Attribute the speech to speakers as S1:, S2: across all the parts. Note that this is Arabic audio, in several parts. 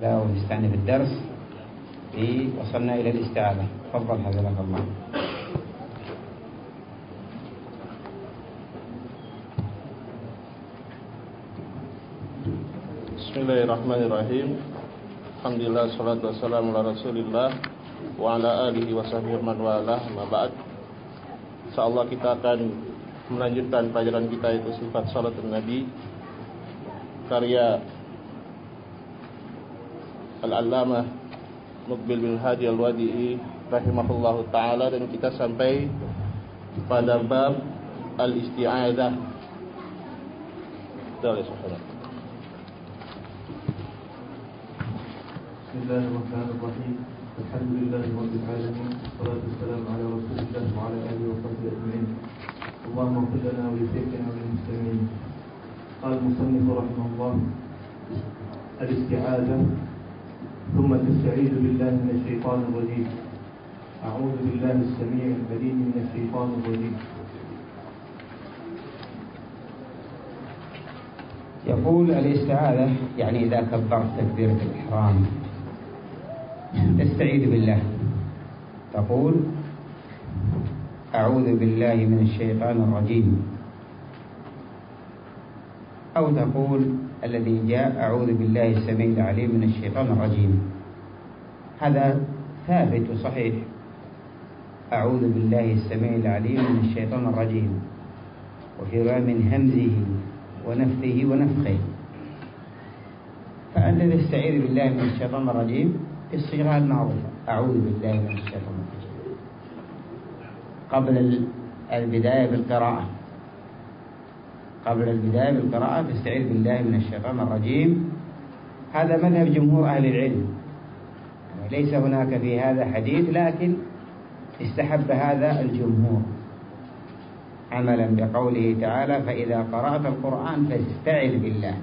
S1: لا ونستأنف الدرس في وصلنا إلى الاستعاذة تفضل حفظك الله
S2: Bismillahirrahmanirrahim Alhamdulillah salatu wassalamu ala rasulillah Wa ala alihi wa sahbihi man walah Ma ba'd InsyaAllah kita akan melanjutkan pelajaran kita itu sifat salat Nabi Karya Al-Allamah Mukbil bin Hadi Al-Wadi'i Rahimahullahu ta'ala. Dan kita sampai pada bab Al-Isti'adah.
S3: بسم الله الرحمن الرحيم الحمد لله رب العالمين والصلاة والسلام على رسول الله وعلى آله وصحبه أجمعين اللهم اغفر لنا ولشيخنا وللمسلمين قال المصنف رحمه الله الاستعاذة ثم تستعيذ بالله من الشيطان الرجيم. أعوذ بالله السميع العليم من الشيطان الرجيم.
S1: يقول الاستعاذة يعني إذا كبرت تكبيرة الإحرام. تستعيذ بالله. تقول أعوذ بالله من الشيطان الرجيم. أو تقول الذي جاء. أعوذ بالله السميع العليم من الشيطان الرجيم. هذا ثابت صحيح أعوذ بالله السميع العليم من الشيطان الرجيم. وفي رواية من همزه ونفثه ونفخه. فأنت تستعيذ بالله من الشيطان الرجيم. في الصيغة المعروفة أعوذ بالله من الشيطان الرجيم. قبل البداية بالقراءة. قبل البداية بالقراءة تستعيذ بالله من الشيطان الرجيم. هذا مذهب جمهور أهل العلم. ليس هناك في هذا حديث لكن استحب هذا الجمهور. عملا بقوله تعالى فإذا قرأت القرآن فاستعذ بالله.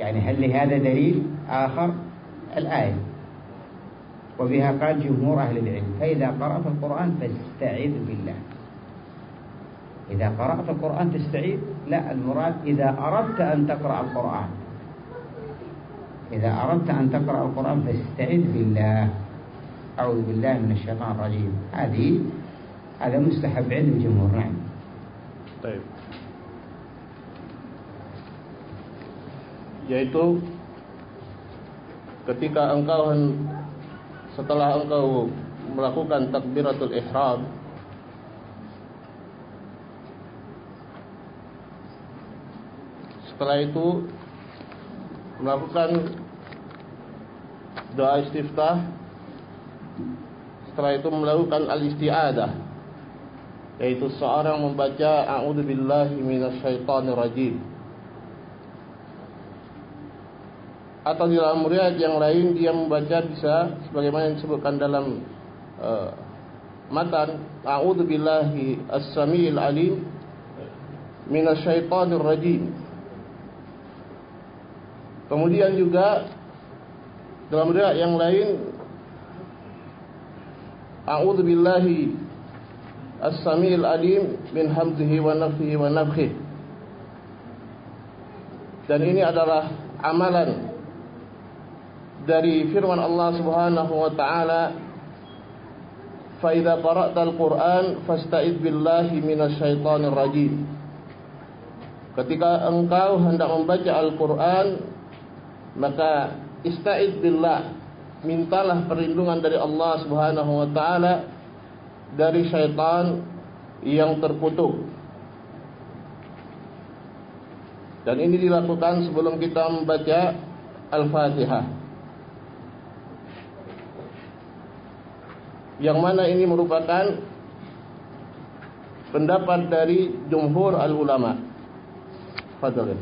S1: يعني هل لهذا دليل آخر؟ الآية. وبها قال جمهور أهل العلم فإذا قرأت القرآن فاستعذ بالله. إذا قرأت القرآن تستعيذ لا المراد إذا أردت أن تقرأ القرآن. إذا أردت أن تقرأ القرآن فاستعذ بالله. أعوذ بالله من الشيطان الرجيم. هذه هذا مستحب عند الجمهور. نعم.
S2: طيب. yaitu ketika engkau setelah engkau melakukan takbiratul ihram setelah itu melakukan doa istiftah. Setelah itu melakukan al-isti'adah yaitu seorang membaca a'udzubillahi minasyaitonirrajim atau di dalam riwayat yang lain dia membaca bisa sebagaimana yang disebutkan dalam uh, matan a'udzu billahi as-samiil alim minasyaitonir rajim kemudian juga dalam riwayat yang lain a'udzu billahi as-samiil alim min hamzihi wa nafthihi wa nafthihi dan ini adalah amalan dari firman Allah Subhanahu wa taala idza qara'tal qur'an fasta'id billahi minasyaitonir rajim. Ketika engkau hendak membaca Al-Qur'an maka ista'id billah mintalah perlindungan dari Allah Subhanahu wa taala dari syaitan yang terkutuk. Dan ini dilakukan sebelum kita membaca Al-Fatihah. Yang mana ini merupakan pendapat dari jumhur al-ulama. Fadal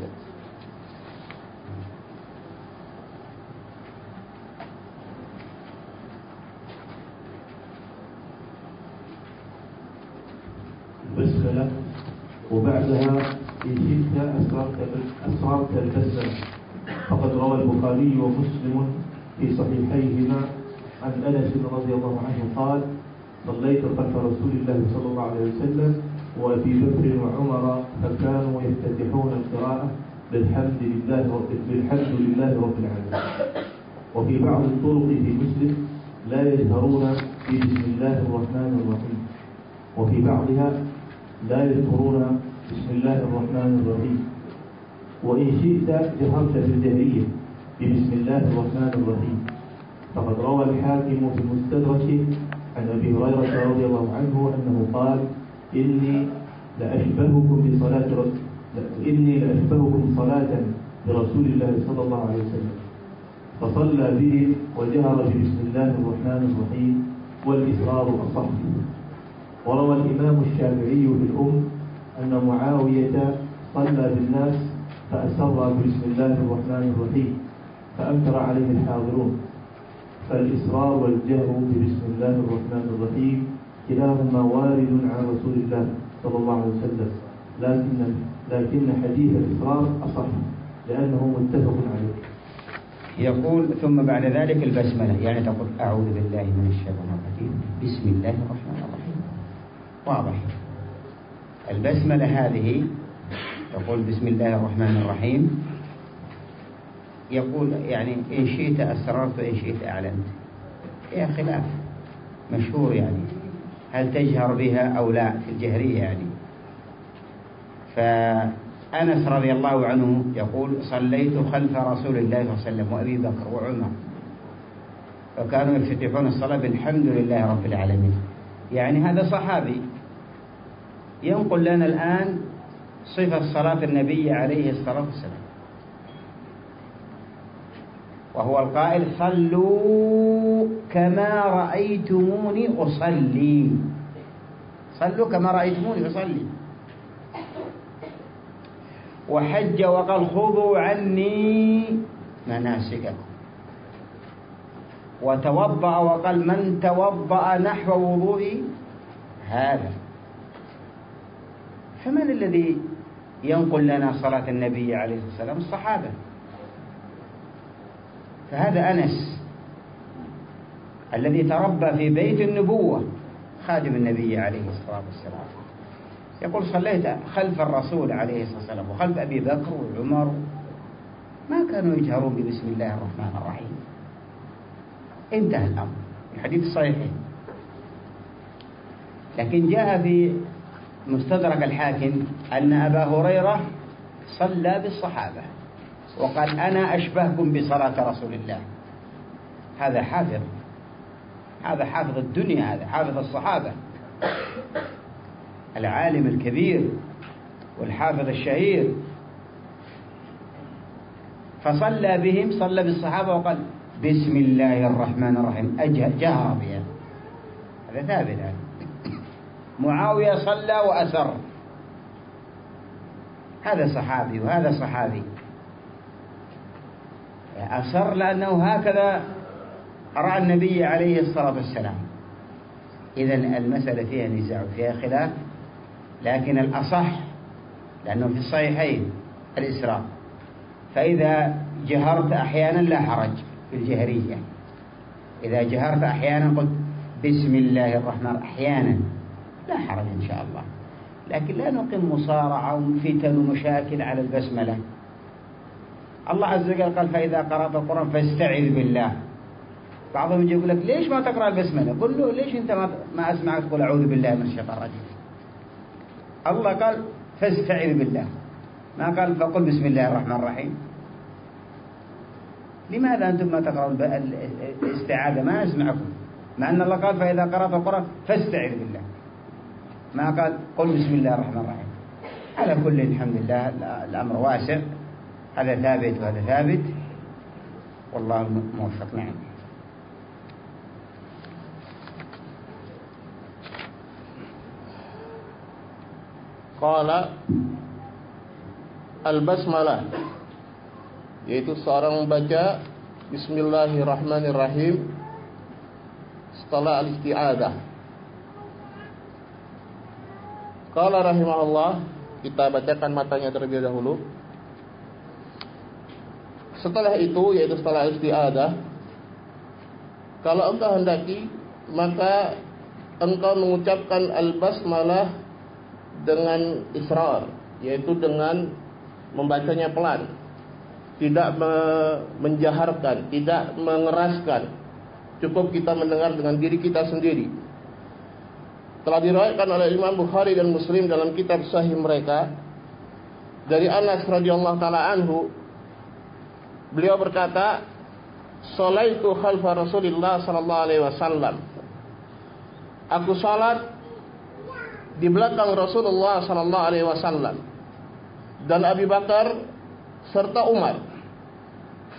S3: البسملة وبعدها إن شئت أسررت البسملة فقد روى البخاري ومسلم في صحيحيهما عن أنس رضي الله عنه قال صليت خلف رسول الله صلى الله عليه وسلم وأبي بكر وعمر فكانوا يفتتحون القراءة بالحمد لله بالحمد لله رب العالمين. وفي بعض الطرق في مسلم لا يجهرون بسم الله الرحمن الرحيم. وفي بعضها لا يذكرون بسم الله الرحمن الرحيم. وإن شئت جهرت في الجهرية بسم الله الرحمن الرحيم. فقد روى الحاكم في المستدرك عن أبي هريرة رضي الله عنه أنه قال إني لأشبهكم بصلاة رسول إني لأشبهكم صلاة برسول الله صلى الله عليه وسلم. فصلى به وجهر بسم الله الرحمن الرحيم والإسرار أصح. وروى الإمام الشافعي في الأم أن معاوية صلى بالناس فأسر بسم الله الرحمن الرحيم فأنكر عليه الحاضرون. فالإسرار والجهر بسم الله الرحمن الرحيم كلاهما وارد عن رسول الله صلى الله عليه وسلم. لكن لكن حديث الإسرار أصح لأنه متفق عليه.
S1: يقول ثم بعد ذلك البسملة يعني تقول أعوذ بالله من الشيطان الرجيم. بسم الله الرحمن الرحيم واضح. البسملة هذه تقول بسم الله الرحمن الرحيم. يقول يعني إن شئت أسررت وإن شئت أعلنت. فيها خلاف مشهور يعني. هل تجهر بها أو لا في الجهرية يعني. فأنس رضي الله عنه يقول صليت خلف رسول الله صلى الله عليه وسلم وأبي بكر وعمر. فكانوا يفتتحون الصلاة بالحمد لله رب العالمين. يعني هذا صحابي. ينقل لنا الآن صفة صلاة النبي عليه الصلاة والسلام. وهو القائل صلوا كما رأيتموني أصلي. صلوا كما رأيتموني أصلي. وحج وقال خذوا عني مناسككم. وتوضأ وقال من توضأ نحو وضوئي هذا. فمن الذي ينقل لنا صلاة النبي عليه الصلاة والسلام؟ الصحابة. فهذا أنس الذي تربى في بيت النبوة خادم النبي عليه الصلاة والسلام. يقول صليت خلف الرسول عليه الصلاة والسلام وخلف أبي بكر وعمر. ما كانوا يجهرون ببسم الله الرحمن الرحيم. انتهى الأمر. الحديث الصحيحين لكن جاء في مستدرك الحاكم أن أبا هريرة صلى بالصحابة وقال أنا أشبهكم بصلاة رسول الله. هذا حافظ. هذا حافظ الدنيا هذا حافظ الصحابة. العالم الكبير والحافظ الشهير. فصلى بهم صلى بالصحابة وقال بسم الله الرحمن الرحيم. جهر بها هذا ثابت. هذا معاوية صلى وأسر. هذا صحابي وهذا صحابي. أسر لأنه هكذا رأى النبي عليه الصلاة والسلام. إذا المسألة فيها نزاع فيها خلاف لكن الأصح لأنه في الصحيحين الإسراء. فإذا جهرت أحيانا لا حرج في الجهرية. إذا جهرت أحيانا قلت بسم الله الرحمن أحيانا لا حرج إن شاء الله. لكن لا نقيم مصارعة وفتن ومشاكل على البسملة. الله عز وجل قال فإذا قرأت القرآن فاستعذ بالله. بعضهم يجي يقول لك ليش ما تقرأ البسملة؟ قل له ليش أنت ما أسمعك؟ تقول أعوذ بالله من الشيطان الرجيم. الله قال فاستعذ بالله. ما قال فقل بسم الله الرحمن الرحيم. لماذا أنتم ما تقرأون الاستعاذة؟ ما أسمعكم. مع أن الله قال فإذا قرأت القرآن فاستعذ بالله. ما قال؟ قل بسم الله الرحمن الرحيم. على كل الحمد لله الأمر واسع. هذا ثابت وهذا ثابت. والله موفق نعم.
S2: Qala Al-Basmalah Yaitu seorang membaca Bismillahirrahmanirrahim Setelah al-isti'adah. Qala rahimahullah Kita bacakan matanya terlebih dahulu Setelah itu yaitu setelah istiadah Kalau engkau hendaki Maka engkau mengucapkan al-basmalah dengan israr yaitu dengan membacanya pelan tidak menjaharkan, tidak mengeraskan. Cukup kita mendengar dengan diri kita sendiri. Telah diriwayatkan oleh Imam Bukhari dan Muslim dalam kitab sahih mereka. Dari Anas radhiyallahu taala anhu beliau berkata Salaitu khalfa Rasulillah sallallahu alaihi wasallam. Aku salat di belakang Rasulullah sallallahu alaihi wasallam dan Abi Bakar serta Umar.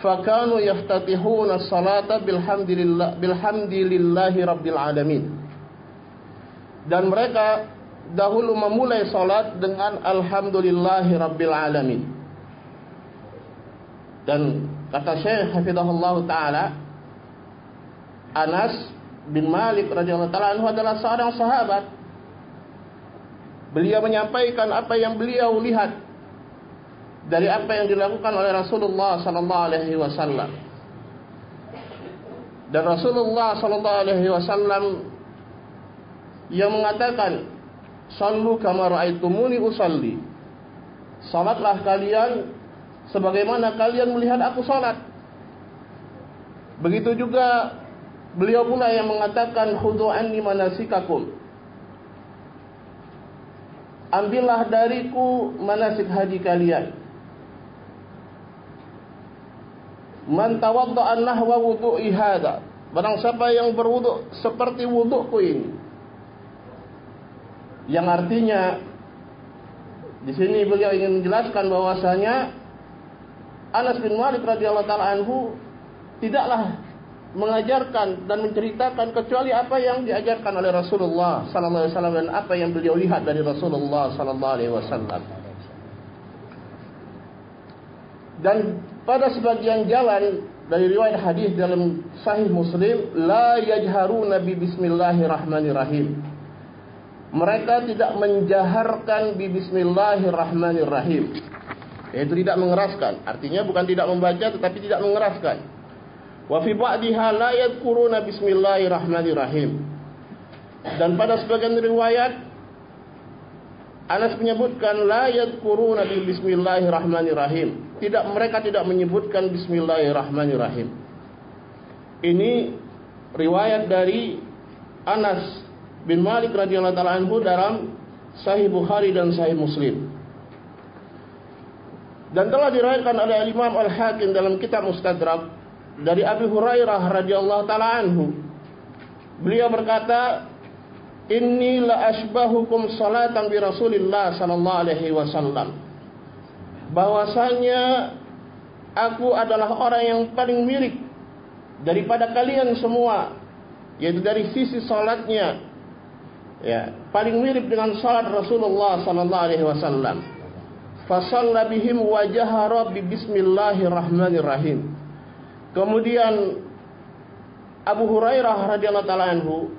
S2: Fakanu yaftatihuna salata bilhamdilillah bilhamdilillahi rabbil alamin dan mereka dahulu memulai salat dengan alhamdulillahi rabbil alamin dan kata Syekh hafizahullah taala Anas bin Malik radhiyallahu taala anhu adalah seorang sahabat beliau menyampaikan apa yang beliau lihat dari apa yang dilakukan oleh Rasulullah sallallahu alaihi wasallam. Dan Rasulullah sallallahu alaihi wasallam yang mengatakan, "Shallu kama raaitumuni usalli." Salatlah kalian sebagaimana kalian melihat aku salat. Begitu juga beliau pula yang mengatakan, "Khudhu anni manasikakum." Ambillah dariku manasik haji kalian. Man tawadda'a nahwa wudu'i hadha. Barang siapa yang berwuduk seperti wudukku ini. Yang artinya di sini beliau ingin menjelaskan bahwasanya Anas bin Malik radhiyallahu taala anhu tidaklah mengajarkan dan menceritakan kecuali apa yang diajarkan oleh Rasulullah sallallahu alaihi wasallam dan apa yang beliau lihat dari Rasulullah sallallahu alaihi wasallam. Dan pada sebagian jalan dari riwayat hadis dalam Sahih Muslim, la yajharu nabi Bismillahirrahmanirrahim. Mereka tidak menjaharkan bi Bismillahirrahmanirrahim. Yaitu tidak mengeraskan. Artinya bukan tidak membaca tetapi tidak mengeraskan. Wa fi ba'diha la yadhkuruna Bismillahirrahmanirrahim. Dan pada sebagian riwayat Anas menyebutkan la yadhkuruna bi bismillahirrahmanirrahim. Tidak mereka tidak menyebutkan bismillahirrahmanirrahim. Ini riwayat dari Anas bin Malik radhiyallahu taala anhu dalam Sahih Bukhari dan Sahih Muslim. Dan telah diriwayatkan oleh Imam Al-Hakim dalam kitab Mustadrak dari Abi Hurairah radhiyallahu taala anhu. Beliau berkata, Inni la asbahukum salatan bi Rasulillah sallallahu alaihi wasallam. Bahwasanya aku adalah orang yang paling mirip daripada kalian semua yaitu dari sisi salatnya ya paling mirip dengan salat Rasulullah sallallahu alaihi wasallam. Fa shalla bihim wa jahara bi bismillahirrahmanirrahim. Kemudian Abu Hurairah radhiyallahu taala anhu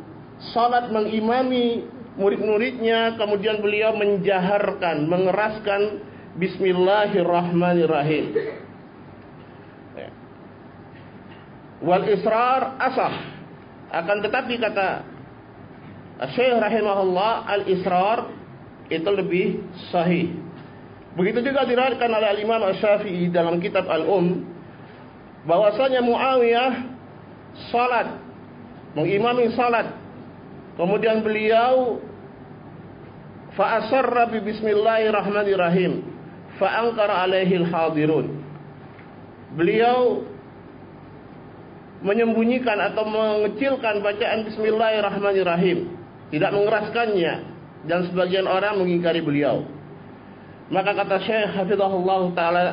S2: salat mengimami murid-muridnya kemudian beliau menjaharkan mengeraskan bismillahirrahmanirrahim ya. wal israr asah akan tetapi kata Syekh rahimahullah al israr itu lebih sahih. Begitu juga diriwayatkan oleh Imam Asy-Syafi'i dalam kitab Al-Um bahwasanya Muawiyah salat mengimami salat. Kemudian beliau fa asarra bi bismillahirrahmanirrahim fa ankara alaihi alhadirun. Beliau menyembunyikan atau mengecilkan bacaan bismillahirrahmanirrahim, tidak mengeraskannya dan sebagian orang mengingkari beliau. Maka kata Syekh Hafizahullah taala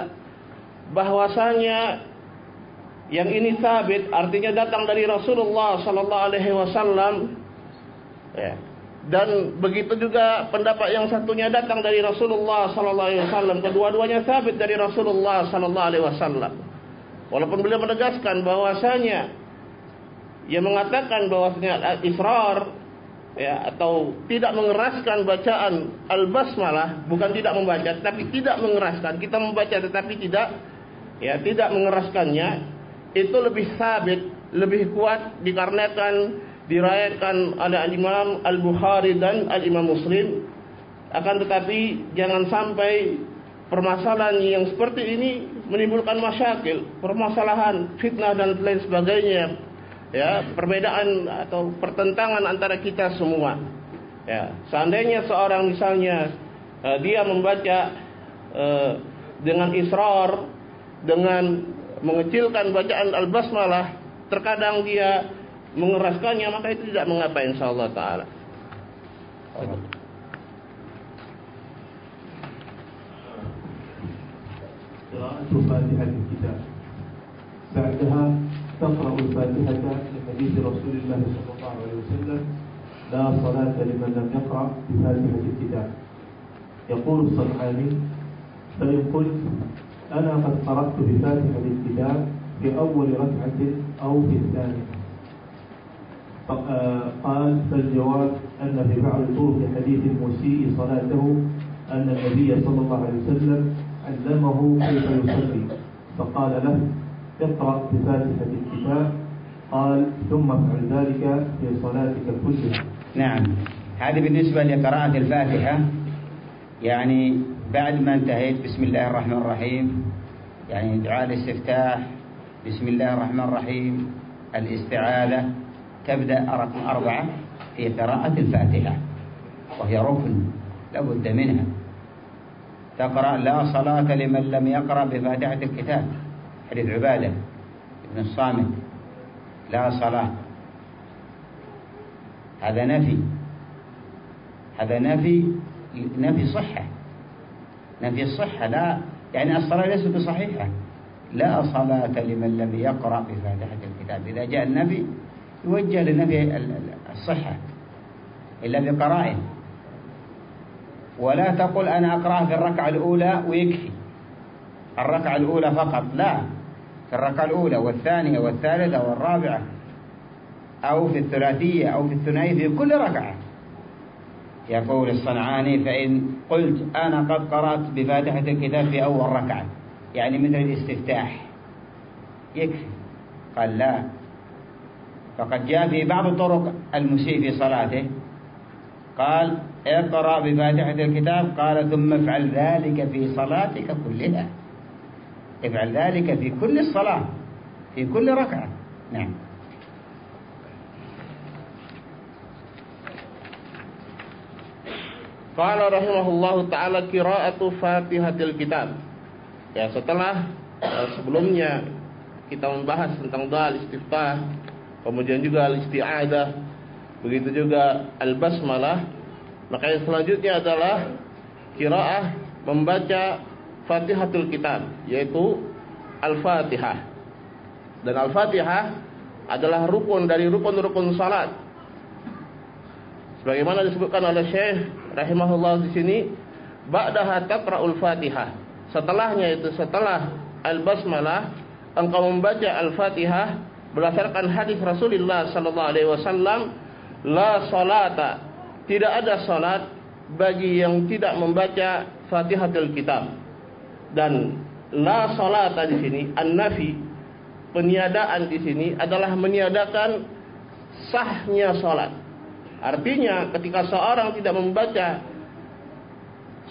S2: bahwasanya yang ini sabit artinya datang dari Rasulullah sallallahu alaihi wasallam Ya. Dan begitu juga pendapat yang satunya datang dari Rasulullah sallallahu alaihi wasallam, kedua-duanya sabit dari Rasulullah sallallahu alaihi wasallam. Walaupun beliau menegaskan bahwasanya yang mengatakan bahwasanya israr ya atau tidak mengeraskan bacaan al-basmalah bukan tidak membaca tapi tidak mengeraskan kita membaca tetapi tidak ya tidak mengeraskannya itu lebih sabit lebih kuat dikarenakan diriwayatkan oleh Imam Al-Bukhari dan Al-Imam Muslim akan tetapi jangan sampai permasalahan yang seperti ini menimbulkan masyakil, permasalahan, fitnah dan lain sebagainya Ya, perbedaan atau pertentangan antara kita semua. Ya, seandainya seorang misalnya uh, dia membaca uh, dengan israr, dengan mengecilkan bacaan al-basmalah, terkadang dia mengeraskannya maka itu tidak mengapa insyaallah taala.
S3: قراءة فاتحة الكتاب بعدها تقرأ الفاتحة لحديث رسول الله صلى الله عليه وسلم لا صلاة لمن لم يقرأ بفاتحة الكتاب. يقول الصنعاني فإن قلت أنا قد قرأت بفاتحة الكتاب في أول ركعة أو في الثانية. قال فالجواب أن في بعض طرق حديث المسيء صلاته أن النبي صلى الله عليه وسلم علمه كيف يصلي. فقال له اقرأ بفاتحة الكتاب. قال ثم افعل ذلك في صلاتك كلها
S1: نعم. هذه بالنسبة لقراءة الفاتحة. يعني بعد ما انتهيت بسم الله الرحمن الرحيم. يعني دعاء الاستفتاح بسم الله الرحمن الرحيم. الاستعاذة. تبدأ رقم أربعة في قراءة الفاتحة. وهي ركن لابد منها. تقرأ لا صلاة لمن لم يقرأ بفاتحة الكتاب. حديث عبادة ابن الصامت لا صلاة. هذا نفي. هذا نفي نفي صحة. نفي الصحة لا يعني الصلاة ليست بصحيحة. لا صلاة لمن لم يقرأ بفاتحة الكتاب. إذا جاء النبي يوجه لنفي الصحة إلا بقرائن ولا تقل أنا أقرأ في الركعة الأولى ويكفي. الركعة الأولى فقط لا. في الركعة الأولى والثانية والثالثة والرابعة أو في الثلاثية أو في الثنائية في كل ركعة. يقول الصنعاني فإن قلت أنا قد قرأت بفاتحة الكتاب في أول ركعة يعني مثل الاستفتاح. يكفي. قال لا. فقد جاء في بعض طرق المسيء في صلاته. قال اقرأ بفاتحة الكتاب. قال ثم افعل ذلك في صلاتك كلها. افعل ذلك في كل الصلاة في كل ركعة نعم
S2: Qala rahimahullahu taala qira'atu Fatihatil Kitab. Ya, setelah uh, sebelumnya kita membahas tentang doa istiftah, kemudian juga al-isti'adah, begitu juga al-basmalah, maka yang selanjutnya adalah qiraah membaca Fatihatul Kitab, yaitu Al-Fatihah. Dan Al-Fatihah adalah rukun dari rukun-rukun salat. Sebagaimana disebutkan oleh Syekh rahimahullah di sini, ba'daha taqra'ul Fatihah. Setelahnya itu setelah Al-Basmalah, engkau membaca Al-Fatihah berdasarkan hadis Rasulullah sallallahu alaihi wasallam, la salata, tidak ada salat bagi yang tidak membaca Fatihatul Kitab. Dan la salata di sini an-nafi peniadaan di sini adalah meniadakan sahnya salat. Artinya ketika seorang tidak membaca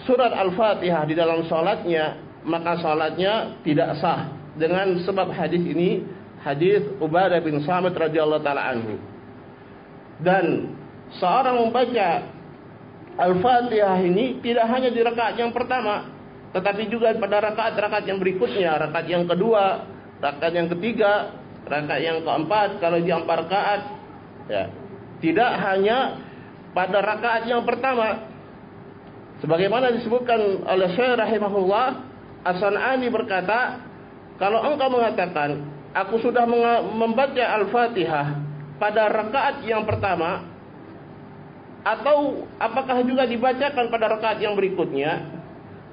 S2: surat Al-Fatihah di dalam salatnya, maka salatnya tidak sah dengan sebab hadis ini hadis Ubadah bin Samit radhiyallahu taala anhu. Dan seorang membaca Al-Fatihah ini tidak hanya di rakaat yang pertama, tetapi juga pada rakaat-rakaat yang berikutnya, rakaat yang kedua, rakaat yang ketiga, rakaat yang keempat, kalau di empat rakaat, ya. Tidak hanya pada rakaat yang pertama. Sebagaimana disebutkan oleh Syekh rahimahullah, As-San'ani berkata, kalau engkau mengatakan, aku sudah membaca Al-Fatihah pada rakaat yang pertama, atau apakah juga dibacakan pada rakaat yang berikutnya,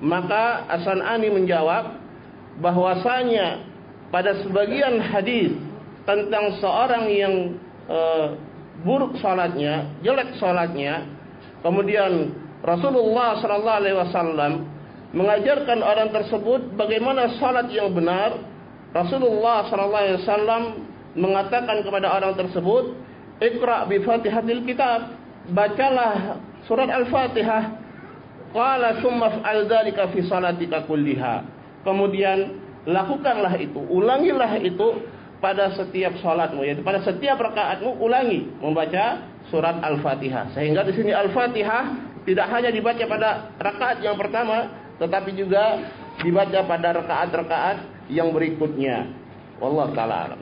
S2: maka Asan Ani menjawab bahwasanya pada sebagian hadis tentang seorang yang e, buruk salatnya, jelek salatnya, kemudian Rasulullah sallallahu alaihi wasallam mengajarkan orang tersebut bagaimana salat yang benar. Rasulullah sallallahu alaihi wasallam mengatakan kepada orang tersebut, "Iqra bi Fatihatil Kitab." Bacalah surat Al-Fatihah Qala summa fa'al dhalika fi salatika kulliha. Kemudian lakukanlah itu, ulangilah itu pada setiap salatmu, yaitu pada setiap rakaatmu ulangi membaca surat Al-Fatihah. Sehingga di sini Al-Fatihah tidak hanya dibaca pada rakaat yang pertama, tetapi juga dibaca pada rakaat-rakaat yang berikutnya. Wallah taala alam.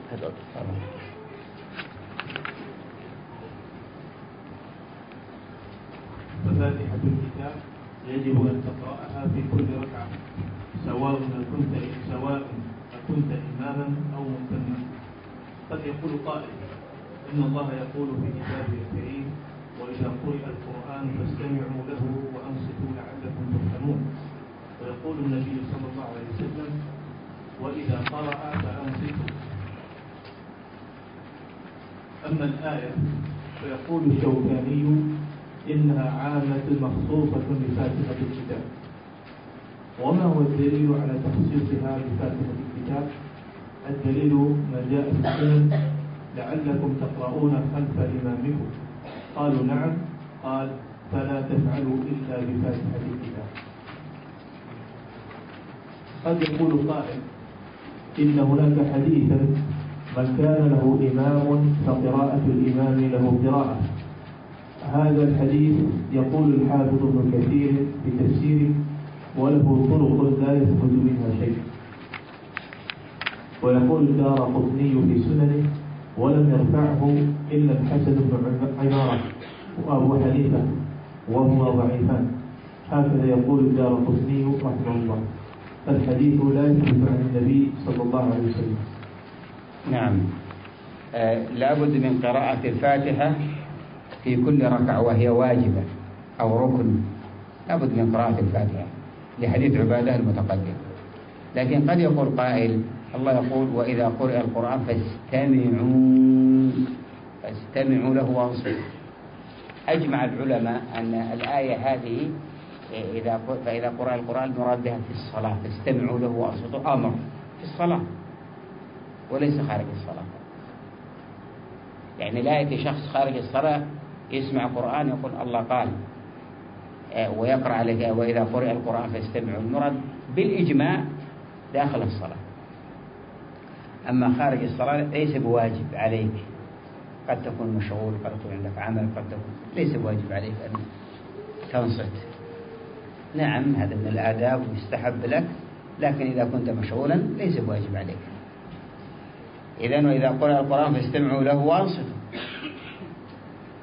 S3: Terima kasih. يجب أن تقرأها في كل ركعة سواء كنت سواء كنت إماما أو مؤتمنا قد يقول قائل إن الله يقول في كتابه الكريم وإذا قرئ القرآن فاستمعوا له وأنصتوا لعلكم ترحمون. ويقول النبي صلى الله عليه وسلم وإذا قرأ فأنصتوا. أما الآية فيقول الشوكاني إنها عامة مخصوصة بفاتحة الكتاب. وما هو الدليل على تخصيصها بفاتحة الكتاب؟ الدليل ما جاء في لعلكم تقرؤون خلف إمامكم. قالوا نعم قال فلا تفعلوا إلا بفاتحة الكتاب. قد يقول قائل إن هناك حديثا من كان له إمام فقراءة الإمام له قراءة. هذا الحديث يقول الحافظ ابن كثير في تفسيره وله طرق لا يثبت منها شيء. ويقول الدار قطني في سننه ولم يرفعه إلا الحسن بن عمارة. وأبو حنيفة وهما ضعيفان. هكذا يقول الدار قطني رحمه الله. فالحديث لا يثبت عن النبي صلى الله عليه وسلم.
S1: نعم. آه لابد من قراءة الفاتحة في كل ركعة وهي واجبة أو ركن لابد من قراءة الفاتحة لحديث عبادة المتقدم. لكن قد يقول قائل الله يقول وإذا قرئ القرآن فاستمعوا فاستمعوا له وانصتوا. أجمع العلماء أن الآية هذه إذا فإذا قرأ القرآن المراد بها في الصلاة فاستمعوا له وانصتوا. أمر في الصلاة وليس خارج الصلاة. يعني لا يأتي شخص خارج الصلاة يسمع قرآن يقول الله قال ويقرأ عليك وإذا قرئ القرآن فاستمعوا المراد بالإجماع داخل الصلاة. أما خارج الصلاة ليس بواجب عليك. قد تكون مشغول قد تكون عندك عمل قد تكون ليس بواجب عليك أن تنصت. نعم هذا من الآداب ويستحب لك لكن إذا كنت مشغولا ليس بواجب عليك. إذا وإذا قرأ القرآن فاستمعوا له وأنصتوا.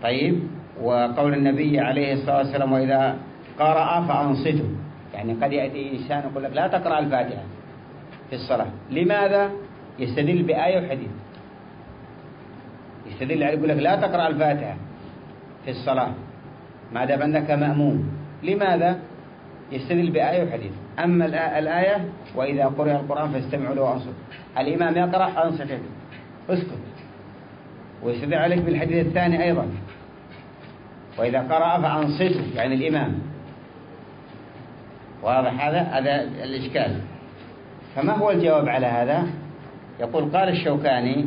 S1: طيب وقول النبي عليه الصلاة والسلام وإذا قرأ فأنصتوا يعني قد يأتي إنسان يقول لك لا تقرأ الفاتحة في الصلاة. لماذا؟ يستدل بآية وحديث. يستدل يقول لك لا تقرأ الفاتحة في الصلاة. ما دام أنك مأموم. لماذا؟ يستدل بآية وحديث. أما الآية وإذا قرأ القرآن فاستمعوا له وأنصتوا. الإمام يقرأ أنصت اسكت. ويستدل عليك بالحديث الثاني أيضا. وإذا قرأ فأنصتوا يعني الإمام. واضح هذا؟ هذا الإشكال. فما هو الجواب على هذا؟ يقول قال الشوكاني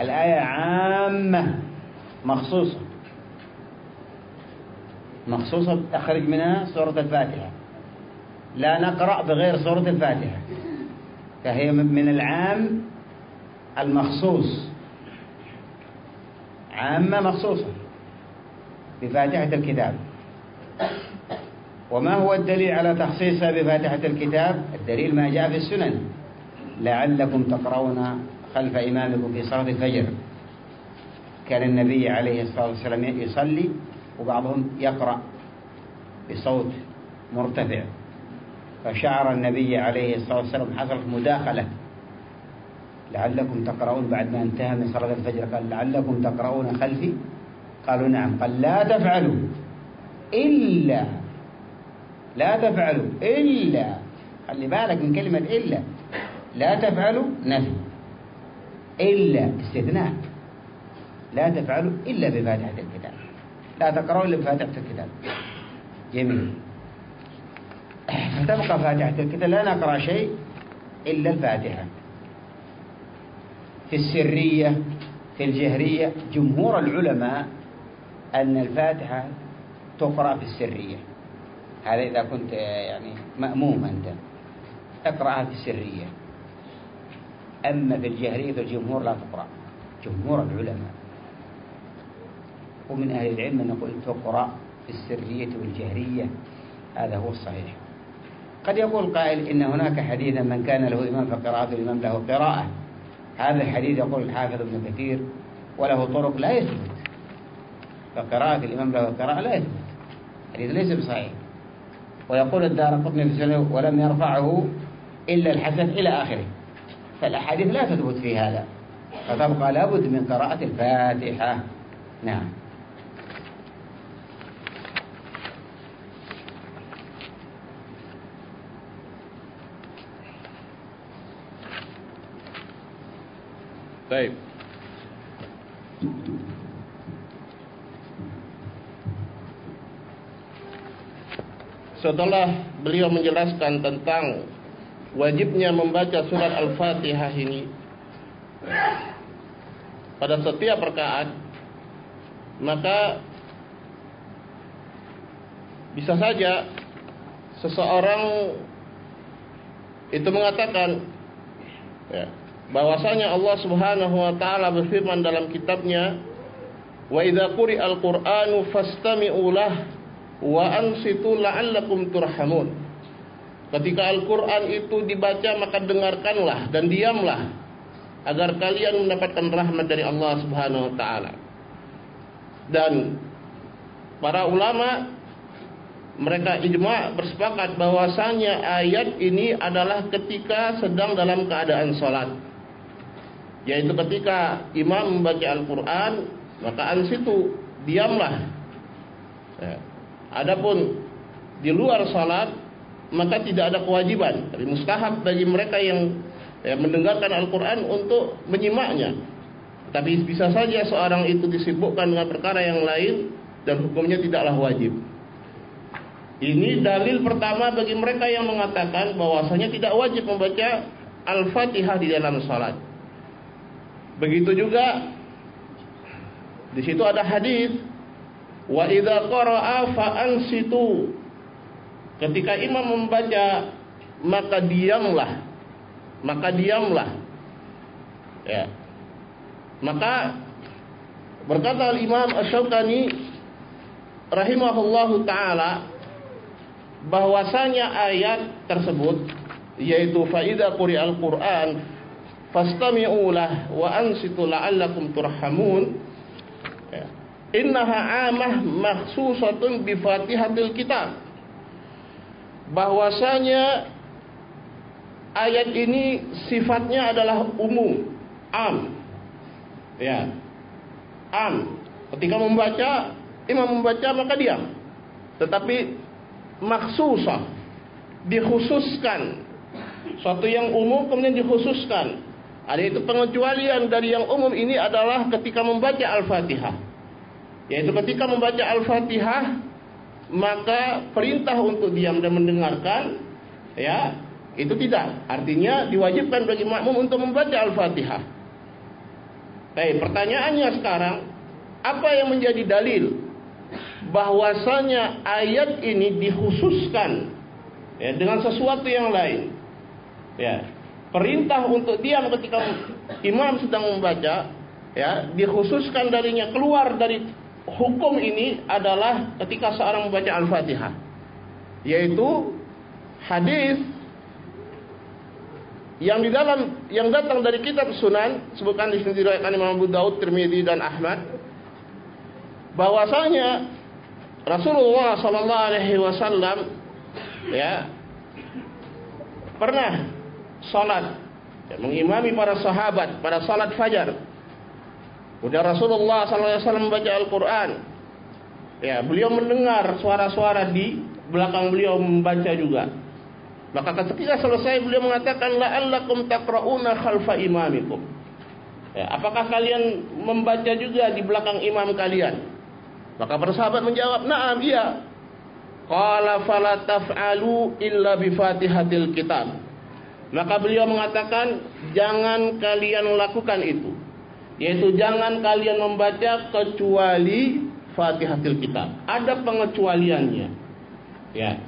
S1: الآية عامة مخصوصة. مخصوصة أخرج منها سورة الفاتحة. لا نقرأ بغير سورة الفاتحة. فهي من العام المخصوص. عامة مخصوصة بفاتحة الكتاب. وما هو الدليل على تخصيصها بفاتحة الكتاب؟ الدليل ما جاء في السنن. لعلكم تقرؤون خلف إمامكم في صلاة الفجر. كان النبي عليه الصلاة والسلام يصلي وبعضهم يقرأ بصوت مرتفع. فشعر النبي عليه الصلاة والسلام حصلت مداخلة. لعلكم تقرؤون بعد ما انتهى من صلاة الفجر. قال لعلكم تقرؤون خلفي. قالوا نعم. قال لا تفعلوا إلا لا تفعلوا إلا خلي بالك من كلمة إلا. لا تفعلوا نفي. إلا استثناء. لا تفعلوا إلا بفاتحة الكتاب. لا تقرأوا إلا بفاتحة الكتاب. جميل. فتبقى فاتحة الكتاب. لا نقرأ شيء إلا الفاتحة. في السرية في الجهرية جمهور العلماء أن الفاتحة تقرأ في السرية. هذا إذا كنت يعني مأموم أنت. اقرأها في السرية. أما في الجهرية فالجمهور لا تقرأ. جمهور العلماء. ومن أهل العلم من يقول تقرأ في السرية والجهرية. هذا هو الصحيح. قد يقول قائل إن هناك حديثا من كان له إمام فقراءة الإمام له قراءة. هذا الحديث يقول الحافظ ابن كثير وله طرق لا يثبت. فقراءة الإمام له قراءة لا يثبت. حديث ليس بصحيح. ويقول الدار قطني في سنة ولم يرفعه إلا الحسن إلى آخره. فالأحاديث لا تثبت في هذا. فتبقى لابد من قراءة الفاتحة. نعم.
S2: طيب Setelah beliau menjelaskan tentang wajibnya membaca surat Al-Fatihah ini pada setiap rakaat, maka bisa saja seseorang itu mengatakan ya, bahwasanya Allah Subhanahu wa taala berfirman dalam kitabnya wa idza quri'al qur'anu fastami'u lah wa ansitu la'allakum turhamun. Ketika Al-Qur'an itu dibaca maka dengarkanlah dan diamlah agar kalian mendapatkan rahmat dari Allah Subhanahu wa taala. Dan para ulama mereka ijma bersepakat bahwasanya ayat ini adalah ketika sedang dalam keadaan salat yaitu ketika imam membaca Al-Quran maka ansitu diamlah. Ya. adapun di luar salat maka tidak ada kewajiban. Tapi mustahab bagi mereka yang ya, mendengarkan Al-Quran untuk menyimaknya. Tapi bisa saja seorang itu disibukkan dengan perkara yang lain dan hukumnya tidaklah wajib. Ini dalil pertama bagi mereka yang mengatakan bahwasanya tidak wajib membaca Al-Fatihah di dalam salat Begitu juga di situ ada hadis wa idza qara'a fa. Ketika imam membaca maka diamlah. Maka diamlah. Ya. Maka berkata Imam Asy-Syaukani rahimahullahu taala bahwasanya ayat tersebut yaitu faida quri'al Qur'an fastami'u lah wa ansitu la'allakum turhamun. Ya. innaha amah makhsusatun bi fatihatil kitab. Bahwasanya ayat ini sifatnya adalah umum am. Ya. Am. Ketika membaca imam membaca maka diam. Tetapi maksusah dikhususkan. Suatu yang umum kemudian dikhususkan ada pengecualian dari yang umum ini adalah ketika membaca Al-Fatihah. Yaitu ketika membaca Al-Fatihah maka perintah untuk diam dan mendengarkan ya itu tidak. Artinya diwajibkan bagi makmum untuk membaca Al-Fatihah. Baik, pertanyaannya sekarang apa yang menjadi dalil bahwasanya ayat ini dikhususkan ya, dengan sesuatu yang lain? Ya, perintah untuk diam ketika imam sedang membaca ya dikhususkan darinya keluar dari hukum ini adalah ketika seorang membaca Al-Fatihah. Yaitu hadis yang di dalam yang datang dari kitab Sunan sebutkan di sini diriwayatkan Imam Abu Daud, Tirmidzi dan Ahmad. Bahwasanya Rasulullah sallallahu alaihi wasallam ya pernah salat ya, mengimami para sahabat pada salat fajar. Kemudian Rasulullah SAW membaca Al-Quran. Ya, beliau mendengar suara-suara di belakang beliau membaca juga. Maka ketika selesai beliau mengatakan la'allakum taqra'una khalfa imamikum. Ya, apakah kalian membaca juga di belakang imam kalian? Maka para sahabat menjawab, "Na'am, iya." Qala fala taf'alu illa bi Fatihatil Kitab. Maka beliau mengatakan jangan kalian lakukan itu. Yaitu jangan kalian membaca kecuali Fatihatul Kitab. Ada pengecualiannya. Ya.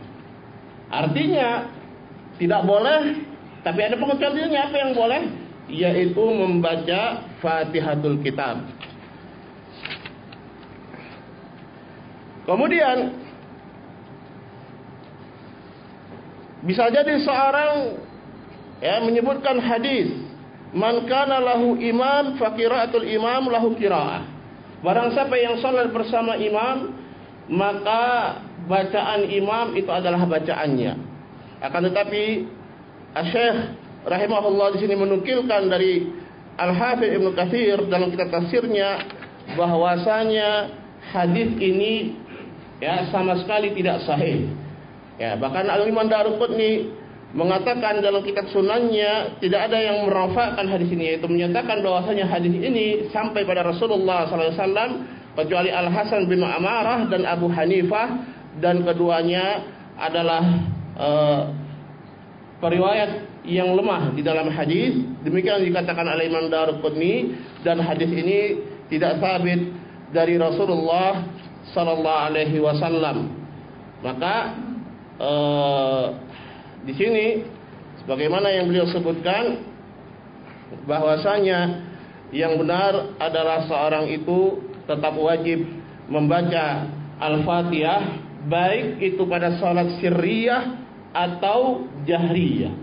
S2: Artinya tidak boleh tapi ada pengecualiannya apa yang boleh? yaitu membaca Fatihatul Kitab. Kemudian bisa jadi seorang ya menyebutkan hadis man kana lahu imam fa qiraatul imam lahu qiraah. Barang siapa yang salat bersama imam maka bacaan imam itu adalah bacaannya. Akan tetapi Syekh rahimahullah di sini menukilkan dari Al-Hafidz Ibnu Katsir dalam kitab tafsirnya bahwasanya hadis ini ya sama sekali tidak sahih. Ya, bahkan Al-Imam Daruqutni mengatakan dalam kitab sunannya tidak ada yang merafakkan hadis ini yaitu menyatakan bahwasanya hadis ini sampai pada Rasulullah SAW kecuali Al Hasan bin Amarah dan Abu Hanifah dan keduanya adalah uh, periwayat yang lemah di dalam hadis demikian dikatakan oleh Imam Daruqutni dan hadis ini tidak sabit dari Rasulullah sallallahu alaihi wasallam. Maka uh, di sini sebagaimana yang beliau sebutkan bahwasanya yang benar adalah seorang itu tetap wajib membaca Al-Fatihah baik itu pada salat sirriyah atau jahriyah.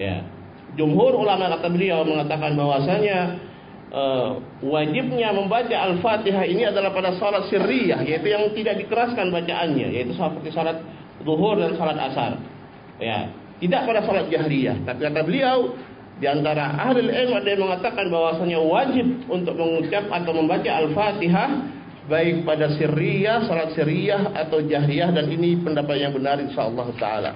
S2: Ya. Jumhur ulama kata beliau mengatakan bahwasanya uh, wajibnya membaca Al-Fatihah ini adalah pada salat sirriyah yaitu yang tidak dikeraskan bacaannya yaitu seperti salat zuhur dan salat asar. Ya, tidak pada salat jahriyah, tapi kata beliau di antara ahli ilmu ada yang mengatakan bahwasanya wajib untuk mengucap atau membaca Al-Fatihah baik pada sirriyah, salat sirriyah atau jahriyah dan ini pendapat yang benar insyaallah taala.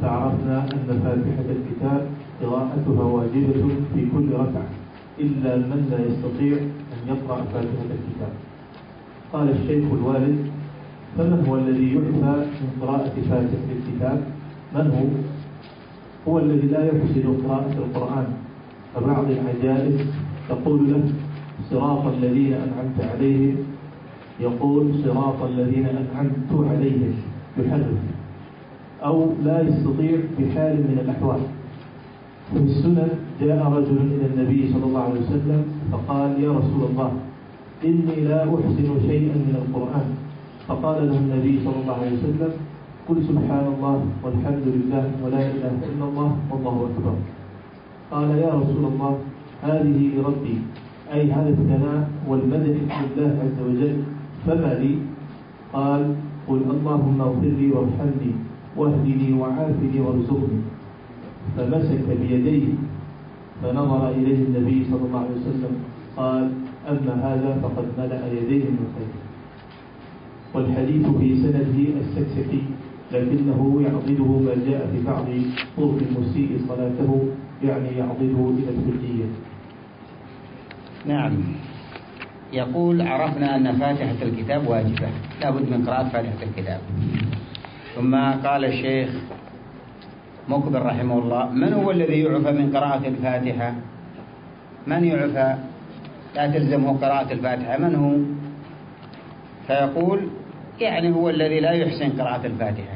S3: فعرفنا أن فاتحة الكتاب قراءتها واجبة في كل ركعة إلا من لا يستطيع أن يقرأ فاتحة الكتاب قال الشيخ الوالد فمن هو الذي يعفى من قراءة فاتحة الكتاب؟ من هو؟ هو الذي لا يحسن قراءة القرآن. فبعض العجائز تقول له صراط الذين أنعمت عليهم. يقول صراط الذين أنعمت عليهم. يحرف. أو لا يستطيع بحال من الأحوال. في السنن جاء رجل إلى النبي صلى الله عليه وسلم فقال يا رسول الله إني لا أحسن شيئا من القرآن. فقال له النبي صلى الله عليه وسلم قل سبحان الله والحمد لله ولا إله إلا الله والله أكبر. قال يا رسول الله هذه لربي أي هذا الثناء والمدح لله عز وجل فما لي؟ قال قل اللهم اغفر لي وارحمني واهدني وعافني وارزقني. فمسك بيديه فنظر إليه النبي صلى الله عليه وسلم قال أما هذا فقد ملأ يديه من خير والحديث في سنده السكسكي لكنه يعضده ما جاء في بعض طرق المسيء صلاته يعني يعضده إلى الكلية
S1: نعم. يقول عرفنا أن فاتحة الكتاب واجبة لابد من قراءة فاتحة الكتاب. ثم قال الشيخ مقبل رحمه الله من هو الذي يعفى من قراءة الفاتحة؟ من يعفى لا تلزمه قراءة الفاتحة. من هو؟ فيقول يعني هو الذي لا يحسن قراءة الفاتحة.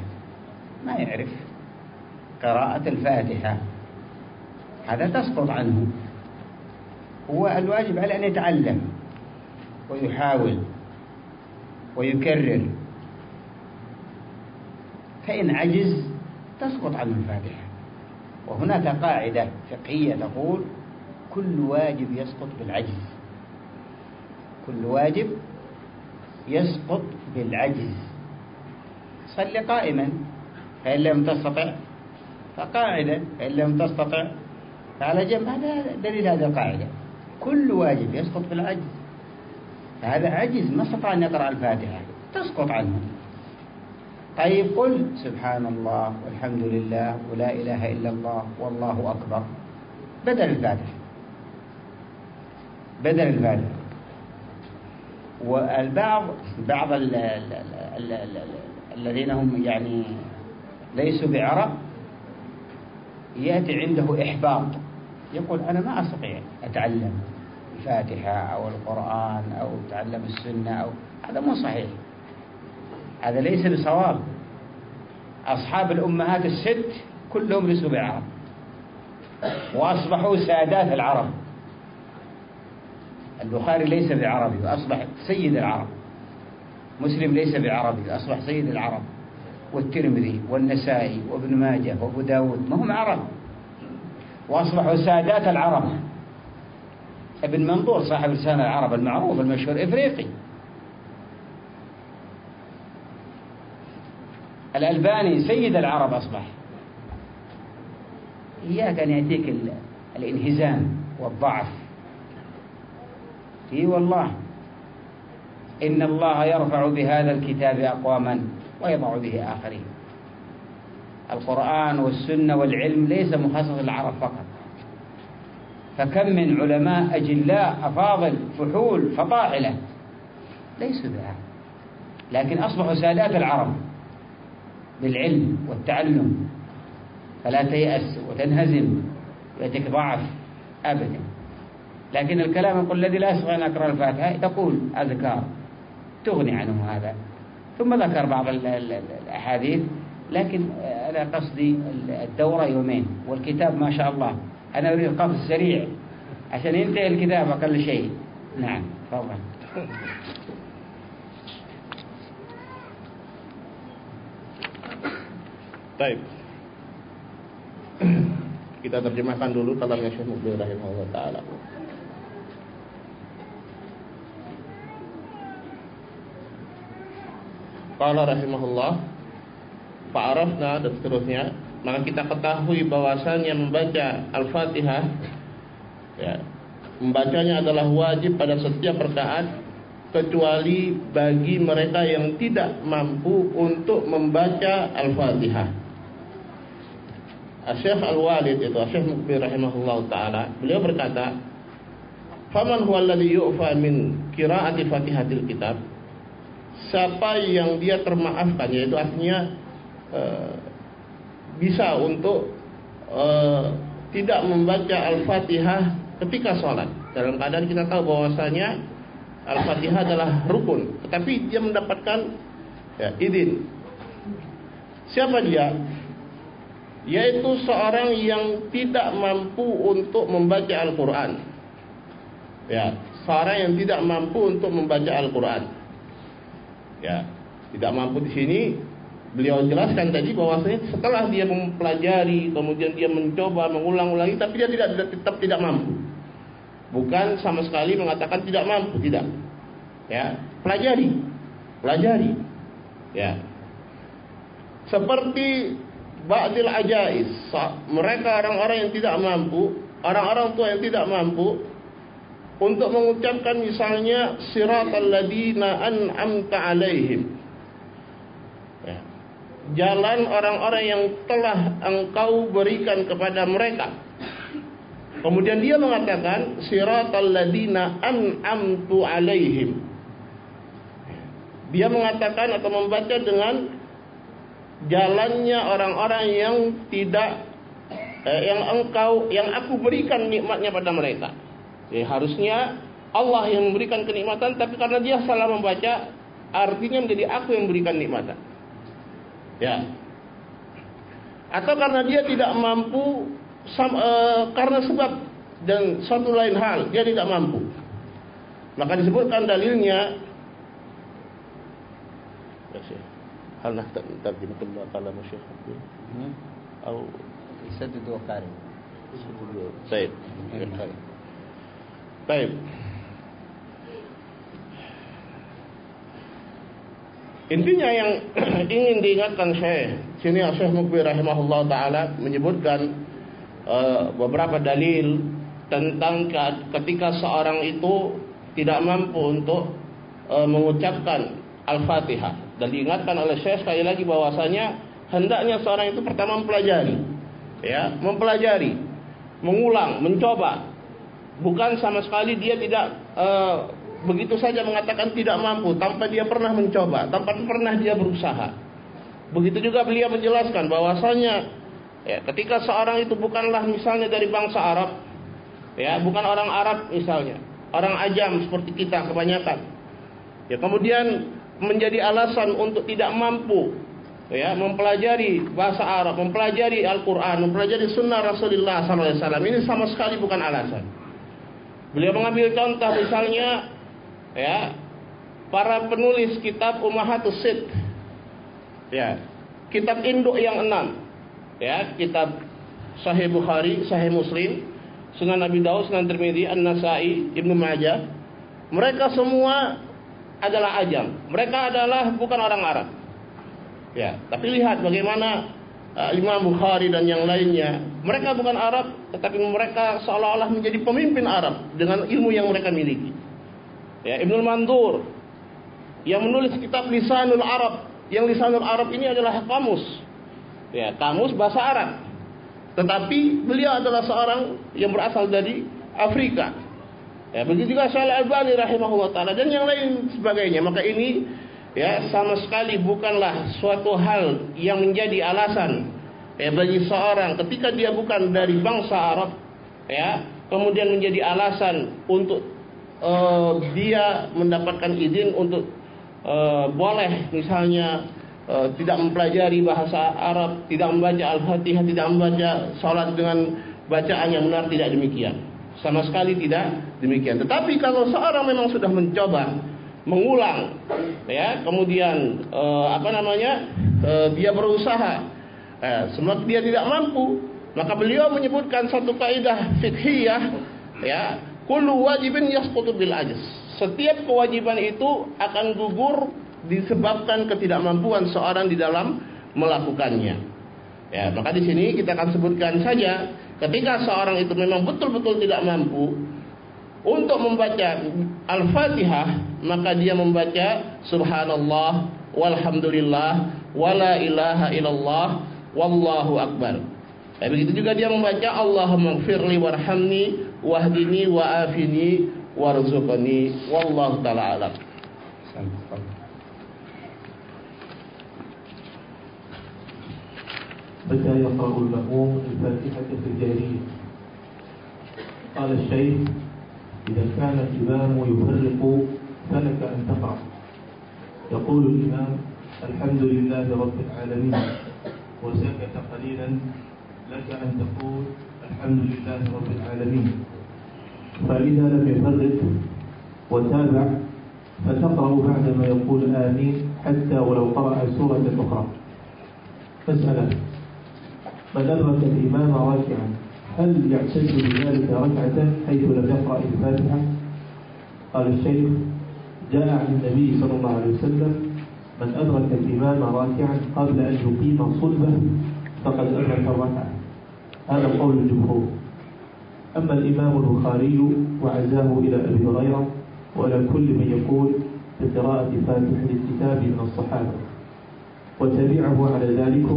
S1: ما يعرف قراءة الفاتحة. هذا تسقط عنه. هو الواجب على أن يتعلم ويحاول ويكرر. فإن عجز تسقط عنه الفاتحة. وهناك قاعدة فقهية تقول كل واجب يسقط بالعجز. كل واجب يسقط بالعجز. صل قائما فإن لم تستطع فقاعدا فإن لم تستطع فعلى جنب. هذا دليل هذه القاعدة. كل واجب يسقط بالعجز. فهذا عجز ما استطاع أن يقرأ الفاتحة تسقط عنه. طيب قل سبحان الله والحمد لله ولا إله إلا الله والله أكبر. بدل الفاتحة. بدل الفاتحة. والبعض بعض ال ال ال ال الذين هم يعني ليسوا بعرب يأتي عنده إحباط. يقول أنا ما أستطيع أتعلم الفاتحة أو القرآن أو أتعلم السنة أو هذا مو صحيح. هذا ليس بصواب. أصحاب الأمهات الست كلهم ليسوا بعرب. وأصبحوا سادات العرب. البخاري ليس بعربي وأصبح سيد العرب. مسلم ليس بعربي وأصبح سيد العرب. والترمذي والنسائي وابن ماجه وأبو داود ما هم عرب. وأصبحوا سادات العرب. ابن منظور صاحب لسان العرب المعروف المشهور إفريقي. الألباني سيد العرب أصبح. إياك أن يأتيك الانهزام والضعف. اي والله إن الله يرفع بهذا الكتاب أقواما ويضع به آخرين. القرآن والسنة والعلم ليس مخصص للعرب فقط. فكم من علماء أجلاء أفاضل فحول فطاحلة ليسوا بها. لكن أصبحوا سادات العرب بالعلم والتعلم. فلا تيأس وتنهزم ويأتيك ضعف أبدا. لكن الكلام يقول الذي لا يستطيع أن أقرأ الفاتحة تقول أذكار تغني عنه هذا. ثم ذكر بعض الأحاديث لكن أنا قصدي الدورة يومين والكتاب ما شاء الله. أنا أريد قفز سريع عشان ينتهي الكتاب أقل شيء. نعم تفضل.
S2: طيب. Kita terjemahkan dulu kalamnya Syekh Mubin rahimahullah taala. Qala rahimahullah Fa'arafna dan seterusnya Maka kita ketahui bahwasannya membaca Al-Fatihah ya, Membacanya adalah wajib pada setiap rakaat Kecuali bagi mereka yang tidak mampu untuk membaca Al-Fatihah. Syekh Al-Walid itu Syekh Mukbir rahimahullah ta'ala Beliau berkata Faman huwa alladhi yu'fa min kira'ati fatihatil kitab siapa yang dia termaafkan yaitu artinya uh, bisa untuk uh, tidak membaca Al-Fatihah ketika sholat dalam keadaan kita tahu bahwasanya Al-Fatihah adalah rukun tetapi dia mendapatkan ya, izin. Siapa dia? Yaitu seorang yang tidak mampu untuk membaca Al-Quran. Ya seorang yang tidak mampu untuk membaca Al-Quran ya. Tidak mampu di sini. Beliau jelaskan tadi bahwasanya setelah dia mempelajari kemudian dia mencoba mengulang-ulangi tapi dia tidak tetap tidak mampu. Bukan sama sekali mengatakan tidak mampu tidak. Ya. Pelajari. Pelajari. Ya. Seperti ba'dil ajais. Mereka orang-orang yang tidak mampu orang-orang tua yang tidak mampu untuk mengucapkan misalnya siratal ladina an'amta alaihim. Ya. jalan orang-orang yang telah engkau berikan kepada mereka. Kemudian dia mengatakan siratal ladina an'amtu alaihim. Dia mengatakan atau membaca dengan jalannya orang-orang yang tidak eh, yang engkau yang aku berikan nikmatnya pada mereka Ya, harusnya Allah yang memberikan kenikmatan tapi karena dia salah membaca artinya menjadi aku yang memberikan nikmatan. Ya. Atau karena dia tidak mampu sam, e, karena sebab dan satu lain hal dia tidak mampu. Maka disebutkan dalilnya hal nak terjemahkan kalam Syekh hmm? atau
S1: satu dua kali.
S2: Baik. Baik. Intinya yang ingin diingatkan Syekh, sini Syekh Mukbir rahimahullah taala menyebutkan uh, beberapa dalil tentang ketika seorang itu tidak mampu untuk uh, mengucapkan Al-Fatihah. Dan diingatkan oleh Syekh sekali lagi bahwasanya hendaknya seorang itu pertama mempelajari. Ya, mempelajari, mengulang, mencoba Bukan sama sekali dia tidak uh, begitu saja mengatakan tidak mampu tanpa dia pernah mencoba, tanpa pernah dia berusaha. Begitu juga beliau menjelaskan bahwasanya ya, ketika seorang itu bukanlah misalnya dari bangsa Arab, ya bukan orang Arab misalnya, orang ajam seperti kita kebanyakan. Ya kemudian menjadi alasan untuk tidak mampu ya mempelajari bahasa Arab, mempelajari Al-Qur'an, mempelajari sunnah Rasulullah SAW ini sama sekali bukan alasan. Beliau mengambil contoh misalnya ya para penulis kitab Ummahatus Sitt. Ya, kitab induk yang enam. Ya, kitab Sahih Bukhari, Sahih Muslim, Sunan Abi Dawud, Sunan Tirmidzi, An-Nasa'i, Ibnu Majah. Mereka semua adalah ajam. Mereka adalah bukan orang Arab. Ya, tapi lihat bagaimana uh, Imam Bukhari dan yang lainnya, mereka bukan Arab, tetapi mereka seolah-olah menjadi pemimpin Arab dengan ilmu yang mereka miliki. Ya, Ibnu Mandur yang menulis kitab Lisanul Arab, yang Lisanul Arab ini adalah kamus. Ya, kamus bahasa Arab. Tetapi beliau adalah seorang yang berasal dari Afrika. Ya, begitu juga Syekh Al-Albani rahimahullah taala dan yang lain sebagainya. Maka ini ya sama sekali bukanlah suatu hal yang menjadi alasan ya bagi seorang ketika dia bukan dari bangsa Arab ya kemudian menjadi alasan untuk uh, dia mendapatkan izin untuk uh, boleh misalnya uh, tidak mempelajari bahasa Arab, tidak membaca Al-Fatihah, tidak membaca salat dengan bacaan yang benar tidak demikian. Sama sekali tidak demikian. Tetapi kalau seorang memang sudah mencoba mengulang ya. Kemudian eh, apa namanya eh, dia berusaha. Eh, semua dia tidak mampu maka beliau menyebutkan satu kaidah fikhiyah ya. Kullu wajibin yasqutu bil ajz setiap kewajiban itu akan gugur disebabkan ketidakmampuan seorang di dalam melakukannya. Ya maka di sini kita akan sebutkan saja ketika seorang itu memang betul-betul tidak mampu untuk membaca Al-Fatihah maka dia membaca subhanallah walhamdulillah wala ilaha illallah wallahu akbar. Ya, begitu juga dia membaca Allahumma gfirli warhamni wahdini wa'afini warzuqni wallahu taala alam.
S3: متى يقرأ المأموم الفاتحة في الجاهلية؟ قال الشيخ إذا كان الإمام يفرق فلك أن تقرأ. يقول الإمام الحمد لله رب العالمين وسكت قليلا لك أن تقول الحمد لله رب العالمين. فإذا لم يفرق وتابع فتقرأ بعدما يقول آمين حتى ولو قرأ سورة أخرى. مسألة من أدرك الإمام راكعا؟ هل يعتد بذلك ركعة حيث لم يقرأ الفاتحة. قال الشيخ جاء عن النبي صلى الله عليه وسلم من أدرك الإمام راكعا قبل أن يقيم صلبه فقد أدرك الركعة. هذا قول الجمهور. أما الإمام البخاري وعزاه إلى أبي هريرة وإلى كل من يقول بقراءة فاتحة الكتاب من الصحابة. وتبعه على ذلك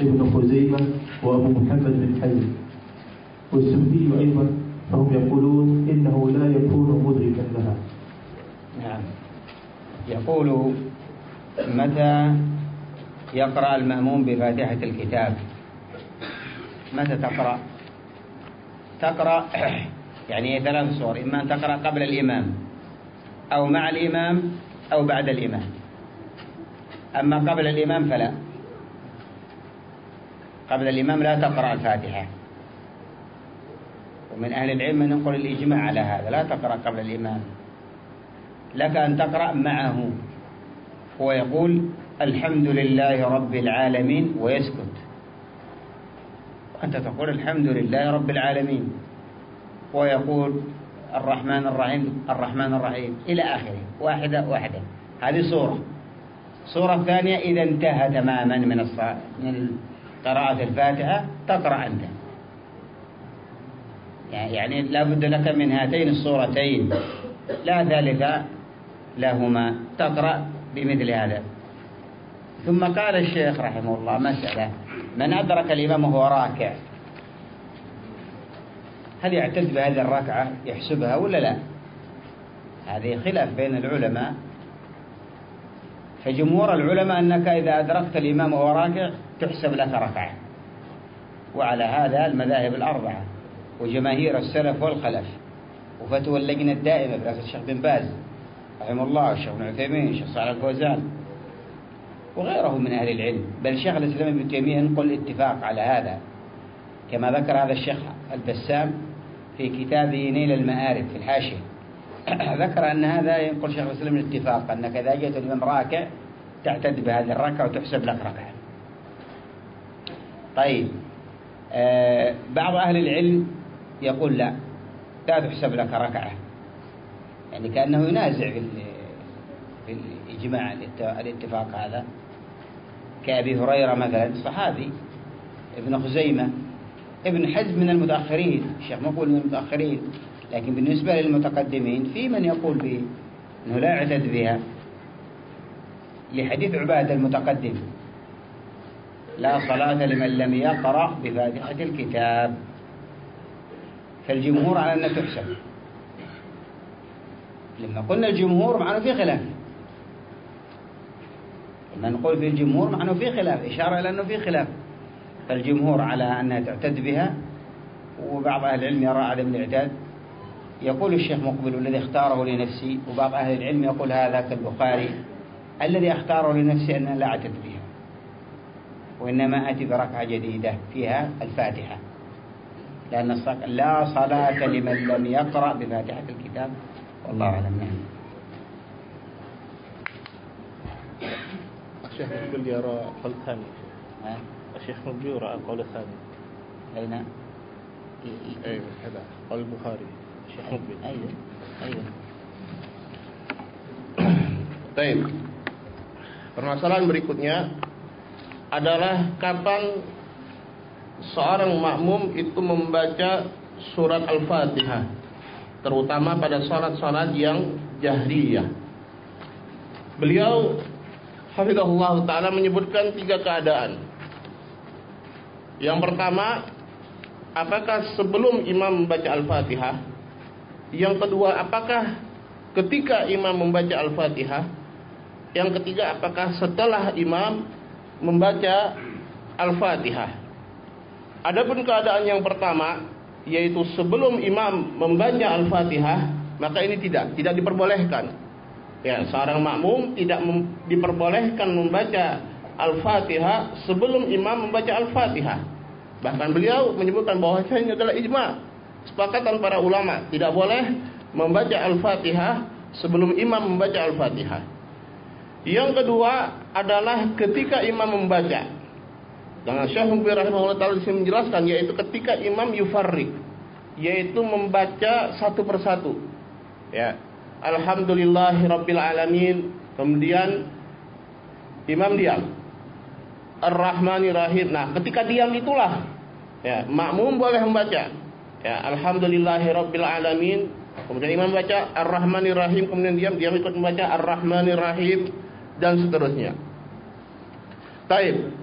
S3: ابن خزيمة وأبو محمد بن حزم. والسدي أيضا فهم يقولون إنه لا يكون مدركا لها.
S1: نعم. يقول متى يقرأ المأموم بفاتحة الكتاب؟ متى تقرأ؟ تقرأ يعني ثلاث صور إما أن تقرأ قبل الإمام أو مع الإمام أو بعد الإمام. أما قبل الإمام فلا. قبل الإمام لا تقرأ الفاتحة. ومن أهل العلم من ينقل الإجماع على هذا لا تقرأ قبل الإمام. لك أن تقرأ معه. هو يقول الحمد لله رب العالمين ويسكت. وأنت تقول الحمد لله رب العالمين. ويقول الرحمن الرحيم الرحمن الرحيم إلى آخره. واحدة واحدة. هذه صورة. صورة ثانية إذا انتهى تماما من من قراءة الفاتحة تقرأ أنت. يعني لا بد لك من هاتين الصورتين. لا ثالث لهما. تقرأ بمثل هذا. ثم قال الشيخ رحمه الله مسألة. من أدرك الإمام وهو راكع. هل يعتد بهذه الركعة يحسبها ولا لا؟ هذه خلاف بين العلماء. فجمهور العلماء أنك إذا أدركت الإمام وهو راكع تحسب لك ركعة. وعلى هذا المذاهب الأربعة. وجماهير السلف والخلف. وفتوى اللجنة الدائمة برئاسة الشيخ بن باز رحمه الله الشيخ ابن عثيمين الشيخ صالح الفوزان وغيره من أهل العلم. بل شيخ الإسلام ابن تيمية ينقل الاتفاق على هذا. كما ذكر هذا الشيخ البسام في كتابه نيل المآرب في الحاشية. ذكر أن هذا ينقل شيخ الإسلام الاتفاق أنك إذا جئت الإمام راكع تعتد بهذه الركعة وتحسب لك ركعة. طيب آه بعض أهل العلم يقول لا لا تحسب لك ركعة يعني كأنه ينازع في الإجماع الاتفاق هذا. كأبي هريرة مثلا صحابي ابن خزيمة ابن حزم من المتأخرين. الشيخ مقبول من المتأخرين لكن بالنسبة للمتقدمين في من يقول به أنه لا يعتد بها. لحديث عبادة المتقدم لا صلاة لمن لم يقرأ بفاتحة الكتاب. فالجمهور على أنها تحسب. لما قلنا الجمهور معنى في خلاف. لما نقول في الجمهور معنى في خلاف إشارة إلى أنه في خلاف. فالجمهور على أنها تعتد بها وبعض أهل العلم يرى عدم الاعتاد. يقول الشيخ مقبل الذي اختاره لنفسي وبعض أهل العلم يقول هذا كالبخاري الذي اختاره لنفسي أن لا أعتد بها وإنما أتي بركعة جديدة فيها الفاتحة. لأن لا صلاة لمن لم يقرأ بفاتحة الكتاب. والله أعلم. نعم.
S2: الشيخ مقبل يرى قول ثاني. الشيخ مقبل يرى القول الثاني
S1: أين؟
S2: أي هذا قول البخاري. الشيخ مقبل
S1: أيوه أيوه.
S2: Baik. Permasalahan berikutnya adalah kapan seorang makmum itu membaca surat Al-Fatihah terutama pada salat-salat yang jahriyah. Beliau Hafizahullah Ta'ala menyebutkan tiga keadaan. Yang pertama, apakah sebelum imam membaca Al-Fatihah? Yang kedua, apakah ketika imam membaca Al-Fatihah? Yang ketiga, apakah setelah imam membaca Al-Fatihah? Adapun keadaan yang pertama, yaitu sebelum imam membaca Al-Fatihah, maka ini tidak, tidak diperbolehkan. Ya, seorang makmum tidak diperbolehkan membaca Al-Fatihah sebelum imam membaca Al-Fatihah. Bahkan beliau menyebutkan bahwa ini adalah ijma, sepakatan para ulama, tidak boleh membaca Al-Fatihah sebelum imam membaca Al-Fatihah. Yang kedua adalah ketika imam membaca. Dan Syekh Mubi rahimahullah taala disini menjelaskan yaitu ketika imam yufarrik, yaitu membaca satu persatu. Ya, Alhamdulillahirabbil alamin. Kemudian imam diam. Ar-Rahmanir Rahim. Nah, ketika diam itulah ya, makmum boleh membaca. Ya, Alhamdulillahirabbil alamin. Kemudian imam baca Ar-Rahmanir Rahim, kemudian diam, diam ikut membaca Ar-Rahmanir Rahim dan seterusnya. Taib.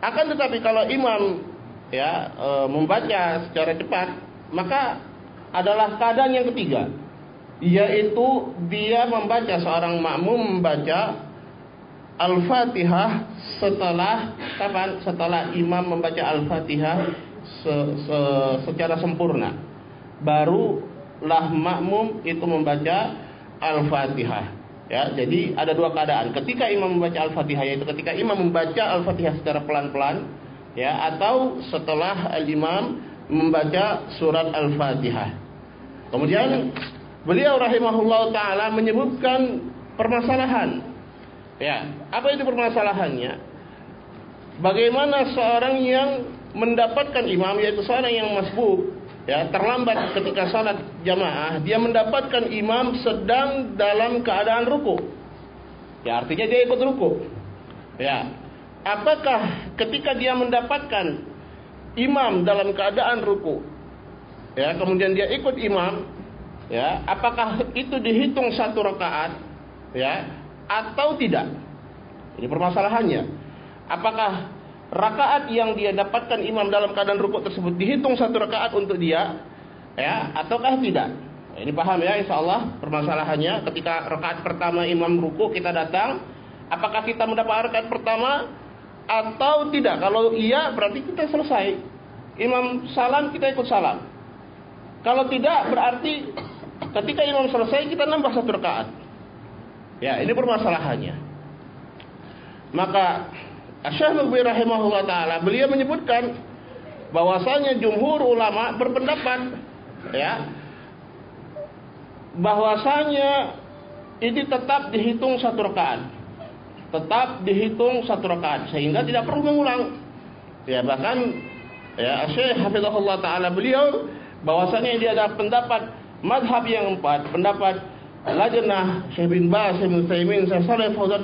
S2: Akan tetapi kalau imam ya e, membaca secara cepat, maka adalah keadaan yang ketiga yaitu dia membaca seorang makmum membaca Al-Fatihah setelah kapan? Setelah imam membaca Al-Fatihah se, se, secara sempurna. Barulah makmum itu membaca Al-Fatihah. Ya, jadi ada dua keadaan. Ketika imam membaca Al-Fatihah yaitu ketika imam membaca Al-Fatihah secara pelan-pelan ya atau setelah al-imam membaca surat Al-Fatihah. Kemudian Beliau rahimahullah taala menyebutkan permasalahan. Ya, apa itu permasalahannya? Bagaimana seorang yang mendapatkan imam yaitu seorang yang masbuk ya terlambat ketika salat jamaah dia mendapatkan imam sedang dalam keadaan ruku. Ya artinya dia ikut ruku. Ya. Apakah ketika dia mendapatkan imam dalam keadaan ruku ya kemudian dia ikut imam ya apakah itu dihitung satu rakaat ya atau tidak? Ini permasalahannya. Apakah rakaat yang dia dapatkan imam dalam keadaan rukuk tersebut dihitung satu rakaat untuk dia ya ataukah tidak? Ini paham ya insya Allah permasalahannya. Ketika rakaat pertama imam rukuk kita datang apakah kita mendapat rakaat pertama atau tidak? Kalau iya berarti kita selesai. Imam salam kita ikut salam. Kalau tidak berarti Ketika imam selesai kita nambah satu rakaat. Ya, ini permasalahannya. Maka Syekh Nubir rahimahullah taala beliau menyebutkan bahwasanya jumhur ulama berpendapat ya bahwasanya ini tetap dihitung satu rakaat. Tetap dihitung satu rakaat sehingga tidak perlu mengulang. Ya bahkan ya Syekh Hafizahullah taala beliau bahwasanya dia ada pendapat madhab yang empat, pendapat Lajnah Syekh bin Baz, bin Taimin, Syekh Saleh Fauzan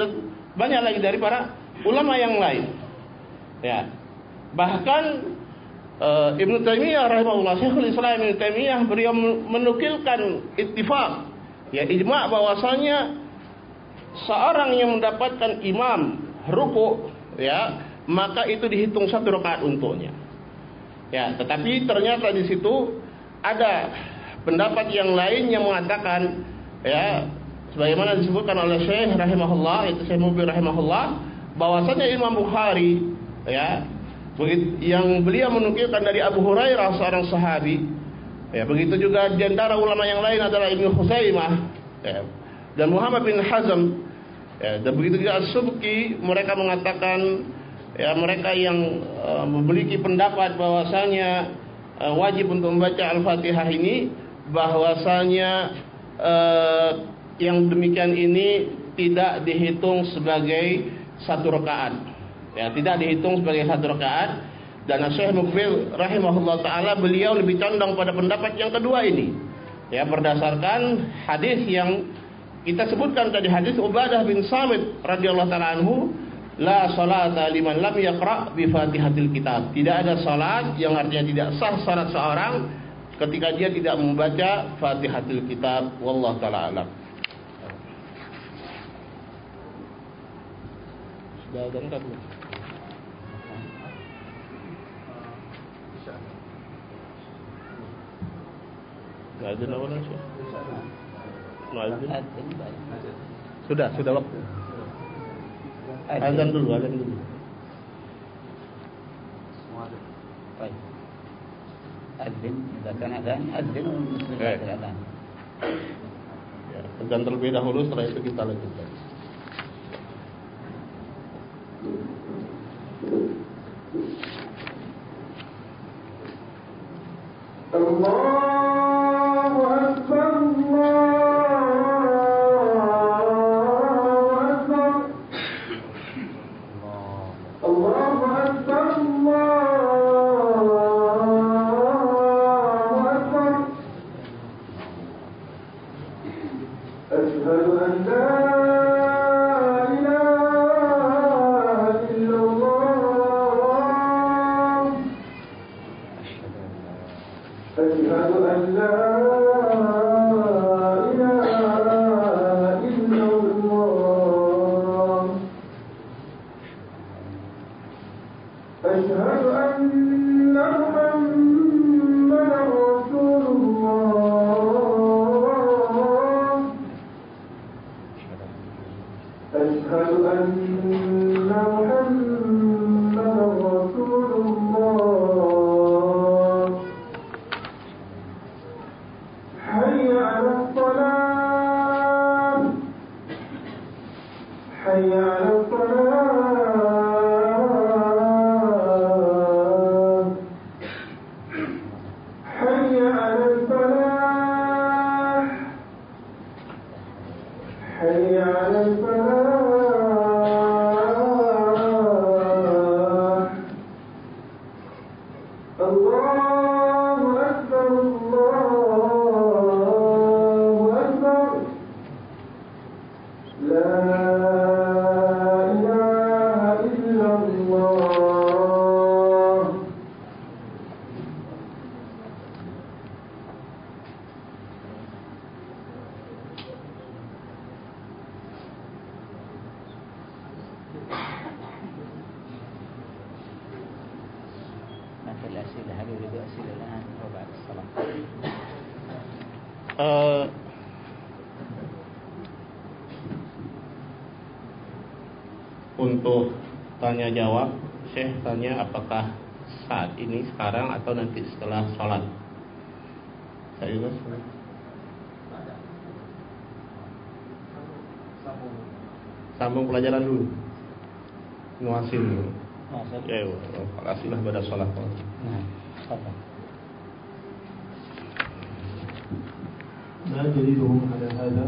S2: banyak lagi dari para ulama yang lain. Ya. Bahkan uh, Ibnu Taimiyah rahimahullah Syekhul Islam Ibnu Taimiyah beliau menukilkan ittifaq ya ijma' bahwasanya seorang yang mendapatkan imam ruku ya maka itu dihitung satu rakaat untuknya. Ya, tetapi ternyata di situ ada pendapat yang lain yang mengatakan ya sebagaimana disebutkan oleh Syekh rahimahullah itu Syekh Mubir rahimahullah bahwasanya Imam Bukhari ya yang beliau menukilkan dari Abu Hurairah seorang sahabi Ya, begitu juga di antara ulama yang lain adalah Ibnu Khuzaimah ya, dan Muhammad bin Hazm. Ya, dan begitu juga As-Subki mereka mengatakan ya mereka yang uh, memiliki pendapat bahwasanya uh, wajib untuk membaca Al-Fatihah ini bahwasanya uh, yang demikian ini tidak dihitung sebagai satu rakaat. Ya, tidak dihitung sebagai satu rakaat dan Syekh Mukbil rahimahullah taala beliau lebih condong pada pendapat yang kedua ini. Ya berdasarkan hadis yang kita sebutkan tadi hadis Ubadah bin Samit radhiyallahu taala anhu la salata liman lam yaqra bi Fatihatil Kitab. Tidak ada salat yang artinya tidak sah salat seorang ketika dia tidak membaca Fatihatul Kitab. Wallahu taala alam. Jawabannya kan belum. Muadzin Sudah, sudah waktu. Azan dulu, azan dulu.
S1: Baik. ada misalkan eh. azan, azan azan.
S2: Ya, azan terlebih dahulu setelah itu kita lanjutkan. Apakah atau nanti setelah sholat saya juga sambung pelajaran dulu نواصل
S1: واصل
S2: ايوه الاسئله بعد الصلاه
S1: نعم تفضل
S3: ما دليلهم على هذا؟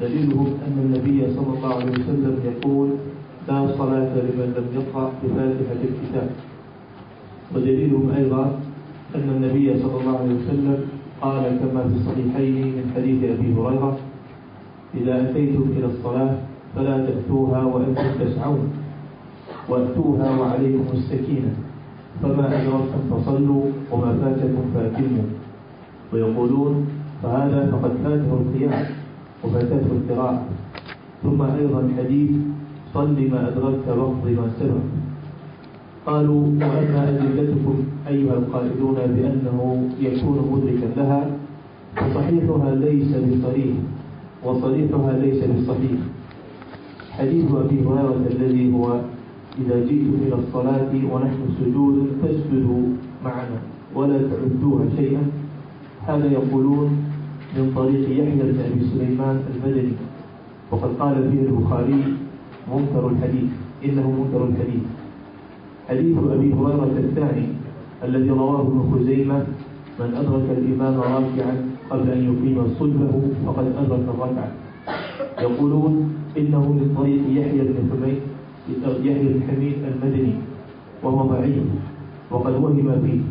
S3: دليلهم أن النبي صلى الله عليه وسلم يقول لا صلاة لمن لم يقرأ بفاتحة الكتاب ودليلهم أيضا أن النبي صلى الله عليه وسلم قال كما في الصحيحين من حديث أبي هريرة إذا أتيتم إلى الصلاة فلا تأتوها وأنتم تسعون وأتوها وعليكم السكينة فما أدركتم فصلوا وما فاتكم فأتموا ويقولون فهذا فقد فاته القيام وفاتته القراءة. ثم أيضا حديث صل ما أدركت واقض ما سبق. قالوا وأما أدلتكم أيها القائلون بأنه يكون مدركا لها فصحيحها ليس بصريح وصريحها ليس بالصحيح حديث أبي هريرة الذي هو إذا جئتم إلى الصلاة ونحن سجود فاسجدوا معنا ولا تعدوها شيئا. هذا يقولون من طريق يحيى بن أبي سليمان المدني وقد قال فيه البخاري منكر الحديث إنه منكر الحديث. حديث أبي هريرة الثاني الذي رواه ابن خزيمة من أدرك الإمام راكعا قبل أن يقيم صلبه فقد أدرك الركعة. يقولون إنه من طريق يحيى بن حميد يحيى بن حميد المدني وهو ضعيف وقد وهم فيه.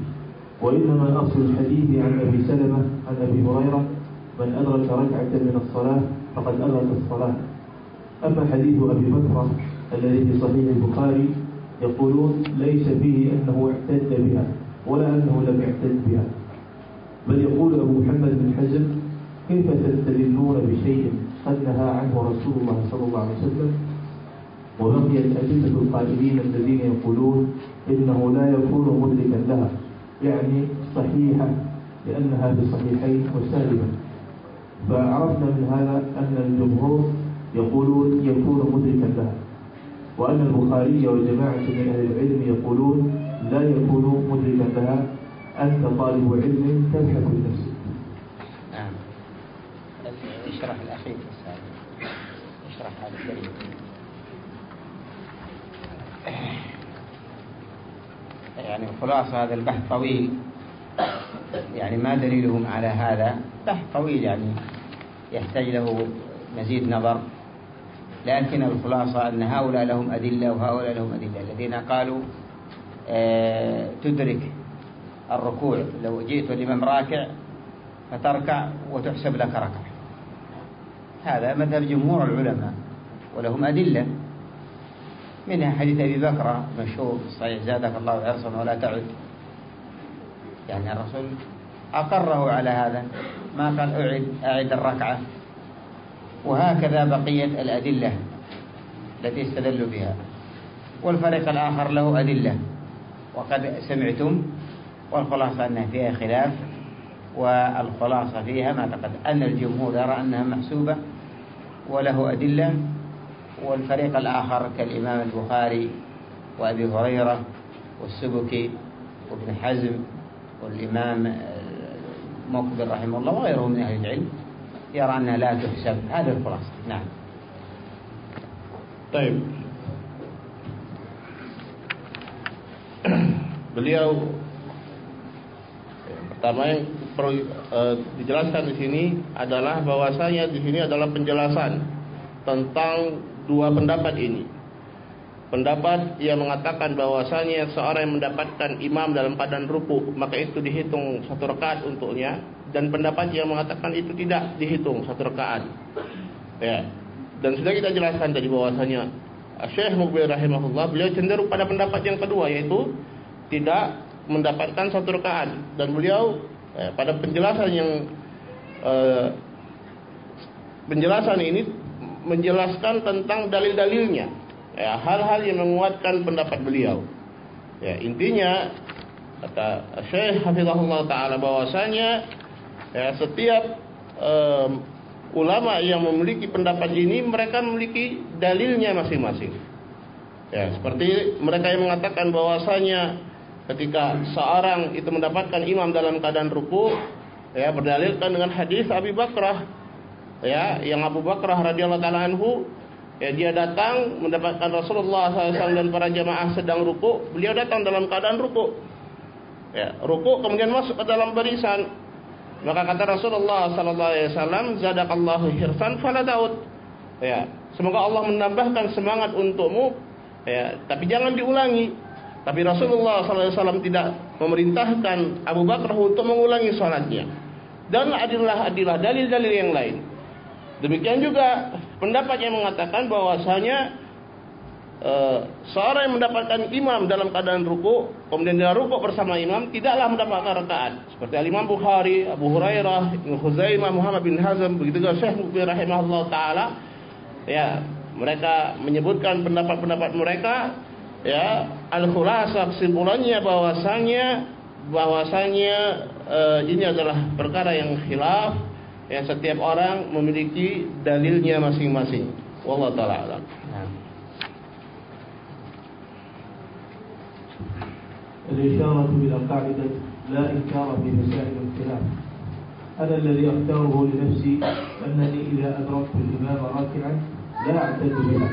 S3: وإنما أصل الحديث عن أبي سلمة عن أبي هريرة من أدرك ركعة من الصلاة فقد أدرك الصلاة. أما حديث أبي بكر الذي في صحيح البخاري يقولون ليس فيه أنه اعتد بها ولا أنه لم يعتد بها. بل يقول أبو محمد بن حزم كيف تستدلون بشيء قد نهى عنه رسول الله صلى الله عليه وسلم؟ وبقي الأدلة القائلين الذين يقولون إنه لا يكون مدركا لها يعني صحيحة لأنها في الصحيحين وسالمة. فعرفنا من هذا أن الجمهور يقولون يكون مدركا لها. وأن البخاري وجماعة من أهل العلم يقولون لا يكون مدركا لها أنت طالب علم تبحث بنفسك.
S1: نعم. اشرح الأخير. اشرح هذا الدليل يعني خلاصة هذا البحث طويل. يعني ما دليلهم على هذا؟ بحث طويل يعني يحتاج له مزيد نظر. لكن الخلاصة أن هؤلاء لهم أدلة وهؤلاء لهم أدلة. الذين قالوا آه، تدرك الركوع لو جئت الإمام راكع فتركع وتحسب لك ركعة. هذا مذهب جمهور العلماء ولهم أدلة. منها حديث أبي بكر مشهور صحيح زادك الله عرصا ولا تعد. يعني الرسول أقره على هذا ما قال أعد أعد الركعة. وهكذا بقية الأدلة التي استدلوا بها. والفريق الآخر له أدلة. وقد سمعتم والخلاصة أنها فيها خلاف والخلاصة فيها ما تقدم أن الجمهور يرى أنها محسوبة وله أدلة. والفريق الآخر كالإمام البخاري وأبي هريرة والسبكي وابن حزم والإمام مقبل رحمه الله وغيره من أهل العلم. يرى أنها لا تحسب هذا الخلاصة نعم
S2: طيب beliau yang pertama yang perlu uh, dijelaskan di sini adalah bahwasanya di sini adalah penjelasan tentang dua pendapat ini. Pendapat yang mengatakan bahwasanya seorang yang mendapatkan imam dalam keadaan ruku maka itu dihitung satu rakaat untuknya dan pendapat yang mengatakan itu tidak dihitung satu rakaat. Ya. Dan sudah kita jelaskan tadi bahwasanya Syekh Mubir rahimahullah beliau cenderung pada pendapat yang kedua yaitu tidak mendapatkan satu rakaat dan beliau eh, pada penjelasan yang eh, penjelasan ini menjelaskan tentang dalil-dalilnya ya hal-hal yang menguatkan pendapat beliau ya intinya kata Syekh Hafizahullah taala bahwasanya ya setiap um, ulama yang memiliki pendapat ini mereka memiliki dalilnya masing-masing ya seperti mereka yang mengatakan bahwasanya ketika seorang itu mendapatkan imam dalam keadaan ruku ya berdalilkan dengan hadis Abi Bakrah ya yang Abu Bakrah radhiyallahu taala anhu Ya, dia datang mendapatkan Rasulullah SAW dan para jamaah sedang ruku. Beliau datang dalam keadaan ruku. Ya, ruku kemudian masuk ke dalam barisan. Maka kata Rasulullah SAW, Zadakallahu hirfan fala daud. Ya, semoga Allah menambahkan semangat untukmu. Ya, tapi jangan diulangi. Tapi Rasulullah SAW tidak memerintahkan Abu Bakar untuk mengulangi sholatnya. Dan adilah-adilah dalil-dalil yang lain. Demikian juga pendapat yang mengatakan bahwasanya e, seorang yang mendapatkan imam dalam keadaan ruku, kemudian dia ruku bersama imam, tidaklah mendapatkan rakaat. Seperti Imam Bukhari, Abu Hurairah, Ibnu Khuzaimah, Muhammad bin Hazm, begitu juga Syekh Mukbir rahimahullah taala. Ya, mereka menyebutkan pendapat-pendapat mereka ya al-khulasa kesimpulannya bahwasanya bahwasanya e, ini adalah perkara yang khilaf yang setiap orang memiliki dalilnya masing-masing. Wallahu taala.
S3: الإشارة إلى قاعدة لا إنكار في مسائل الخلاف. أنا الذي أختاره لنفسي أنني إذا أدركت الإمام راكعا لا أعتد بها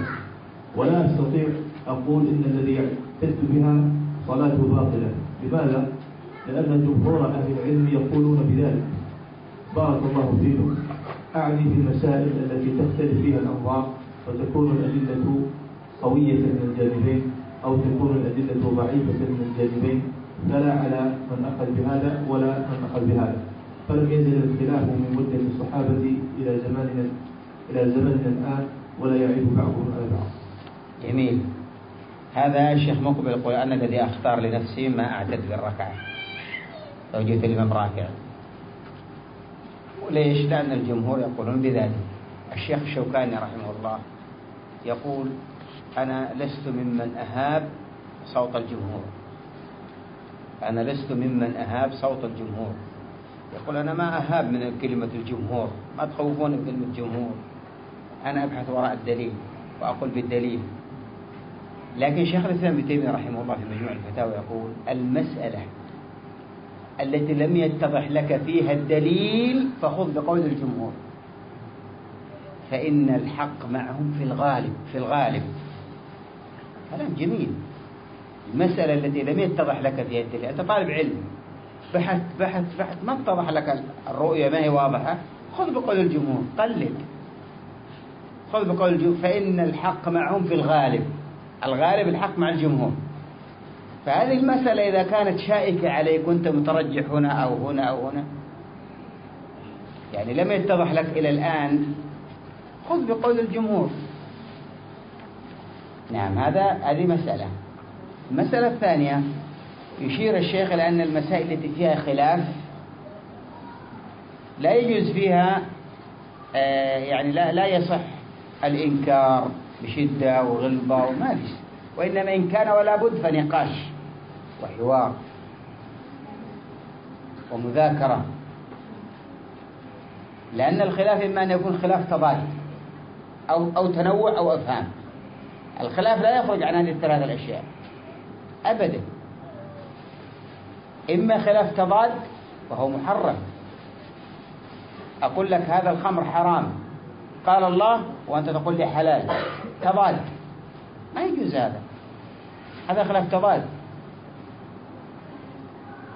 S3: ولا أستطيع أقول إن الذي يعتد بها صلاته باطلة. لماذا؟ لأن جمهور أهل العلم يقولون بذلك. بارك الله فيكم. أعني في المسائل التي تختلف فيها الأنظار وتكون الأدلة قوية من الجانبين. أو تكون الأدلة ضعيفة من الجانبين فلا على من أخذ بهذا ولا من أخذ بهذا فلم يزل الخلاف من مدة الصحابة إلى زماننا إلى زماننا الآن ولا يعيب بعضهم على بعض.
S1: جميل. هذا الشيخ مقبل يقول أنا الذي أختار لنفسي ما أعتد بالركعة. لو جئت الإمام راكع وليش؟ لأن الجمهور يقولون بذلك الشيخ الشوكاني رحمه الله يقول أنا لست ممن أهاب صوت الجمهور. أنا لست ممن أهاب صوت الجمهور. يقول أنا ما أهاب من كلمة الجمهور. ما تخوفوني بكلمة الجمهور. أنا أبحث وراء الدليل وأقول بالدليل. لكن شيخ الإسلام ابن تيمية رحمه الله في مجموع الفتاوى يقول المسألة التي لم يتضح لك فيها الدليل فخذ بقول الجمهور. فإن الحق معهم في الغالب في الغالب. كلام جميل. المسألة التي لم يتضح لك فيها الدليل أنت طالب علم. بحث بحث بحث ما اتضح لك الرؤية ما هي واضحة؟ خذ بقول الجمهور قلد خذ بقول الجمهور فإن الحق معهم في الغالب. الغالب الحق مع الجمهور. فهذه المسألة إذا كانت شائكة عليك وأنت مترجح هنا أو هنا أو هنا يعني لم يتضح لك إلى الآن خذ بقول الجمهور. نعم هذا هذه مسألة. المسألة الثانية يشير الشيخ إلى أن المسائل التي فيها خلاف لا يجوز فيها آه، يعني لا لا يصح الإنكار بشدة وغلظة وما في وإنما إن كان ولا بد فنقاش وحوار ومذاكرة. لأن الخلاف إما أن يكون خلاف تضاد أو أو تنوع أو أفهام. الخلاف لا يخرج عن هذه الثلاث الأشياء. أبدا. إما خلاف تضاد وهو محرم. أقول لك هذا الخمر حرام. قال الله وأنت تقول لي حلال. تضاد ما يجوز هذا. هذا خلاف تضاد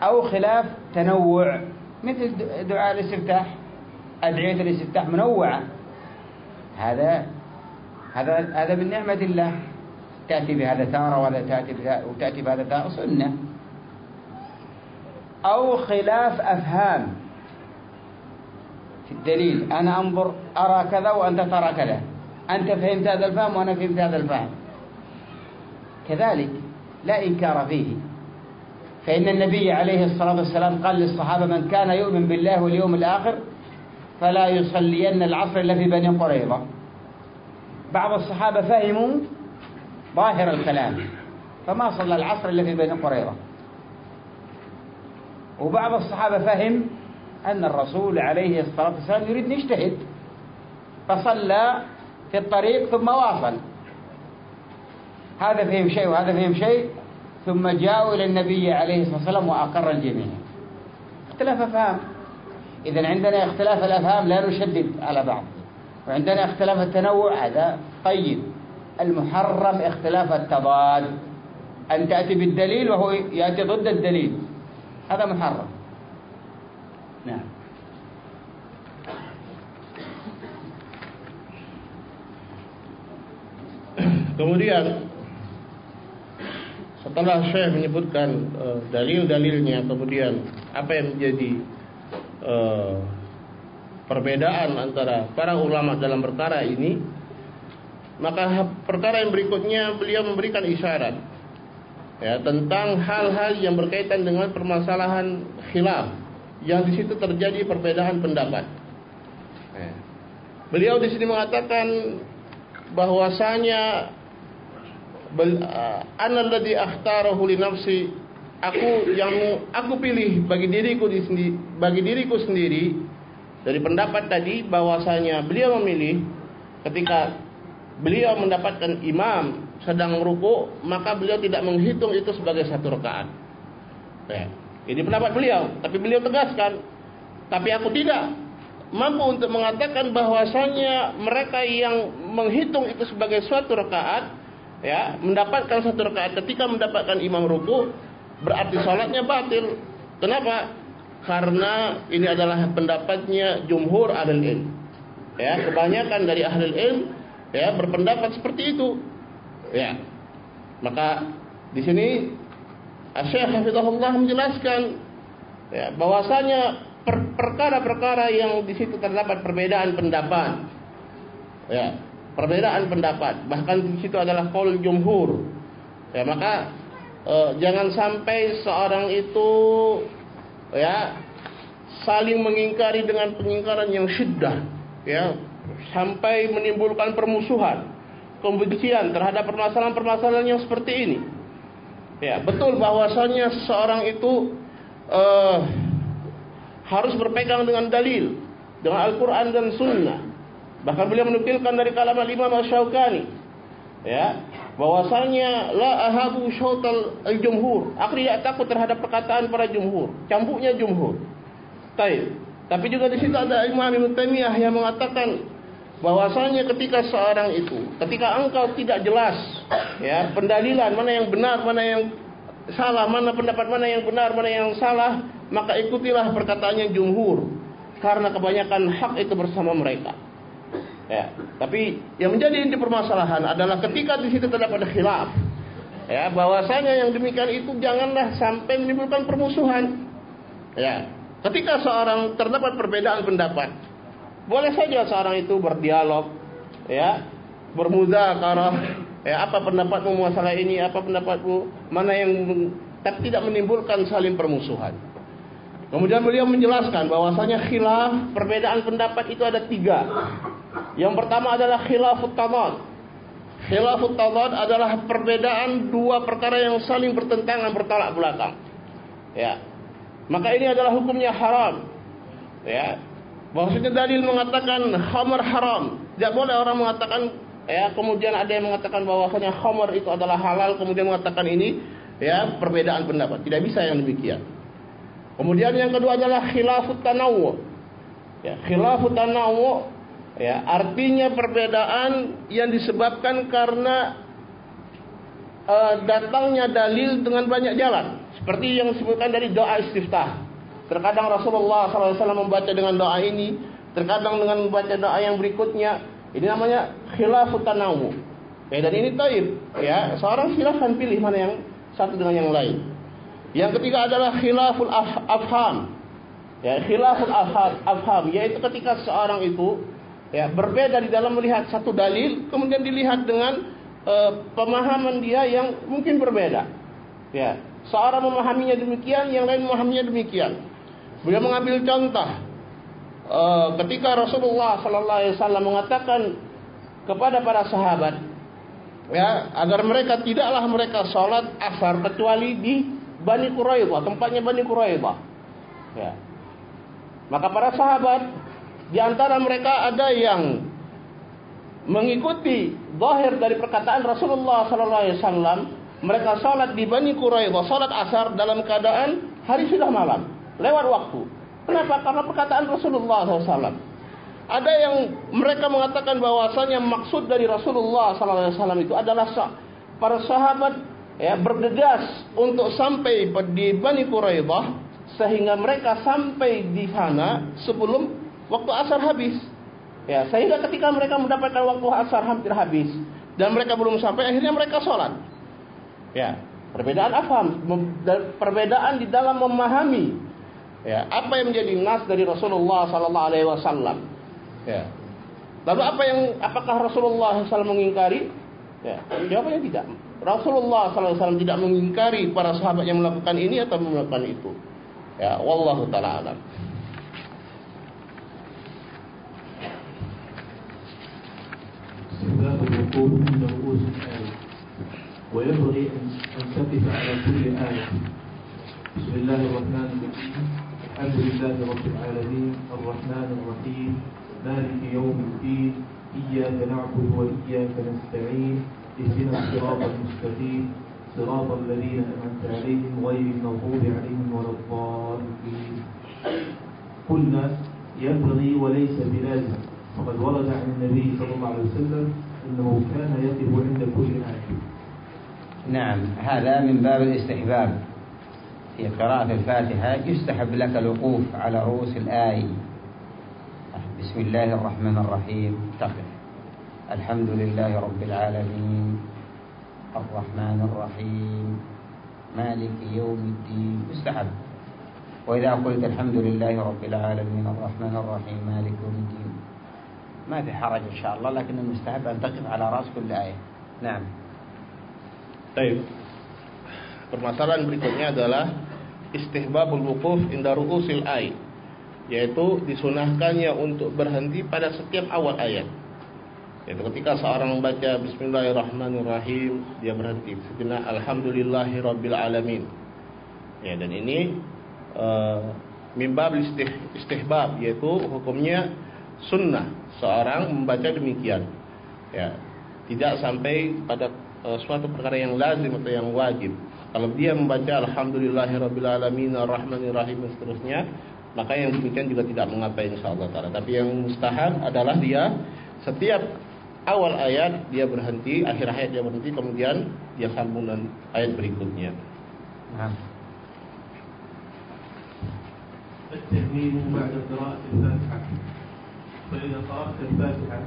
S1: أو خلاف تنوع. مثل دعاء الاستفتاح أدعية الاستفتاح منوعة. هذا هذا هذا من نعمة الله. تأتي بهذا تارة ولا تأتي وتأتي بهذا تارة سنة. أو خلاف أفهام. في الدليل أنا أنظر أرى كذا وأنت ترى كذا. أنت فهمت هذا الفهم وأنا فهمت هذا الفهم. كذلك لا إنكار فيه. فإن النبي عليه الصلاة والسلام قال للصحابة من كان يؤمن بالله واليوم الآخر فلا يصلين العصر إلا في بني قريظة. بعض الصحابة فهموا ظاهر الكلام. فما صلى العصر إلا في بني قريظة. وبعض الصحابة فهم أن الرسول عليه الصلاة والسلام يريد أن يجتهد. فصلى في الطريق ثم واصل. هذا فهم شيء وهذا فهم شيء ثم جاءوا إلى النبي عليه الصلاة والسلام وأقر الجميع. اختلاف أفهام. إذا عندنا اختلاف الأفهام لا نشدد على بعض. وعندنا اختلاف التنوع هذا طيب المحرم اختلاف التضاد. أن تأتي بالدليل وهو يأتي ضد الدليل. هذا محرم. نعم.
S2: Kemudian setelah Syekh menyebutkan uh, dalil-dalilnya, kemudian apa yang menjadi uh, perbedaan antara para ulama dalam perkara ini, maka perkara yang berikutnya beliau memberikan isyarat ya tentang hal-hal yang berkaitan dengan permasalahan khilaf yang di situ terjadi perbedaan pendapat. Ya. Beliau di sini mengatakan bahwasanya analladzi akhtarahu li nafsi aku yang aku pilih bagi diriku di bagi diriku sendiri dari pendapat tadi bahwasanya beliau memilih ketika beliau mendapatkan imam sedang ruku maka beliau tidak menghitung itu sebagai satu rakaat. Ya. Ini pendapat beliau, tapi beliau tegaskan, tapi aku tidak mampu untuk mengatakan bahwasanya mereka yang menghitung itu sebagai suatu rakaat ya mendapatkan satu rakaat ketika mendapatkan imam ruku berarti salatnya batil. Kenapa? Karena ini adalah pendapatnya jumhur ahli ilm. Ya, kebanyakan dari ahli ilm ya berpendapat seperti itu. Ya. Maka di sini Syekh Hafizahullah menjelaskan ya bahwasanya perkara-perkara yang di situ terdapat perbedaan pendapat. Ya, perbedaan pendapat bahkan di situ adalah kaul jumhur ya maka e, jangan sampai seorang itu ya. Saling mengingkari dengan pengingkaran yang syiddah ya. Sampai menimbulkan permusuhan kebencian terhadap permasalahan-permasalahan yang seperti ini. Ya betul bahwasanya seorang itu e, harus berpegang dengan dalil dengan Al-Quran dan Sunnah. Bahkan beliau menukilkan dari kalangan Imam Asy-Syaukani ya, bahwasanya la ahabu syautal al-jumhur. Aku tidak takut terhadap perkataan para jumhur, cambuknya jumhur. Baik. Tapi juga di situ ada Imam Ibnu Taimiyah yang mengatakan bahwasanya ketika seorang itu, ketika engkau tidak jelas ya, pendalilan mana yang benar, mana yang salah, mana pendapat mana yang benar, mana yang salah, maka ikutilah perkataannya jumhur karena kebanyakan hak itu bersama mereka. Ya, tapi yang menjadi inti permasalahan adalah ketika di situ terdapat khilaf. Ya, bahwasanya yang demikian itu janganlah sampai menimbulkan permusuhan. Ya, ketika seorang terdapat perbedaan pendapat, boleh saja seorang itu berdialog, ya, bermuzakarah, ya, apa pendapatmu masalah ini, apa pendapatmu, mana yang tapi tidak menimbulkan saling permusuhan. Kemudian beliau menjelaskan bahwasanya khilaf perbedaan pendapat itu ada tiga. Yang pertama adalah khilafut tamad. Khilafut tamad adalah perbedaan dua perkara yang saling bertentangan bertolak belakang. Ya. Maka ini adalah hukumnya haram. Ya. Maksudnya dalil mengatakan khamar haram. Tidak boleh orang mengatakan ya kemudian ada yang mengatakan bahwasanya khamar itu adalah halal kemudian mengatakan ini ya perbedaan pendapat. Tidak bisa yang demikian. Kemudian yang kedua adalah khilafut tanawu. Ya, khilafut tanawu Ya, artinya perbedaan yang disebabkan karena uh, datangnya dalil dengan banyak jalan. Seperti yang disebutkan dari doa istiftah. Terkadang Rasulullah SAW membaca dengan doa ini, terkadang dengan membaca doa yang berikutnya. Ini namanya khilafut tanawu. Ya, dan ini taib. Ya, seorang silahkan pilih mana yang satu dengan yang lain. Yang ketiga adalah khilaful afham. Ya, khilaful afham, yaitu ketika seorang itu ya berbeda di dalam melihat satu dalil kemudian dilihat dengan e, pemahaman dia yang mungkin berbeda. Ya seorang memahaminya demikian yang lain memahaminya demikian. Beliau mengambil contoh e, ketika Rasulullah sallallahu alaihi wasallam mengatakan kepada para sahabat ya agar mereka tidaklah mereka sholat asar kecuali di Bani Quraidah tempatnya Bani Quraidah ya maka para sahabat di antara mereka ada yang mengikuti zahir dari perkataan Rasulullah sallallahu alaihi wasallam, mereka salat di Bani Quraidah, salat asar dalam keadaan hari sudah malam, lewat waktu. Kenapa? Karena perkataan Rasulullah SAW. Ada yang mereka mengatakan bahwasanya maksud dari Rasulullah SAW itu adalah para sahabat ya bergegas untuk sampai di Bani Quraidah sehingga mereka sampai di sana sebelum waktu asar habis. Ya, sehingga ketika mereka mendapatkan waktu asar hampir habis dan mereka belum sampai akhirnya mereka sholat. Ya, perbedaan afham, perbedaan di dalam memahami ya apa yang menjadi nas dari Rasulullah sallallahu alaihi wasallam Ya. Lalu apa yang apakah Rasulullah SAW mengingkari? Ya, jawabannya tidak. Rasulullah SAW tidak mengingkari para sahabat yang melakukan ini atau melakukan itu. Ya, wallahu taala alam.
S3: استحباب الوقوف عند رؤوس الآية وينبغي أن تقف على كل آية بسم الله الرحمن الرحيم الحمد لله رب العالمين الرحمن الرحيم مالك يوم الدين إياك نعبد وإياك نستعين اهدنا الصراط المستقيم. صراط الذين أنعمت عليهم غير المغضوب عليهم ولا الضالين. قلنا ينبغي وليس بلازم. فقد ورد عن النبي صلى الله عليه وسلم أنه كان يقف عند كل آية
S1: نعم هذا من باب الاستحباب. في قراءة الفاتحة يستحب لك الوقوف على رؤوس الآية. بسم الله الرحمن الرحيم. تقف الحمد لله رب العالمين. الرحمن الرحيم. مالك يوم الدين. يستحب وإذا قلت الحمد لله رب العالمين الرحمن الرحيم مالك يوم الدين. ما في حرج إن شاء الله لكن المستحب أن تقف على رأس كل آية. نعم.
S2: طيب. Permasalahan berikutnya adalah istihbabul wukuf inda ru'usil ayat yaitu disunahkannya untuk berhenti pada setiap awal ayat. Yaitu ketika seorang membaca Bismillahirrahmanirrahim dia berhenti sejenak Alhamdulillahirabbil alamin. Ya dan ini uh, mimbab istih, istihbab yaitu hukumnya sunnah seorang membaca demikian. Ya, tidak sampai pada uh, suatu perkara yang lazim atau yang wajib. Kalau dia membaca Alhamdulillahirabbil alamin arrahmanirrahim dan seterusnya maka yang demikian juga tidak mengapa insyaallah. Tapi yang mustahab adalah dia setiap awal ayat dia berhenti, akhir ayat dia berhenti, kemudian dia sambung dengan ayat berikutnya. Nah.
S3: التهميم بعد قراءة الفاتحة فإذا قرأت الفاتحة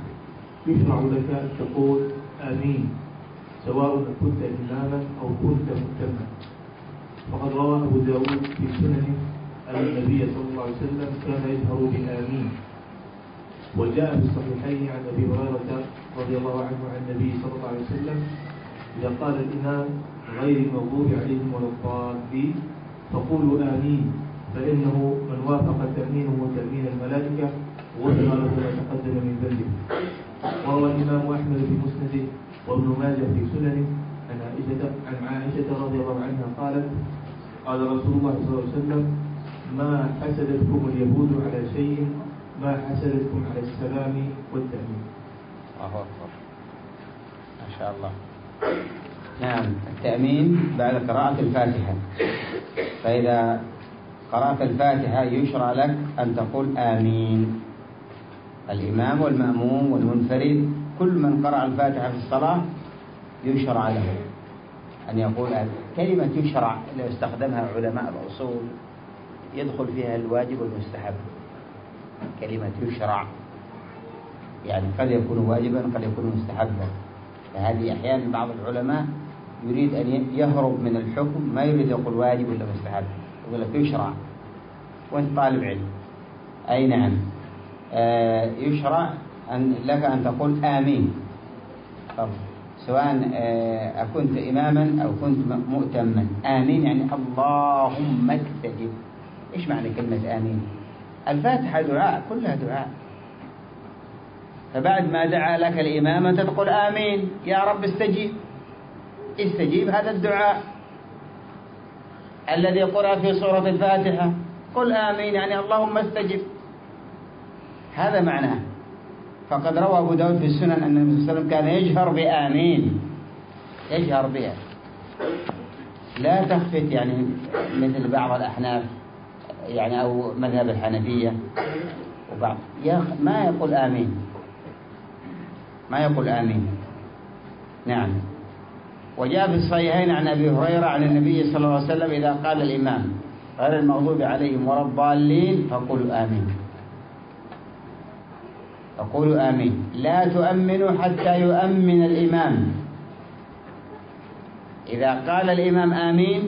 S3: يشرع لك أن تقول آمين سواء كنت إماما أو كنت مهتما فقد روى أبو داود في سننه أن النبي صلى الله عليه وسلم كان يجهر بآمين وجاء في الصحيحين عن أبي هريرة رضي الله عنه عن النبي صلى الله عليه وسلم إذا قال الإمام غير المغضوب عليهم ولا الضالين فقولوا آمين فإنه من وافق تأمينه تأمين الملائكة غفر له ما تقدم من ذنبه. وروى الإمام أحمد في مسنده وابن ماجه في سننه عن عائشة عن عائشة رضي الله عنها قالت قال رسول الله صلى الله عليه وسلم ما حسدتكم اليهود على شيء ما حسدتكم على السلام والتأمين.
S1: الله أكبر. ما شاء الله. نعم التأمين بعد قراءة الفاتحة. فإذا قرأت الفاتحة يشرع لك أن تقول آمين. الإمام والمأموم والمنفرد كل من قرأ الفاتحة في الصلاة يشرع له. أن يقول كلمة يشرع لو استخدمها علماء الأصول يدخل فيها الواجب والمستحب. كلمة يشرع. يعني قد يكون واجبا قد يكون مستحبا. فهذه أحيانا بعض العلماء يريد أن يهرب من الحكم ما يريد يقول واجب ولا مستحب. يقول لك يشرع. وأنت طالب علم. أي نعم. آه يشرع أن لك أن تقول آمين. طب سواء آه أكنت إماما أو كنت مؤتما. آمين يعني اللهم استجب إيش معنى كلمة آمين؟ الفاتحة دعاء كلها دعاء. فبعد ما دعا لك الإمام أنت تقول آمين. يا رب استجيب. استجيب هذا الدعاء الذي قرأ في سورة الفاتحة. قل آمين يعني اللهم استجب. هذا معناه. فقد روى أبو داود في السنن أن النبي صلى الله عليه وسلم كان يجهر بآمين. يجهر بها. لا تخفت يعني مثل بعض الأحناف يعني أو مذهب الحنفية وبعض. ما يقول آمين. ما يقول آمين. نعم. وجاء في الصحيحين عن أبي هريرة عن النبي صلى الله عليه وسلم إذا قال الإمام غير المغضوب عليهم ولا الضالين فقولوا آمين. فقولوا آمين. لا تؤمنوا حتى يؤمن الإمام. إذا قال الإمام آمين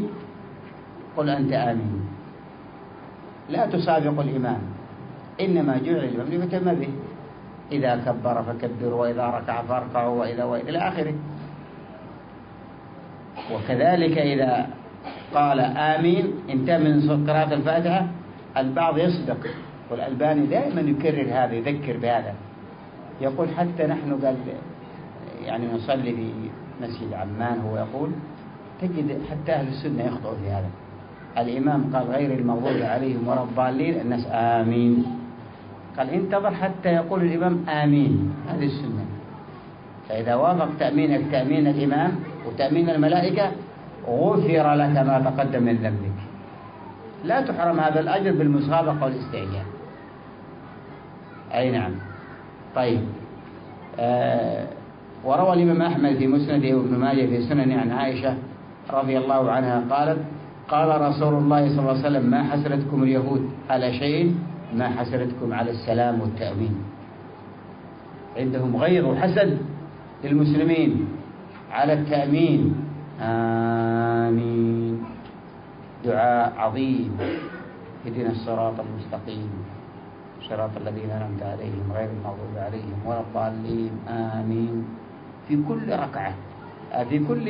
S1: قل أنت آمين. لا تسابق الإمام. إنما جعل الإمام ليتم به إذا كبر فكبروا وإذا ركع فاركعوا وإذا وإذا إلى آخره. وكذلك إذا قال آمين انتهى من قراءة الفاتحة البعض يصدق. والألباني دائما يكرر هذا يذكر بهذا. يقول حتى نحن قال يعني نصلي في مسجد عمان هو يقول تجد حتى أهل السنة يخطئوا في هذا. الإمام قال غير المغضوب عليهم ولا الضالين الناس آمين. قال انتظر حتى يقول الإمام آمين. هذه السنة. فإذا وافق تأمينك تأمين الإمام وتأمين الملائكة غفر لك ما تقدم من ذنبك. لا تحرم هذا الأجر بالمسابقة والاستعجال. أي نعم. طيب. آه وروى الإمام أحمد في مسنده وابن ماجه في سنن عن عائشة رضي الله عنها قالت قال رسول الله صلى الله عليه وسلم ما حسرتكم اليهود على شيء؟ ما حسرتكم على السلام والتأمين عندهم غير وحسد للمسلمين على التأمين. آمين. دعاء عظيم. اهدنا الصراط المستقيم. صراط الذين أنعمت عليهم غير المغضوب عليهم ولا الضالين. آمين. في كل ركعة في كل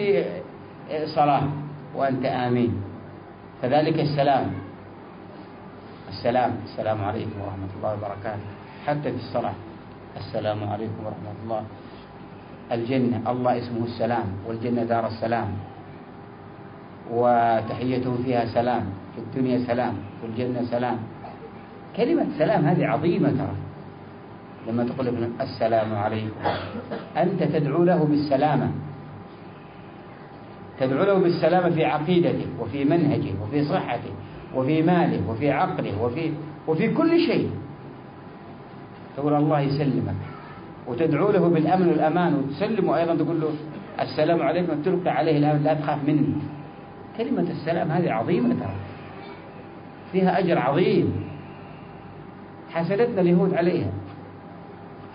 S1: صلاة وأنت آمين. كذلك السلام. السلام. السلام عليكم ورحمة الله وبركاته. حتى في الصلاة. السلام عليكم ورحمة الله. الجنة. الله اسمه السلام. والجنة دار السلام. وتحيته فيها سلام. في الدنيا سلام. في الجنة سلام. كلمة سلام هذه عظيمة ترى. لما تقول ابن السلام عليكم. أنت تدعو له بالسلامة. تدعو له بالسلامة في عقيدته وفي منهجه وفي صحته وفي ماله وفي عقله وفي وفي كل شيء. تقول الله يسلمك وتدعو له بالأمن والأمان وتسلمه أيضا تقول له السلام عليكم تلقي عليه الأمن لا تخاف مني. كلمة السلام هذه عظيمة ترى. فيها أجر عظيم. حسدتنا اليهود عليها.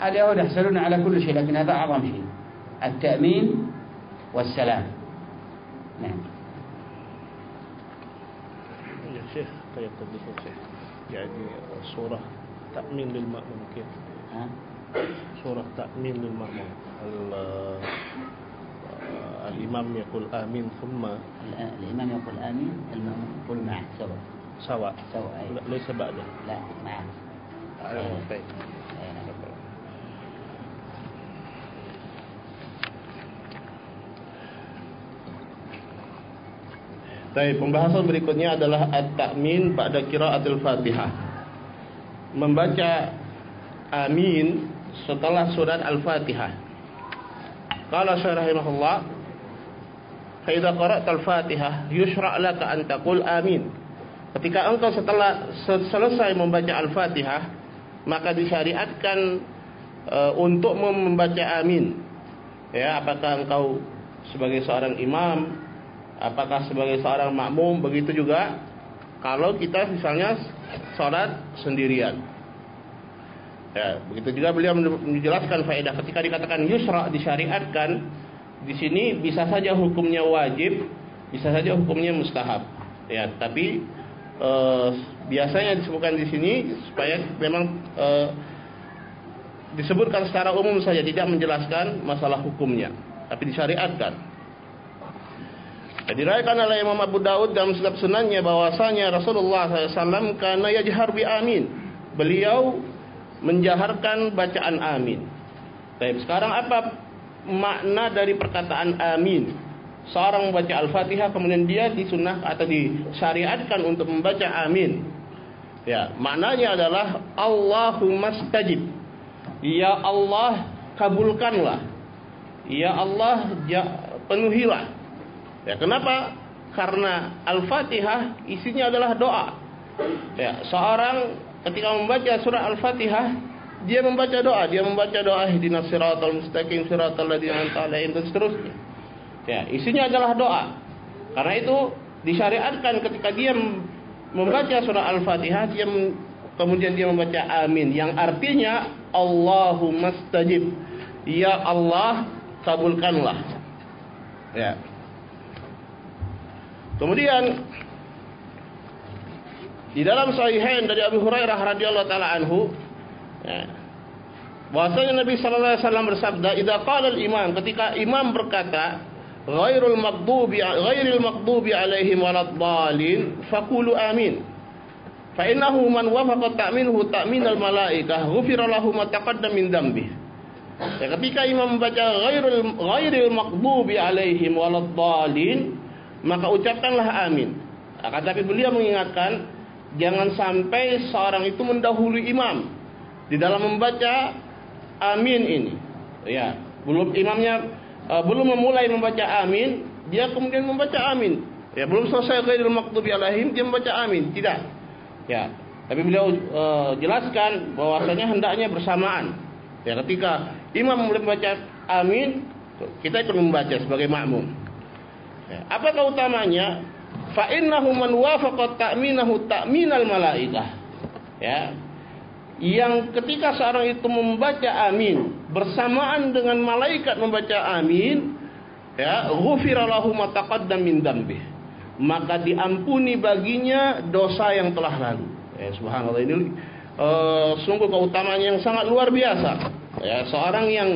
S1: اليهود يحسدون على كل شيء لكن هذا أعظم شيء التأمين والسلام. نعم.
S2: يا شيخ كيف تدخل شيخ يعني صورة تأمين للمأمون كيف
S1: ها؟
S2: صورة تأمين للمأمون الإمام يقول آمين ثم
S1: الإمام يقول آمين المأمون يقول معه سوا
S2: سواء
S1: سوا أي.
S2: لا- ليس بعده
S1: لا معه
S2: أيوة، طيب. Tapi pembahasan berikutnya adalah At-Takmin pada kiraatul Fatihah. Membaca Amin setelah surat Al-Fatihah. Kalau syarahimahullah, Haida qara'at Al-Fatihah, yushra' laka an taqul Amin. Ketika engkau setelah selesai membaca Al-Fatihah, maka disyariatkan e, untuk membaca Amin. Ya, apakah engkau sebagai seorang imam apakah sebagai seorang makmum begitu juga? Kalau kita misalnya sholat sendirian. Ya begitu juga beliau menjelaskan faedah. Ketika dikatakan yusra disyariatkan di sini bisa saja hukumnya wajib bisa saja hukumnya mustahab. Ya tapi eh, biasanya disebutkan di sini supaya memang eh, disebutkan secara umum saja tidak menjelaskan masalah hukumnya tapi disyariatkan Diriwayatkan oleh Imam Abu Daud dalam kitab sunannya bahwasanya Rasulullah SAW karena yajhar bi amin. Beliau menjaharkan bacaan amin. Baik, sekarang apa makna dari perkataan amin? Seorang membaca Al-Fatihah kemudian dia disunnah atau disyariatkan untuk membaca amin. Ya, maknanya adalah Allahumma stajib. Ya Allah, kabulkanlah. Ya Allah, ja, penuhilah. Ya, kenapa? Karena Al-Fatihah isinya adalah doa. Ya, seorang ketika membaca surah Al-Fatihah dia membaca doa, dia membaca doa ihdinas siratal mustaqim siratal ladzina an'amta alaihim dan seterusnya. Ya, isinya adalah doa. Karena itu disyariatkan ketika dia membaca surah Al-Fatihah dia kemudian dia membaca amin yang artinya Allahumma stajib. Ya Allah, kabulkanlah. Ya. Kemudian di dalam sahihain dari Abu Hurairah radhiyallahu taala anhu ya, bahwasanya Nabi sallallahu alaihi wasallam bersabda, "Idza qala al-imam" ketika imam berkata, "Ghairul maghdubi ghairil maghdubi alaihim waladdallin" faqulu amin. Fa innahu man wafaqa ta'minhu ta'minal malaikah ghufira lahu ma taqaddama min dhanbi. Ya, ketika imam membaca ghairul ghairil maghdubi alaihim waladdallin maka ucapkanlah amin. Akan tapi beliau mengingatkan jangan sampai seorang itu mendahului imam di dalam membaca amin ini. Ya, belum imamnya uh, belum memulai membaca amin, dia kemudian membaca amin. Ya, belum selesai ghairil maghdubi alaihim dia membaca amin. Tidak. Ya, tapi beliau uh, jelaskan bahwasanya hendaknya bersamaan. Ya, ketika imam mulai membaca amin, kita ikut membaca sebagai makmum. Ya, apa keutamanya? fa innahu man wafaqa ta'minahu ta'minal malaikah ya. Yang ketika seorang itu membaca amin bersamaan dengan malaikat membaca amin ya ghufira lahu ma taqaddam min dambi maka diampuni baginya dosa yang telah lalu. Ya subhanallah. Ini uh, sungguh keutamaan yang sangat luar biasa. Ya seorang yang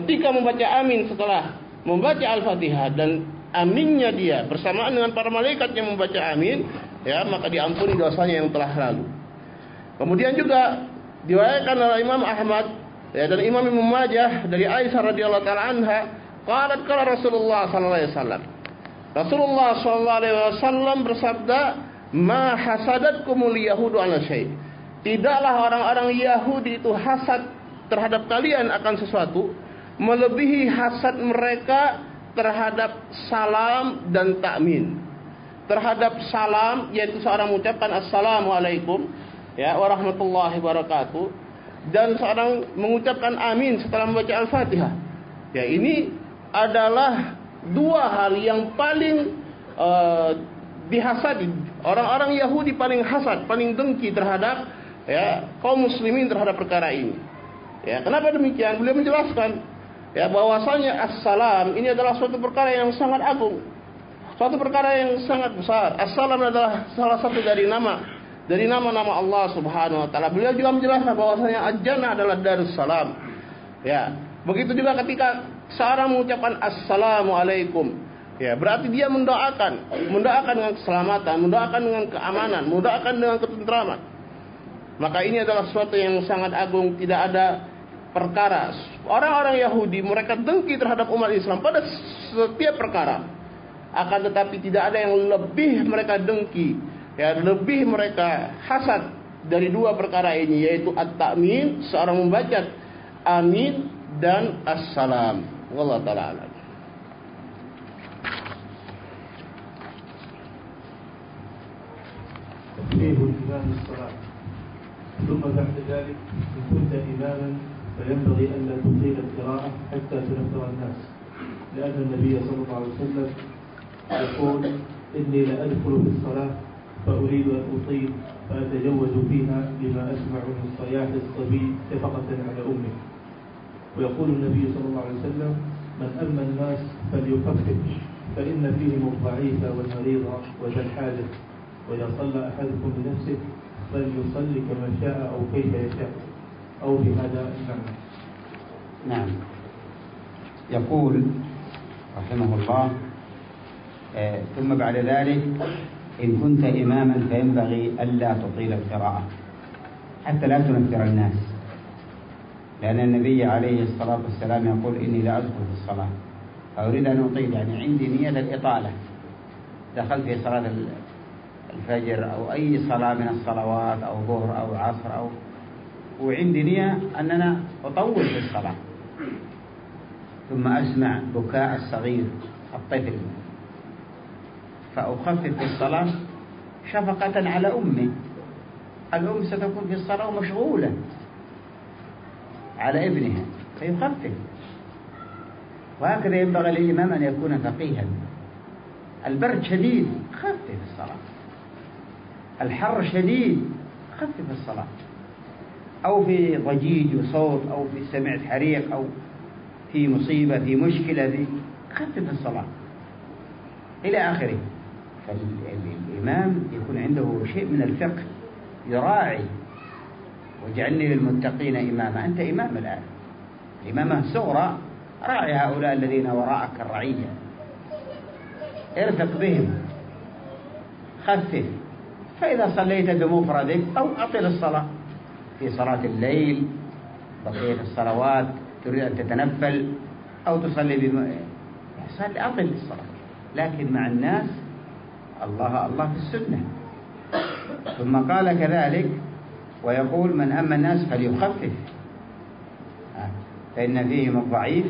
S2: ketika membaca amin setelah membaca al-fatihah dan aminnya dia bersamaan dengan para malaikat yang membaca amin ya maka diampuni dosanya yang telah lalu. Kemudian juga diriwayatkan oleh Imam Ahmad ya, dan Imam Ibnu Majah dari Aisyah radhiyallahu taala anha qalat qala Rasulullah sallallahu alaihi wasallam. Rasulullah sallallahu alaihi wasallam bersabda ma hasadatkumul yahudu ala syai. Tidaklah orang-orang Yahudi itu hasad terhadap kalian akan sesuatu melebihi hasad mereka terhadap salam dan takmin. Terhadap salam yaitu seorang mengucapkan assalamualaikum ya warahmatullahi wabarakatuh dan seorang mengucapkan amin setelah membaca Al-Fatihah. Ya ini adalah dua hal yang paling uh, dihasadi. Orang-orang Yahudi paling hasad, paling dengki terhadap ya kaum muslimin terhadap perkara ini. Ya, kenapa demikian? Beliau menjelaskan ya bahwasanya assalam ini adalah suatu perkara yang sangat agung. Suatu perkara yang sangat besar. Assalam adalah salah satu dari nama dari nama-nama Allah Subhanahu wa taala. Beliau juga menjelaskan bahwasanya al-jannah adalah darussalam. Ya begitu juga ketika seorang mengucapkan assalamu alaikum ya berarti dia mendoakan mendoakan dengan keselamatan mendoakan dengan keamanan mendoakan dengan ketentraman. Maka ini adalah sesuatu yang sangat agung. Tidak ada perkara. Orang-orang Yahudi mereka dengki terhadap umat Islam pada setiap perkara. Akan tetapi tidak ada yang lebih mereka dengki, ya lebih mereka hasad dari dua perkara ini yaitu at-ta'min, seorang membaca amin dan assalam. Wallahu taala alam.
S3: فيه الإمام الصلاة ثم بعد ذلك إن كنت إماما فينبغي ألا تطيل القراءة حتى تنفر الناس لأن النبي صلى الله عليه وسلم يقول إني لأدخل في الصلاة فأريد أن أطيل فأتجوز فيها لما أسمع من صياح الصبي شفقة على أمه ويقول النبي صلى الله عليه وسلم من أما الناس فليخفف فإن فيهم الضعيف والمريض وذا الحاجة وإذا صلى أحدكم بنفسه فليصلي كما شاء أو كيف يشاء. أو بهذا المعنى
S1: نعم. يقول رحمه الله آه ثم بعد ذلك إن كنت إماما فينبغي ألا تطيل القراءة حتى لا تنفر الناس. لأن النبي عليه الصلاة والسلام يقول إني لا أدخل في الصلاة فأريد أن أطيل يعني عندي نية الإطالة دخلت في صلاة الفجر أو أي صلاة من الصلوات أو ظهر أو عصر أو وعندي نية أن أنا أطول في الصلاة. ثم أسمع بكاء الصغير الطفل. فأخفف الصلاة شفقة على أمي. الأم ستكون في الصلاة ومشغولة على ابنها فيخفف. وهكذا ينبغي للإمام أن يكون فقيها. البرد شديد خفف الصلاة. الحر شديد خفف الصلاة. أو في ضجيج وصوت أو في سمعت حريق أو في مصيبة في مشكلة في خفف الصلاة. إلى آخره. فالإمام يكون عنده شيء من الفقه يراعي. واجعلني للمتقين إماما. أنت إمام الآن. الإمامة الصغرى راعي هؤلاء الذين وراءك الرعية. ارفق بهم. خفف. فإذا صليت بمفردك أو أطل الصلاة. في صلاة الليل بقية الصلوات تريد أن تتنفل أو تصلي بم... صلي أطل الصلاة. لكن مع الناس الله الله في السنة. ثم قال كذلك ويقول من أما الناس فليخفف. فإن فيهم الضعيف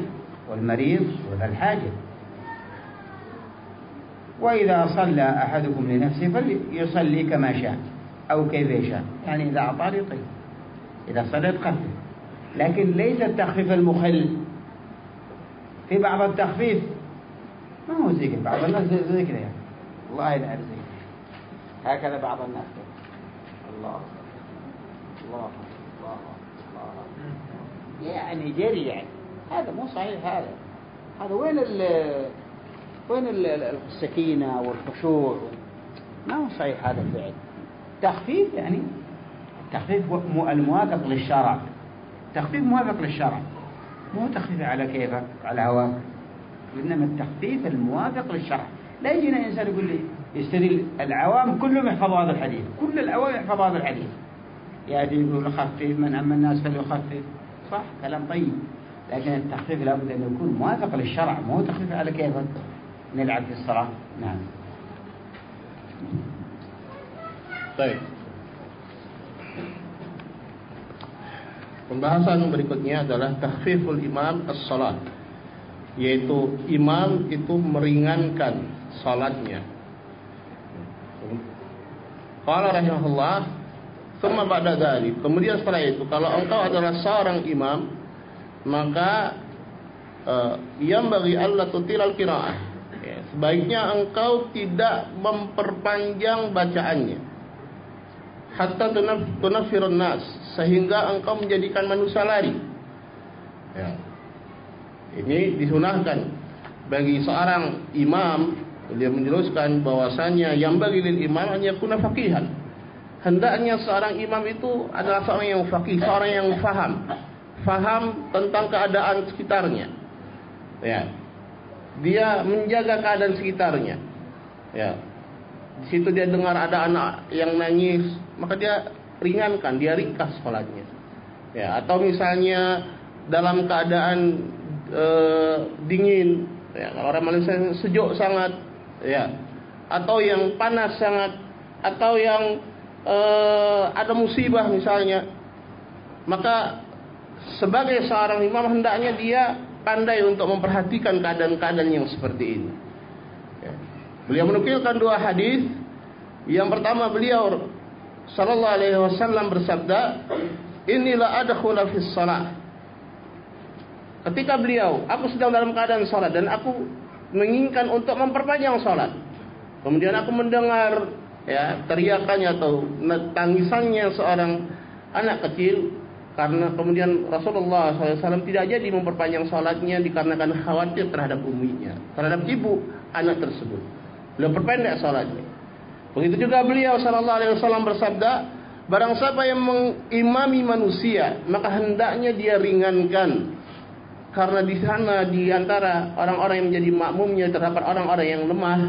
S1: والمريض وذا الحاجة. وإذا صلى أحدكم لنفسه فليصلي كما شاء أو كيف يشاء يعني إذا أعطى يطيب إذا خفف لكن ليس التخفيف المخل. في بعض التخفيف ما هو كده. بعض الناس كده يعني. الله زي كده. هكذا بعض الناس. الله الله الله الله يعني جري يعني. هذا مو صحيح هذا. هذا وين ال وين السكينة والخشوع؟ ما هو صحيح هذا الفعل تخفيف يعني التخفيف الموافق للشرع. تخفيف موافق للشرع. مو تخفيف على كيفك على هواك. إنما التخفيف الموافق للشرع. لا يجينا إنسان يقول لي يستدل العوام كلهم يحفظوا هذا الحديث. كل العوام يحفظوا هذا الحديث. يأتي يقول خفف من أما الناس فليخفف؟ صح كلام طيب. لكن التخفيف لابد أن يكون موافق للشرع مو تخفيف على كيفك. نلعب في الصلاة. نعم.
S2: طيب. Pembahasan berikutnya adalah tahfiful imam as-salat yaitu imam itu meringankan salatnya. Qala rahimahullah, "Tsumma ba'da dzalik." Kemudian setelah itu kalau engkau adalah seorang imam maka uh, yang bagi Allah tutilal qiraah. Ya, sebaiknya engkau tidak memperpanjang bacaannya. Hatta tunafirun nas sehingga engkau menjadikan manusia lari. Ya. Ini disunahkan bagi seorang imam dia menjelaskan bahwasanya yang bagi lil imam hanya kuna faqihan. Hendaknya seorang imam itu adalah seorang yang faqih, seorang yang faham. Faham tentang keadaan sekitarnya. Ya. Dia menjaga keadaan sekitarnya. Ya. Di situ dia dengar ada anak yang nangis, maka dia ringankan, dia ringkas sholatnya. Ya, atau misalnya dalam keadaan e, dingin, ya, kalau orang Malaysia sejuk sangat, ya, atau yang panas sangat, atau yang e, ada musibah misalnya, maka sebagai seorang imam hendaknya dia pandai untuk memperhatikan keadaan-keadaan yang seperti ini. Ya. Beliau menukilkan dua hadis. Yang pertama beliau sallallahu alaihi wasallam bersabda, "Inilah adkhula fis shalah." Ketika beliau, aku sedang dalam keadaan salat dan aku menginginkan untuk memperpanjang salat. Kemudian aku mendengar ya teriakannya atau tangisannya seorang anak kecil karena kemudian Rasulullah SAW tidak jadi memperpanjang salatnya dikarenakan khawatir terhadap uminya, terhadap ibu anak tersebut. Beliau perpendek salatnya. Begitu juga beliau sallallahu alaihi wasallam bersabda, barang siapa yang mengimami manusia, maka hendaknya dia ringankan. Karena di sana di antara orang-orang yang menjadi makmumnya terdapat orang-orang yang lemah,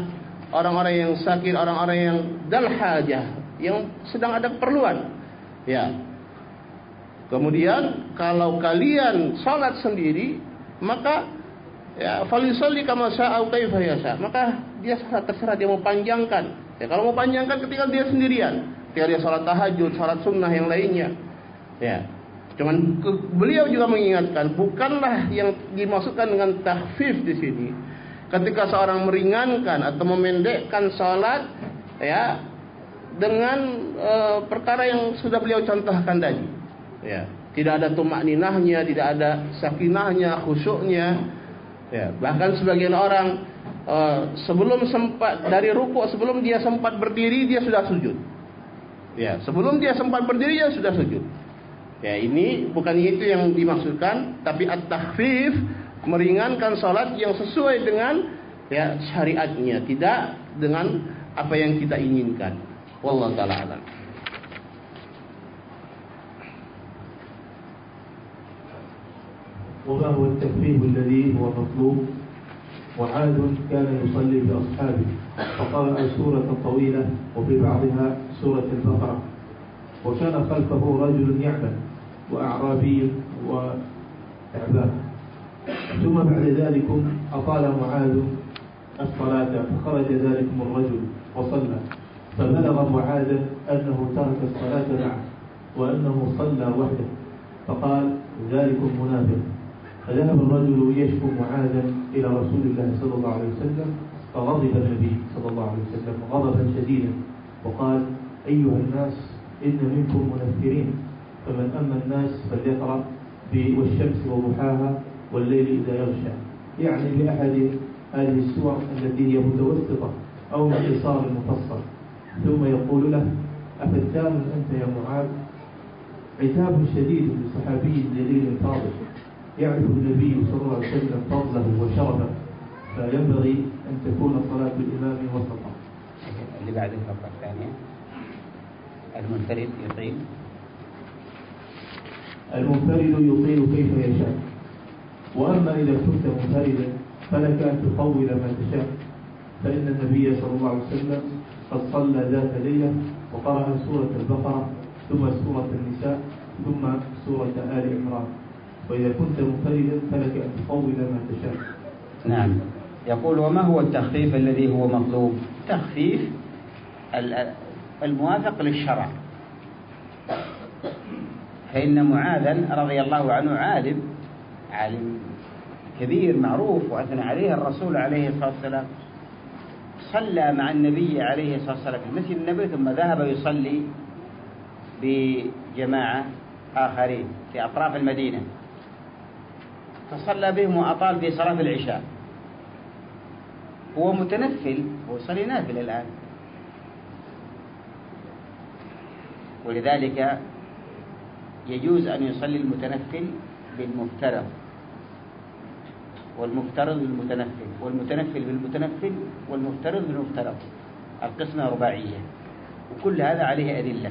S2: orang-orang yang sakit, orang-orang yang dal hajah, yang sedang ada keperluan. Ya. Kemudian kalau kalian salat sendiri, maka ya falisalli kama sa'au kaifa yasha. Maka dia terserah dia mau panjangkan Ya, kalau mau panjangkan ketika dia sendirian, ketika dia salat tahajud, salat sunnah yang lainnya. Ya. Cuman beliau juga mengingatkan, bukanlah yang dimaksudkan dengan tahfif di sini. Ketika seorang meringankan atau memendekkan salat, ya, dengan uh, perkara yang sudah beliau contohkan tadi. Ya, tidak ada tumak ninahnya, tidak ada sakinahnya, khusyuknya. Ya, bahkan sebagian orang uh, sebelum sempat dari rukuk sebelum dia sempat berdiri dia sudah sujud. Ya, sebelum dia sempat berdiri dia sudah sujud. Ya, ini bukan itu yang dimaksudkan, tapi at-takhfif meringankan salat yang sesuai dengan ya syariatnya, tidak dengan apa yang kita inginkan. Wallahu taala alam.
S3: وما هو التكفيف الذي هو مطلوب وعاد كان يصلي بأصحابه. فقرأ سورة طويلة وفي بعضها سورة البقرة. وكان خلفه رجل يعمل وأعرابي وتعبان ثم بعد ذلك أطال معاذ الصلاة فخرج ذلكم الرجل وصلى. فبلغ معاذا أنه ترك الصلاة معه وأنه صلى وحده. فقال ذلكم منافق. فذهب الرجل يشكو معاذا إلى رسول الله صلى الله عليه وسلم فغضب النبي صلى الله عليه وسلم غضبا شديدا وقال أيها الناس إن منكم منفرين فمن أما الناس فليقرأ والشمس وضحاها والليل إذا يغشى. يعني بأحد هذه السور التي هي متوسطة أو من قصار المفصل. ثم يقول له أفتان أنت يا معاذ؟ عتاب شديد لصحابي جليل فاضل. يعرف النبي صلى الله عليه وسلم فضله وشرفه فينبغي أن تكون صلاة الإمام وسطا.
S1: اللي بعد الفقرة الثانية المنفرد يطيل.
S3: المنفرد يطيل كيف يشاء. وأما إذا كنت منفردا فلك أن تطول ما تشاء. فإن النبي صلى الله عليه وسلم قد صلى ذات ليلة وقرأ سورة البقرة ثم سورة النساء ثم سورة آل عمران. وإذا كنت منفردا فلك أن تطول ما تشاء.
S1: نعم. يقول وما هو التخفيف الذي هو مطلوب؟ تخفيف الموافق للشرع. فإن معاذا رضي الله عنه عالم عالم كبير معروف وأثنى عليه الرسول عليه الصلاة والسلام. صلى مع النبي عليه الصلاة والسلام. في مسجد النبي ثم ذهب يصلي بجماعة آخرين في أطراف المدينة. فصلى بهم وأطال في صلاة العشاء. هو متنفل هو يصلي نافل الآن. ولذلك يجوز أن يصلي المتنفل بالمفترض. والمفترض بالمتنفل والمتنفل بالمتنفل والمفترض بالمفترض. القسمة رباعية. وكل هذا عليه أدلة.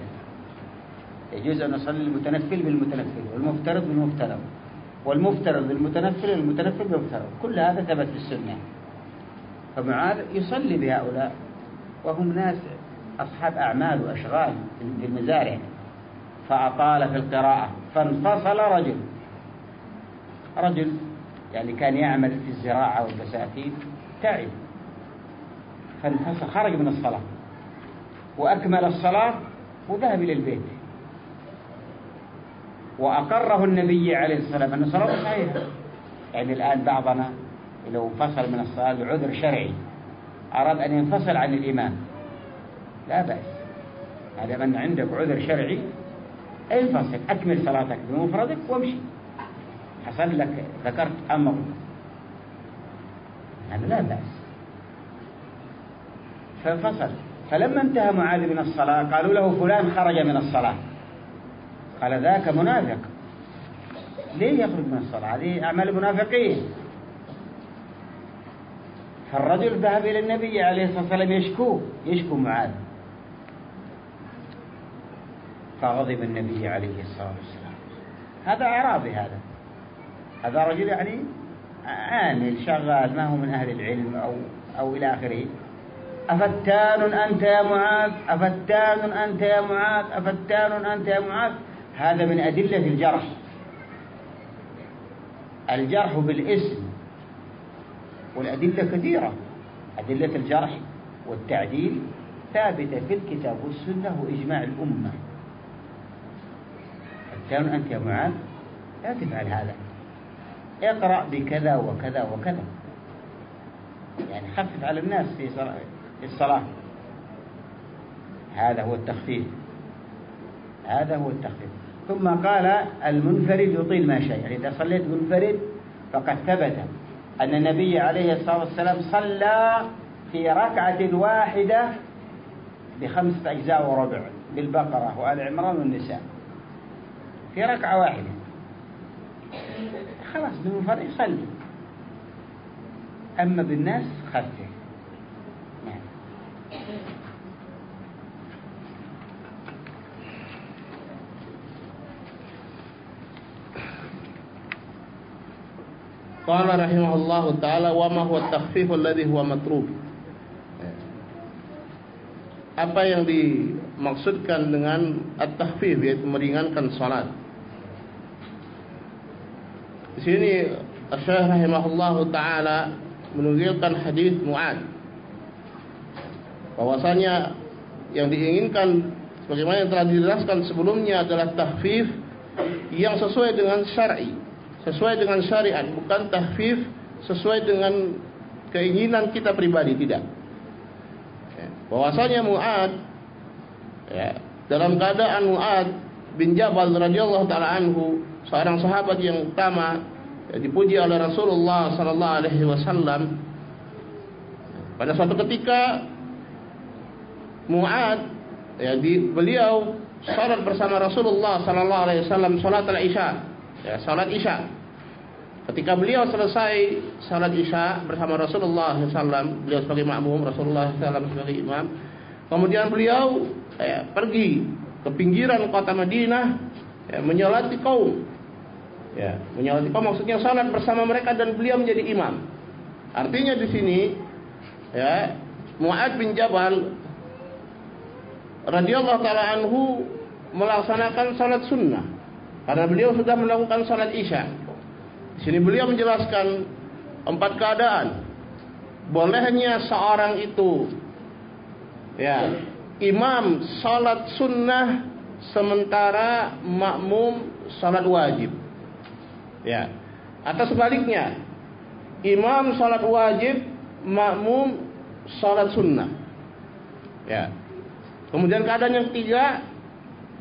S1: يجوز أن يصلي المتنفل بالمتنفل والمفترض بالمفترض. والمفترض بالمتنفل والمتنفل بالمفترض كل هذا ثبت في السنة. فمعاذ يصلي بهؤلاء وهم ناس أصحاب أعمال وأشغال في المزارع. فأطال في القراءة. فانفصل رجل. رجل يعني كان يعمل في الزراعة والبساتين تعب. فانفصل خرج من الصلاة. وأكمل الصلاة وذهب إلى البيت. وأقره النبي عليه الصلاة والسلام أن صلاته صحيحة. يعني الآن بعضنا لو انفصل من الصلاة لعذر شرعي أراد أن ينفصل عن الإمام لا بأس. هذا من عندك عذر شرعي انفصل أكمل صلاتك بمفردك وامشي. حصل لك ذكرت أمر. هذا لا بأس. فانفصل. فلما انتهى معاذ من الصلاة قالوا له فلان خرج من الصلاة. قال ذاك منافق. ليه يخرج من الصلاة؟ هذه أعمال المنافقين. فالرجل ذهب إلى النبي عليه الصلاة والسلام يشكوه يشكو معاذ. فغضب النبي عليه الصلاة والسلام. هذا أعرابي هذا. هذا رجل يعني عامل شغال ما هو من أهل العلم أو, أو إلى آخره. أفتان أنت يا معاذ؟ أفتان أنت يا معاذ؟ أفتان أنت يا معاذ؟ هذا من أدلة الجرح. الجرح بالإسم والأدلة كثيرة. أدلة الجرح والتعديل ثابتة في الكتاب والسنة وإجماع الأمة. كان أنت يا معاذ لا تفعل هذا. اقرأ بكذا وكذا وكذا. يعني خفف على الناس في الصلاة. هذا هو التخفيف. هذا هو التخفيف. ثم قال المنفرد يطيل ما شاء. يعني إذا صليت منفرد فقد ثبت أن النبي عليه الصلاة والسلام صلى في ركعة واحدة بخمسة أجزاء وربع بالبقرة وآل عمران والنساء. في ركعة واحدة. خلاص بالمنفرد يصلي. أما بالناس خفه نعم.
S2: Qala rahimahullahu taala wa ma huwa takhfif alladhi huwa matrub. Apa yang dimaksudkan dengan at-takhfif yaitu meringankan salat. Di sini Syekh rahimahullahu taala menunjukkan hadis Muad bahwasanya yang diinginkan sebagaimana yang telah dijelaskan sebelumnya adalah tahfif yang sesuai dengan syar'i sesuai dengan syariat bukan tahfif sesuai dengan keinginan kita pribadi tidak ya. bahwasanya Muad ya, dalam keadaan Muad bin Jabal radhiyallahu taala anhu seorang sahabat yang utama ya, dipuji oleh Rasulullah sallallahu alaihi wasallam pada suatu ketika Muad ya di beliau salat bersama Rasulullah sallallahu alaihi wasallam salat al-Isya ya, salat isya. Ketika beliau selesai salat isya bersama Rasulullah SAW, beliau sebagai makmum, Rasulullah SAW sebagai imam. Kemudian beliau ya, pergi ke pinggiran kota Madinah, ya, menyolati kaum. Ya, menyolati kaum maksudnya salat bersama mereka dan beliau menjadi imam. Artinya di sini, ya, Muad bin Jabal radhiyallahu taala anhu melaksanakan salat sunnah karena beliau sudah melakukan salat isya. Di sini beliau menjelaskan empat keadaan. Bolehnya seorang itu ya, imam salat sunnah sementara makmum salat wajib. Ya. Atau sebaliknya, imam salat wajib, makmum salat sunnah. Ya. Kemudian keadaan yang ketiga,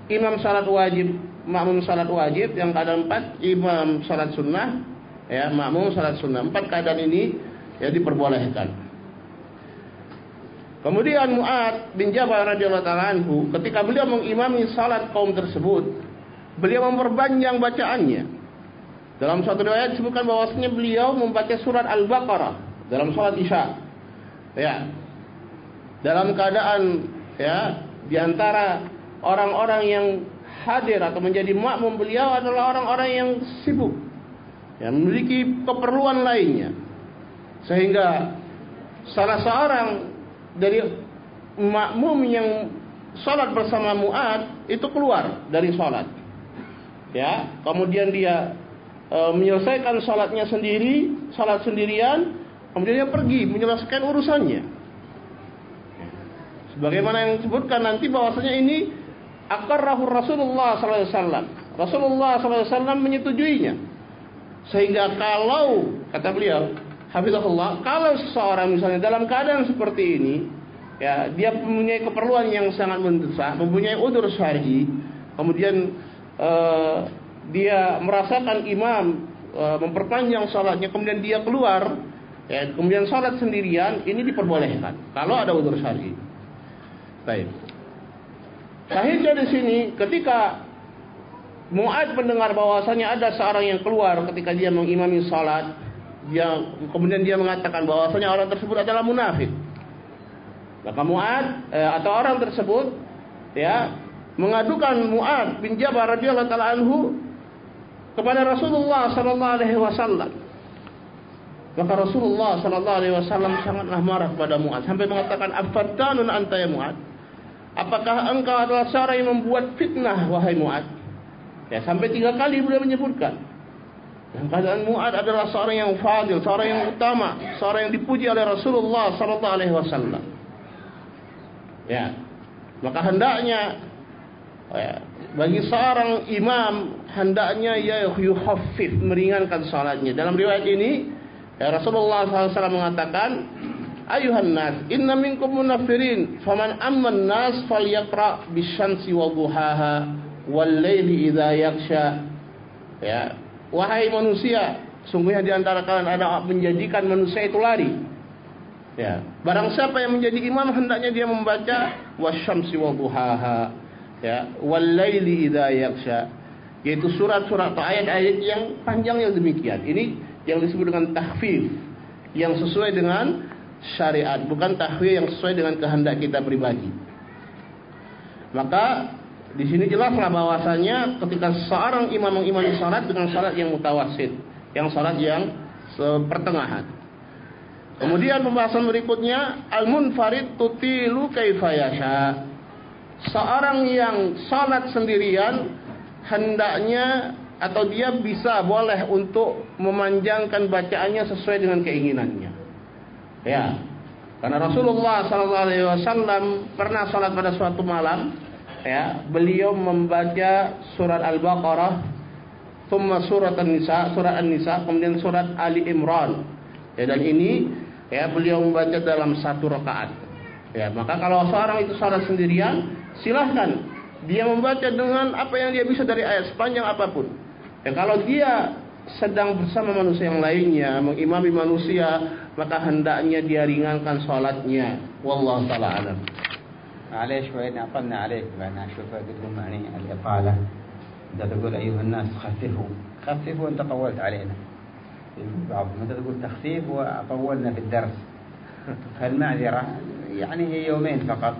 S2: imam salat wajib makmum salat wajib, yang keadaan empat imam salat sunnah, ya makmum salat sunnah. Empat keadaan ini ya diperbolehkan. Kemudian Muad bin Jabal radhiyallahu taala anhu ketika beliau mengimami salat kaum tersebut, beliau memperpanjang bacaannya. Dalam suatu riwayat disebutkan bahwasanya beliau membaca surat Al-Baqarah dalam salat Isya. Ya. Dalam keadaan ya di antara orang-orang yang hadir atau menjadi makmum beliau adalah orang-orang yang sibuk yang memiliki keperluan lainnya. Sehingga salah seorang dari makmum yang salat bersama Muad itu keluar dari salat. Ya kemudian dia e, menyelesaikan salatnya sendiri salat sendirian kemudian dia pergi menyelesaikan urusannya. Sebagaimana yang disebutkan nanti bahwasanya ini akarrahu Rasulullah SAW. Rasulullah SAW menyetujuinya. Sehingga kalau kata beliau, Hafizahullah, kalau seseorang misalnya dalam keadaan seperti ini, ya dia mempunyai keperluan yang sangat mendesak, mempunyai udur syar'i, kemudian uh, dia merasakan imam uh, memperpanjang salatnya, kemudian dia keluar, ya, kemudian salat sendirian, ini diperbolehkan kalau ada udur syar'i. Baik. Sahihnya di sini ketika Muad mendengar bahwasanya ada seorang yang keluar ketika dia mengimami salat, dia kemudian dia mengatakan bahwasanya orang tersebut adalah munafik. Maka Muad eh, atau orang tersebut ya mengadukan Muad bin Jabal radhiyallahu taala anhu kepada Rasulullah sallallahu alaihi wasallam. Maka Rasulullah sallallahu alaihi wasallam sangatlah marah kepada Muad sampai mengatakan afattanun anta ya Muad Apakah engkau adalah seorang yang membuat fitnah wahai Mu'ad? Ya, sampai tiga kali beliau menyebutkan. Yang keadaan Mu'ad adalah seorang yang fadil, seorang yang utama, seorang yang dipuji oleh Rasulullah sallallahu alaihi wasallam. Ya. Maka hendaknya ya, bagi seorang imam hendaknya ia yuhaffif meringankan salatnya. Dalam riwayat ini ya, Rasulullah SAW mengatakan ayuhan nas inna minkum munafirin. Faman amman nas falyaqra bisyamsi wa duhaha wal laili idza yaksha ya. Wahai manusia sungguhnya di antara kalian ada menjadikan manusia itu lari. Ya. Barang siapa yang menjadi imam hendaknya dia membaca wasyamsi wa duhaha. Ya. Wal laili idza yaksha yaitu surat-surat atau ayat-ayat yang panjang yang demikian. Ini yang disebut dengan tahfif yang sesuai dengan syariat, bukan tahwil yang sesuai dengan kehendak kita pribadi. Maka di sini jelaslah bahwasanya ketika seorang imam mengimami salat dengan salat yang mutawasid, yang salat yang sepertengahan. Kemudian pembahasan berikutnya al-munfarid tutilu kaifa Seorang yang salat sendirian hendaknya atau dia bisa boleh untuk memanjangkan bacaannya sesuai dengan keinginannya. Ya. Karena Rasulullah sallallahu alaihi wasallam pernah salat pada suatu malam, ya, beliau membaca surat Al-Baqarah, thumma surat An-Nisa, surat An-Nisa, kemudian surat Ali Imran. Ya, dan ini ya beliau membaca dalam satu rakaat. Ya, maka kalau seorang itu salat sendirian, silahkan dia membaca dengan apa yang dia bisa dari ayat sepanjang apapun. Ya, kalau dia sedang bersama manusia yang lainnya, mengimami manusia maka hendaknya dia ringankan salatnya wallahu taala alam.
S1: معليش وإن أطلنا عليك فأنا أشوف قلت يعني الإطالة أنت تقول أيها الناس خففوا خففوا وأنت طولت علينا بعضهم أنت تقول تخفيف وطولنا في الدرس فالمعذرة يعني هي يومين فقط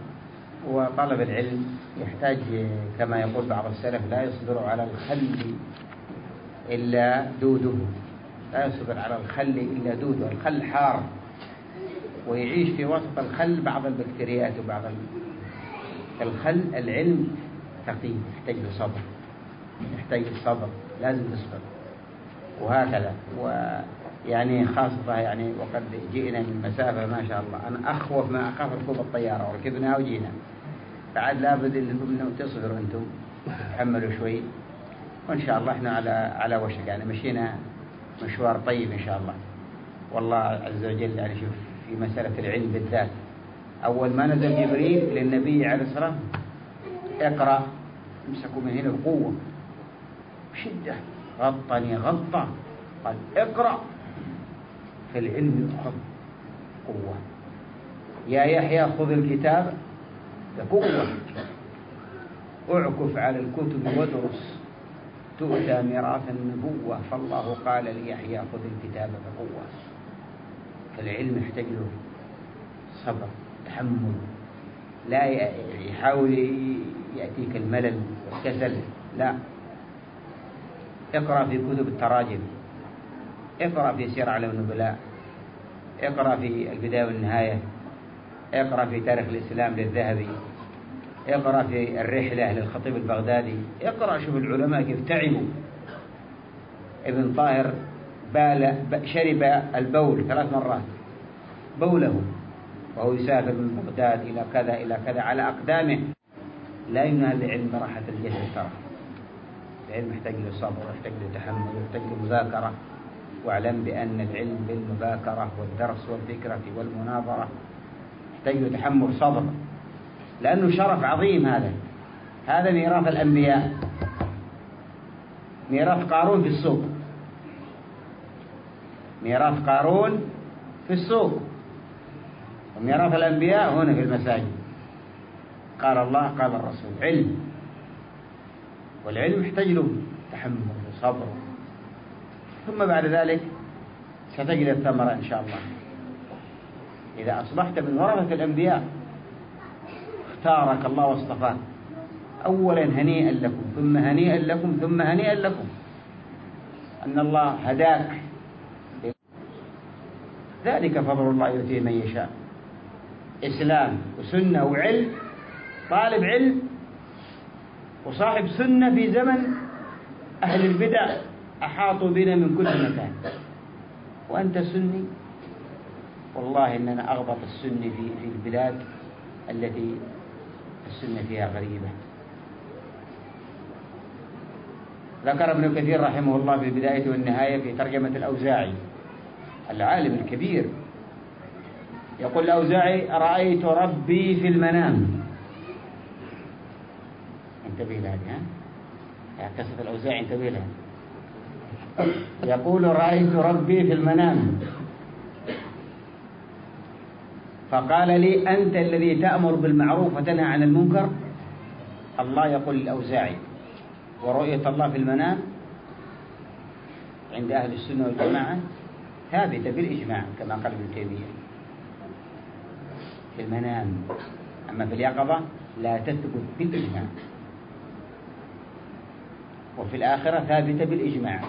S1: وطلب العلم يحتاج كما يقول بعض السلف لا يصبر على الخل إلا دوده لا يصبر على الخل إلا دود والخل حار. ويعيش في وسط الخل بعض البكتيريات وبعض الخل العلم ثقيل يحتاج لصبر يحتاج للصبر لازم تصبر وهكذا. ويعني خاصة يعني وقد جئنا من مسافة ما شاء الله. أنا أخوف ما أخاف ركوب الطيارة وركبنا وجينا. بعد لابد أنكم تصبروا أنتم تحملوا شوي. وإن شاء الله إحنا على على وشك. يعني مشينا مشوار طيب إن شاء الله. والله عز وجل يعني شوف في مسألة العلم بالذات. أول ما نزل جبريل للنبي عليه الصلاة اقرأ امسكوا من هنا بقوة بشدة غطني غطة قال اقرأ. في العلم يؤخذ قوة. يا يحيى خذ الكتاب بقوة. اعكف على الكتب ودرس تؤتى ميراث النبوة فالله قال ليحيى خذ الكتاب بقوة. فالعلم يحتاج له صبر تحمل. لا يحاول يأتيك الملل والكسل لا. اقرأ في كتب التراجم. اقرأ في سير علم النبلاء. اقرأ في البداية والنهاية. اقرأ في تاريخ الإسلام للذهبي. اقرأ في الرحلة للخطيب البغدادي. اقرأ شوف العلماء كيف تعبوا. ابن طاهر بال شرب البول ثلاث مرات. بوله. وهو يسافر من بغداد إلى كذا إلى كذا على أقدامه. لا ينال العلم براحة الجسد ترى. العلم يحتاج له صبر يحتاج له تحمل يحتاج مذاكرة. واعلم بأن العلم بالمذاكرة والدرس والفكرة والمناظرة. يحتاج له تحمل صبر. لأنه شرف عظيم هذا. هذا ميراث الأنبياء. ميراث قارون في السوق. ميراث قارون في السوق. وميراث الأنبياء هنا في المساجد. قال الله قال الرسول علم. والعلم يحتاج له تحمل وصبر ثم بعد ذلك ستجد الثمرة إن شاء الله. إذا أصبحت من ورثة الأنبياء. اختارك الله واصطفاك. أولا هنيئا لكم ثم هنيئا لكم ثم هنيئا لكم. أن الله هداك. ذلك فضل الله يؤتيه من يشاء. إسلام وسنة وعلم طالب علم وصاحب سنة في زمن أهل البدع أحاطوا بنا من كل مكان. وأنت سني؟ والله إننا أغبط السني في في البلاد التي السنة فيها غريبة. ذكر ابن كثير رحمه الله في البداية والنهاية في ترجمة الأوزاعي العالم الكبير. يقول الأوزاعي رأيت ربي في المنام. انتبه لها ها؟ قصة الأوزاعي انتبه لها. يقول رأيت ربي في المنام. فقال لي أنت الذي تأمر بالمعروف وتنهى عن المنكر؟ الله يقول الأوزاعي ورؤية الله في المنام عند أهل السنة والجماعة ثابتة بالإجماع كما قال ابن تيمية. في المنام. أما في اليقظة لا تثبت بالإجماع وفي الآخرة ثابتة بالإجماع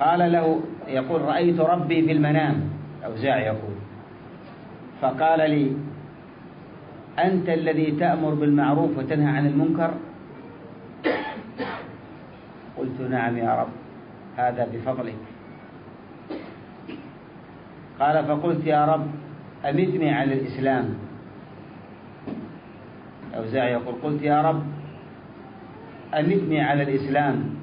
S1: قال له يقول رأيت ربي في المنام. أوزاع يقول. فقال لي أنت الذي تأمر بالمعروف وتنهى عن المنكر؟ قلت نعم يا رب هذا بفضلك. قال فقلت يا رب أمتني على الإسلام. أوزاع يقول قلت يا رب أمتني على الإسلام.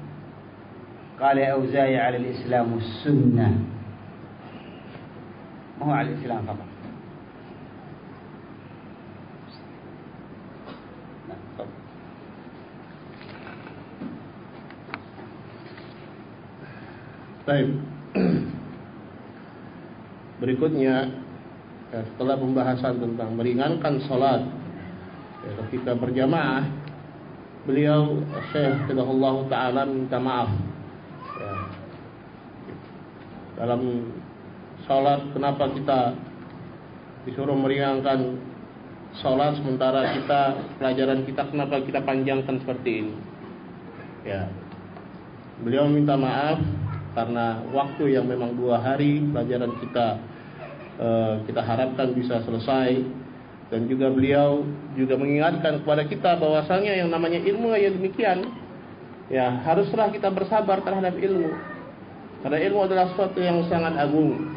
S1: قال يا أوزاعي على الإسلام والسنة. ما هو على الإسلام فقط؟
S2: Baik. Berikutnya ya, setelah pembahasan tentang meringankan sholat ya, ketika berjamaah, beliau Syekh Allah Taala minta maaf. Ya, dalam sholat kenapa kita disuruh meringankan sholat sementara kita pelajaran kita kenapa kita panjangkan seperti ini? Ya. Beliau minta maaf karena waktu yang memang dua hari pelajaran kita uh, kita harapkan bisa selesai. Dan juga beliau juga mengingatkan kepada kita bahwasanya yang namanya ilmu yang demikian ya haruslah kita bersabar terhadap ilmu. Karena ilmu adalah sesuatu yang sangat agung.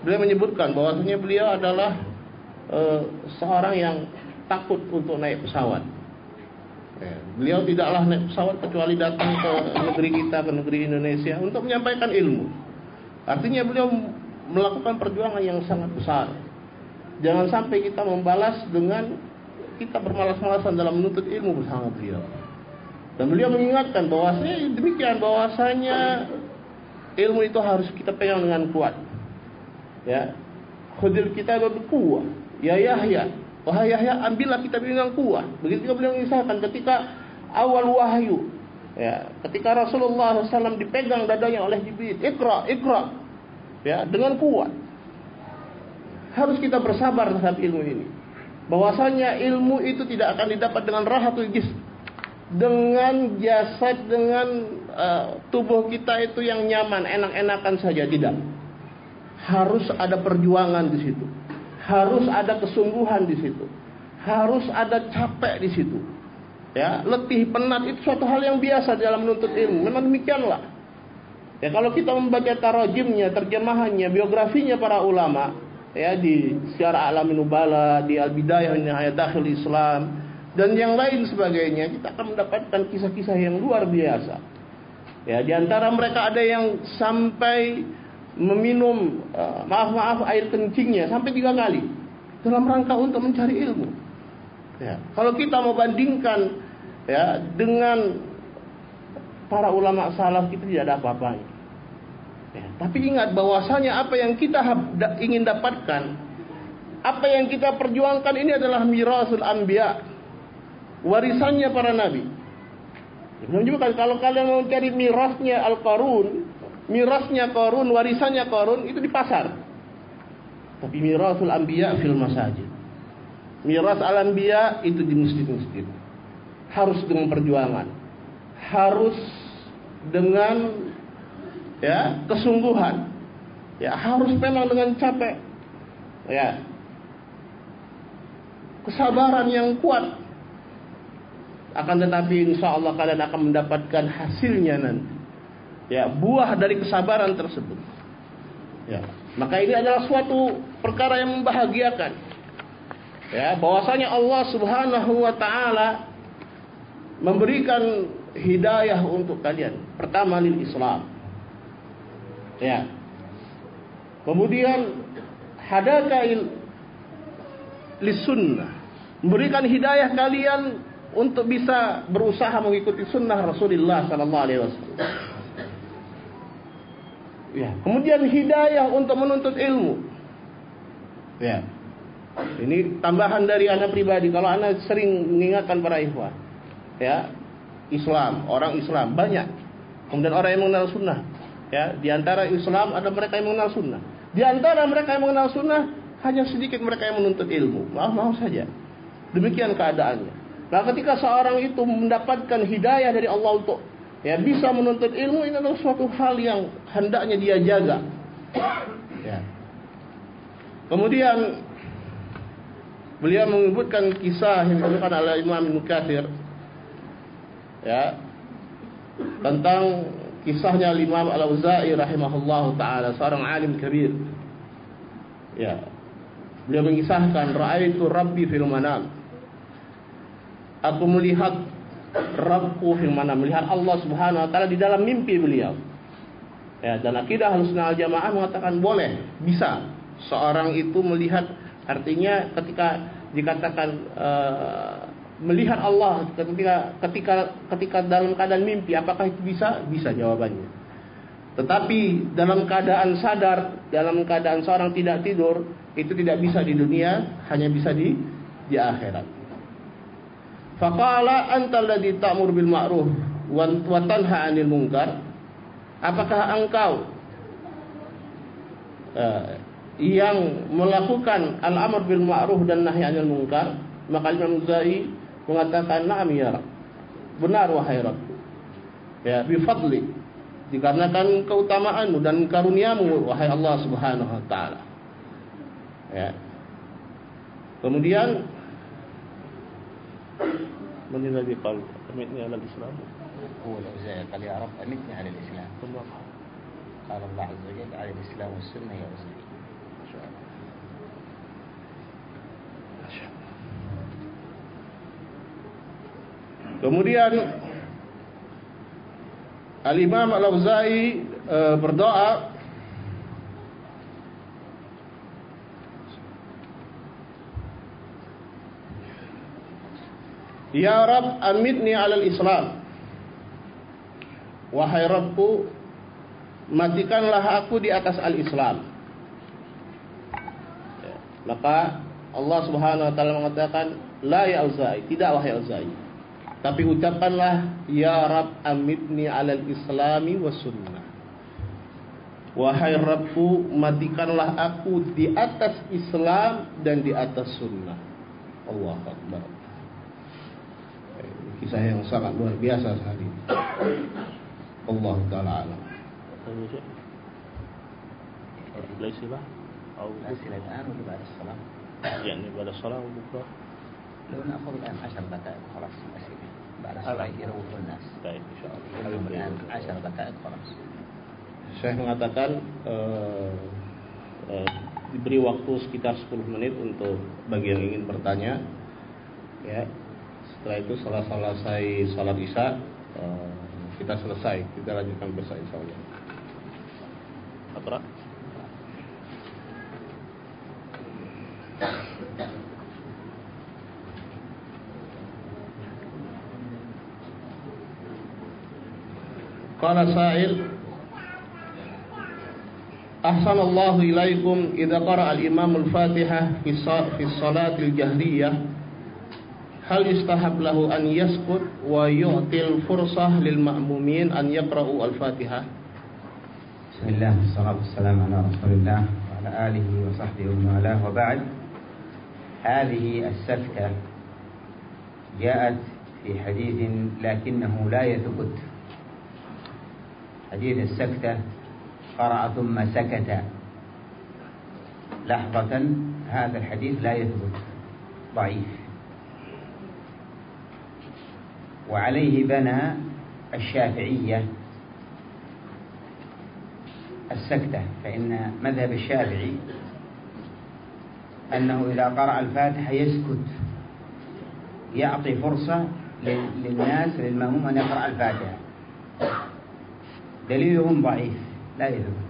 S2: Beliau menyebutkan bahwasanya beliau adalah uh, seorang yang takut untuk naik pesawat Ya, beliau tidaklah naik pesawat kecuali datang ke negeri kita, ke negeri Indonesia untuk menyampaikan ilmu. Artinya beliau melakukan perjuangan yang sangat besar. Jangan sampai kita membalas dengan kita bermalas-malasan dalam menuntut ilmu bersama beliau. Dan beliau mengingatkan bahwasanya demikian bahwasanya ilmu itu harus kita pegang dengan kuat. Ya. Khudir kita berkuah. Ya Yahya, Wahai Yahya, ambillah kitab ini dengan kuat. Begitu juga beliau mengisahkan ketika awal wahyu. Ya, ketika Rasulullah SAW dipegang dadanya oleh Jibril, ikra, ikra. Ya, dengan kuat. Harus kita bersabar terhadap ilmu ini. Bahwasanya ilmu itu tidak akan didapat dengan rahatul jism. Dengan jasad, dengan uh, tubuh kita itu yang nyaman, enak-enakan saja tidak. Harus ada perjuangan di situ harus ada kesungguhan di situ. Harus ada capek di situ. Ya, letih, penat itu suatu hal yang biasa dalam menuntut ilmu. Memang demikianlah. Ya, kalau kita membaca tarajimnya, terjemahannya, biografinya para ulama, ya di Syiar Alamin Nubala, di Al-Bidayah Nihayat Dakhil Islam dan yang lain sebagainya, kita akan mendapatkan kisah-kisah yang luar biasa. Ya, di antara mereka ada yang sampai meminum uh, maaf maaf air kencingnya sampai tiga kali dalam rangka untuk mencari ilmu. Ya. Kalau kita mau bandingkan ya dengan para ulama salaf kita tidak ada apa-apanya. Ya. Tapi ingat bahwasanya apa yang kita ingin dapatkan, apa yang kita perjuangkan ini adalah mirasul anbiya, warisannya para nabi. Menunjukkan kalau kalian mau cari mirasnya Al-Qarun, mirasnya korun, warisannya korun itu di pasar. Tapi mirasul anbiya fil masajid. Miras al anbiya itu di masjid-masjid. Harus dengan perjuangan. Harus dengan ya kesungguhan. Ya harus memang dengan capek. Ya. Kesabaran yang kuat. Akan tetapi insya Allah kalian akan mendapatkan hasilnya nanti ya buah dari kesabaran tersebut. Ya, maka ini adalah suatu perkara yang membahagiakan. Ya, bahwasanya Allah Subhanahu wa taala memberikan hidayah untuk kalian. Pertama lil Islam. Ya. Kemudian hadaka lisunnah. Memberikan hidayah kalian untuk bisa berusaha mengikuti sunnah Rasulullah sallallahu alaihi wasallam. Ya, kemudian hidayah untuk menuntut ilmu. Ya. Ini tambahan dari anak pribadi. Kalau anak sering mengingatkan para ikhwah, ya, Islam, orang Islam banyak. Kemudian orang yang mengenal sunnah. Ya, di antara Islam ada mereka yang mengenal sunnah. Di antara mereka yang mengenal sunnah hanya sedikit mereka yang menuntut ilmu. Maaf-maaf saja. Demikian keadaannya. Nah, ketika seorang itu mendapatkan hidayah dari Allah untuk ya bisa menuntut ilmu ini adalah suatu hal yang hendaknya dia jaga. Ya. Kemudian beliau menyebutkan kisah yang dikatakan oleh Imam Ibnu Katsir ya tentang kisahnya Imam Al-Auza'i rahimahullahu taala seorang alim kabir. Ya. Beliau mengisahkan raaitu rabbi fil manam. Aku melihat Rabbku fil manam, melihat Allah Subhanahu wa taala di dalam mimpi beliau. Ya, dan akidah Ahlussunnah Jamaah mengatakan boleh, bisa seorang itu melihat artinya ketika dikatakan uh, melihat Allah ketika ketika ketika dalam keadaan mimpi apakah itu bisa? Bisa jawabannya. Tetapi dalam keadaan sadar, dalam keadaan seorang tidak tidur, itu tidak bisa di dunia, hanya bisa di di akhirat. Faqala anta alladhi ta'mur bil ma'ruf wa tanha 'anil munkar? Apakah engkau uh, yang melakukan al-amr bil ma'ruf dan nahi 'anil munkar? Maka Imam Zai mengatakan, "Na'am ya Rabb." Benar wahai Rabb. Ya, bi fadli dikarenakan keutamaanmu dan karuniamu wahai Allah Subhanahu wa taala. Ya. Kemudian من الذي قال أمتني على الإسلام
S1: هو الأوزاعي قال يا رب أمتني على الإسلام
S2: ثم
S1: قال الله عز وجل على الإسلام والسنة يا أوزاعي
S2: Kemudian Al-Imam Al-Auza'i e, berdoa Ya Rab amitni alal Islam. Wahai Rabbku Matikanlah aku di atas al-Islam. Ya, Maka Allah subhanahu wa ta'ala mengatakan La ya Auza'i Tidak wahai Auza'i Tapi ucapkanlah Ya Rab amitni alal islami wa sunnah. Wahai Rabbku Matikanlah aku di atas Islam Dan di atas sunnah. Allah Akbar kisah yang sangat luar biasa sekali. Allah taala alam.
S1: لا صلة أو أسئلة الآن ولا بعد الصلاة؟
S2: يعني بعد الصلاة وبكرة
S1: لو نأخذ الآن عشر دقائق خلاص أسئلة بعد الصلاة يروح الناس
S2: طيب إن شاء الله
S1: الآن عشر دقائق خلاص
S2: Saya mengatakan uh, uh, diberi waktu sekitar 10 menit untuk bagi yang ingin bertanya. Ya, setelah itu setelah selesai salat isya uh, kita selesai kita lanjutkan besok insya Allah. Apa? قال سائل أحسن الله إليكم إذا قرأ الإمام الفاتحة في الصلاة الجهرية هل يستحب له أن يسكت ويعطي الفرصة للمأمومين أن يقرأوا الفاتحة؟
S1: بسم الله والصلاة والسلام على رسول الله وعلى آله وصحبه ومن والاه وبعد. هذه السكتة جاءت في حديث لكنه لا يثبت. حديث السكتة قرأ ثم سكت. لحظة هذا الحديث لا يثبت. ضعيف. وعليه بنى الشافعية السكتة فإن مذهب الشافعي أنه إذا قرأ الفاتحة يسكت يعطي فرصة للناس للمأموم أن يقرأ الفاتحة. دليلهم ضعيف لا يثبت.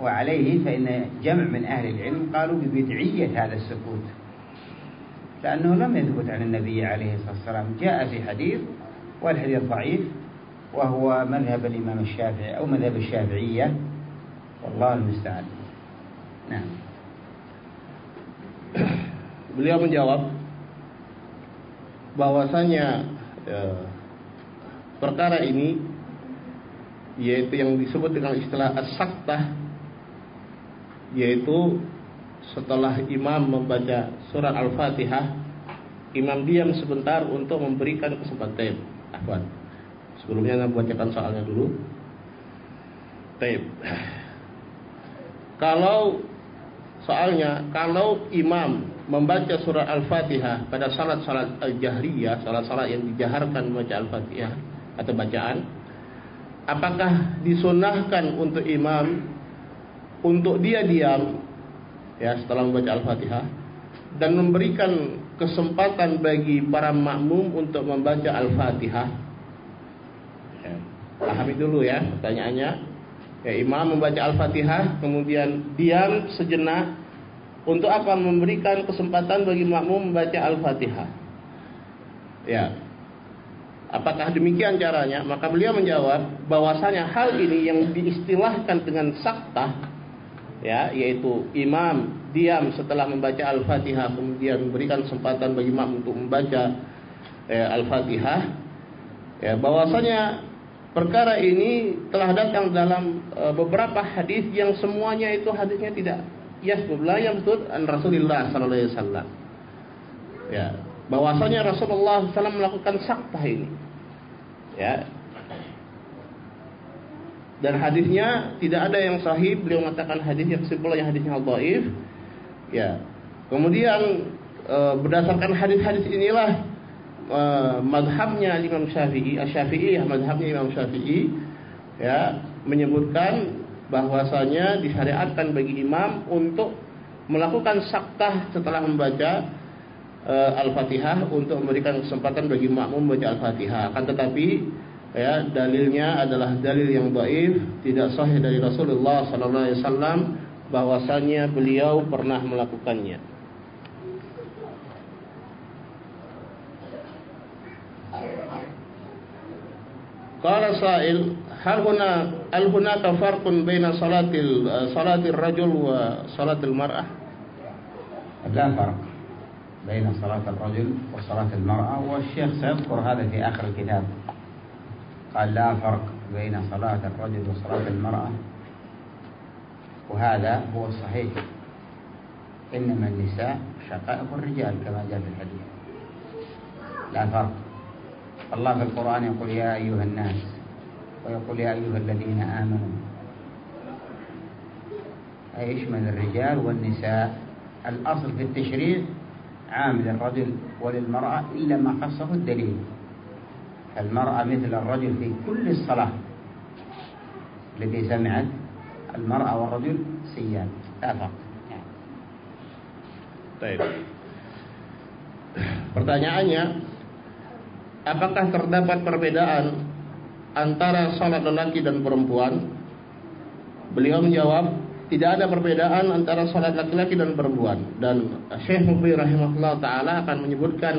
S1: وعليه فإن جمع من أهل العلم قالوا ببدعية هذا السكوت. لأنه لم يثبت عن النبي عليه الصلاة والسلام. جاء في حديث والحديث ضعيف وهو مذهب الإمام الشافعي أو مذهب الشافعية. والله المستعان. نعم.
S2: Beliau menjawab bahwasanya ya, perkara ini yaitu yang disebut dengan istilah as-saktah yaitu setelah imam membaca surat Al-Fatihah imam diam sebentar untuk memberikan kesempatan. Afwan sebelumnya saya bacakan soalnya dulu. Taib kalau soalnya kalau imam membaca surat Al-Fatihah pada salat-salat al-jahriyah salat-salat yang dijaharkan membaca Al-Fatihah atau bacaan apakah disunahkan untuk imam untuk dia diam ya setelah membaca Al-Fatihah dan memberikan kesempatan bagi para makmum untuk membaca Al-Fatihah. Ya, pahami dulu ya pertanyaannya. Ya, imam membaca Al-Fatihah kemudian diam sejenak untuk apa memberikan kesempatan bagi makmum membaca Al-Fatihah. Ya. Apakah demikian caranya? Maka beliau menjawab bahwasanya hal ini yang diistilahkan dengan saktah ya yaitu imam diam setelah membaca Al-Fatihah kemudian memberikan kesempatan bagi imam untuk membaca eh, Al-Fatihah. Ya bahwasanya perkara ini telah datang dalam eh, beberapa hadis yang semuanya itu hadisnya tidak yasbub la yamtud an Rasulullah wasallam. Ya bahwasanya Rasulullah SAW melakukan saktah ini. Ya dan hadisnya tidak ada yang sahih. Beliau mengatakan hadis yang kesimpulannya hadisnya dhaif. Ya. Kemudian e, berdasarkan hadis-hadis inilah e, madhabnya Imam Syafi'i Asy-Syafi'i ya madhabnya Imam Syafi'i ya menyebutkan bahwasanya disyariatkan bagi imam untuk melakukan saktah setelah membaca e, Al-Fatihah untuk memberikan kesempatan bagi makmum membaca Al-Fatihah. Akan tetapi ya dalilnya adalah dalil yang baif tidak sahih dari Rasulullah sallallahu alaihi wasallam bahwasanya beliau pernah melakukannya Qala sa'il hal huna al hunaka farqun baina salatil salatil rajul wa salatil mar'ah
S1: لا فرق بين صلاة الرجل وصلاة المرأة والشيخ سيذكر هذا في آخر الكتاب قال لا فرق بين صلاة الرجل وصلاة المرأة وهذا هو الصحيح. إنما النساء شقائق الرجال كما جاء في الحديث. لا فرق. الله في القرآن يقول يا أيها الناس ويقول يا أيها الذين آمنوا. أي يشمل الرجال والنساء؟ الأصل في التشريع عام للرجل وللمرأة إلا ما خصه الدليل. المرأة مثل الرجل في كل الصلاة التي سمعت المرأة والرجل سيان لا فرق
S2: Baik. Pertanyaannya, apakah terdapat perbedaan antara salat lelaki dan perempuan? Beliau menjawab, tidak ada perbedaan antara salat laki-laki dan perempuan. Dan Syekh Mubir rahimahullah taala akan menyebutkan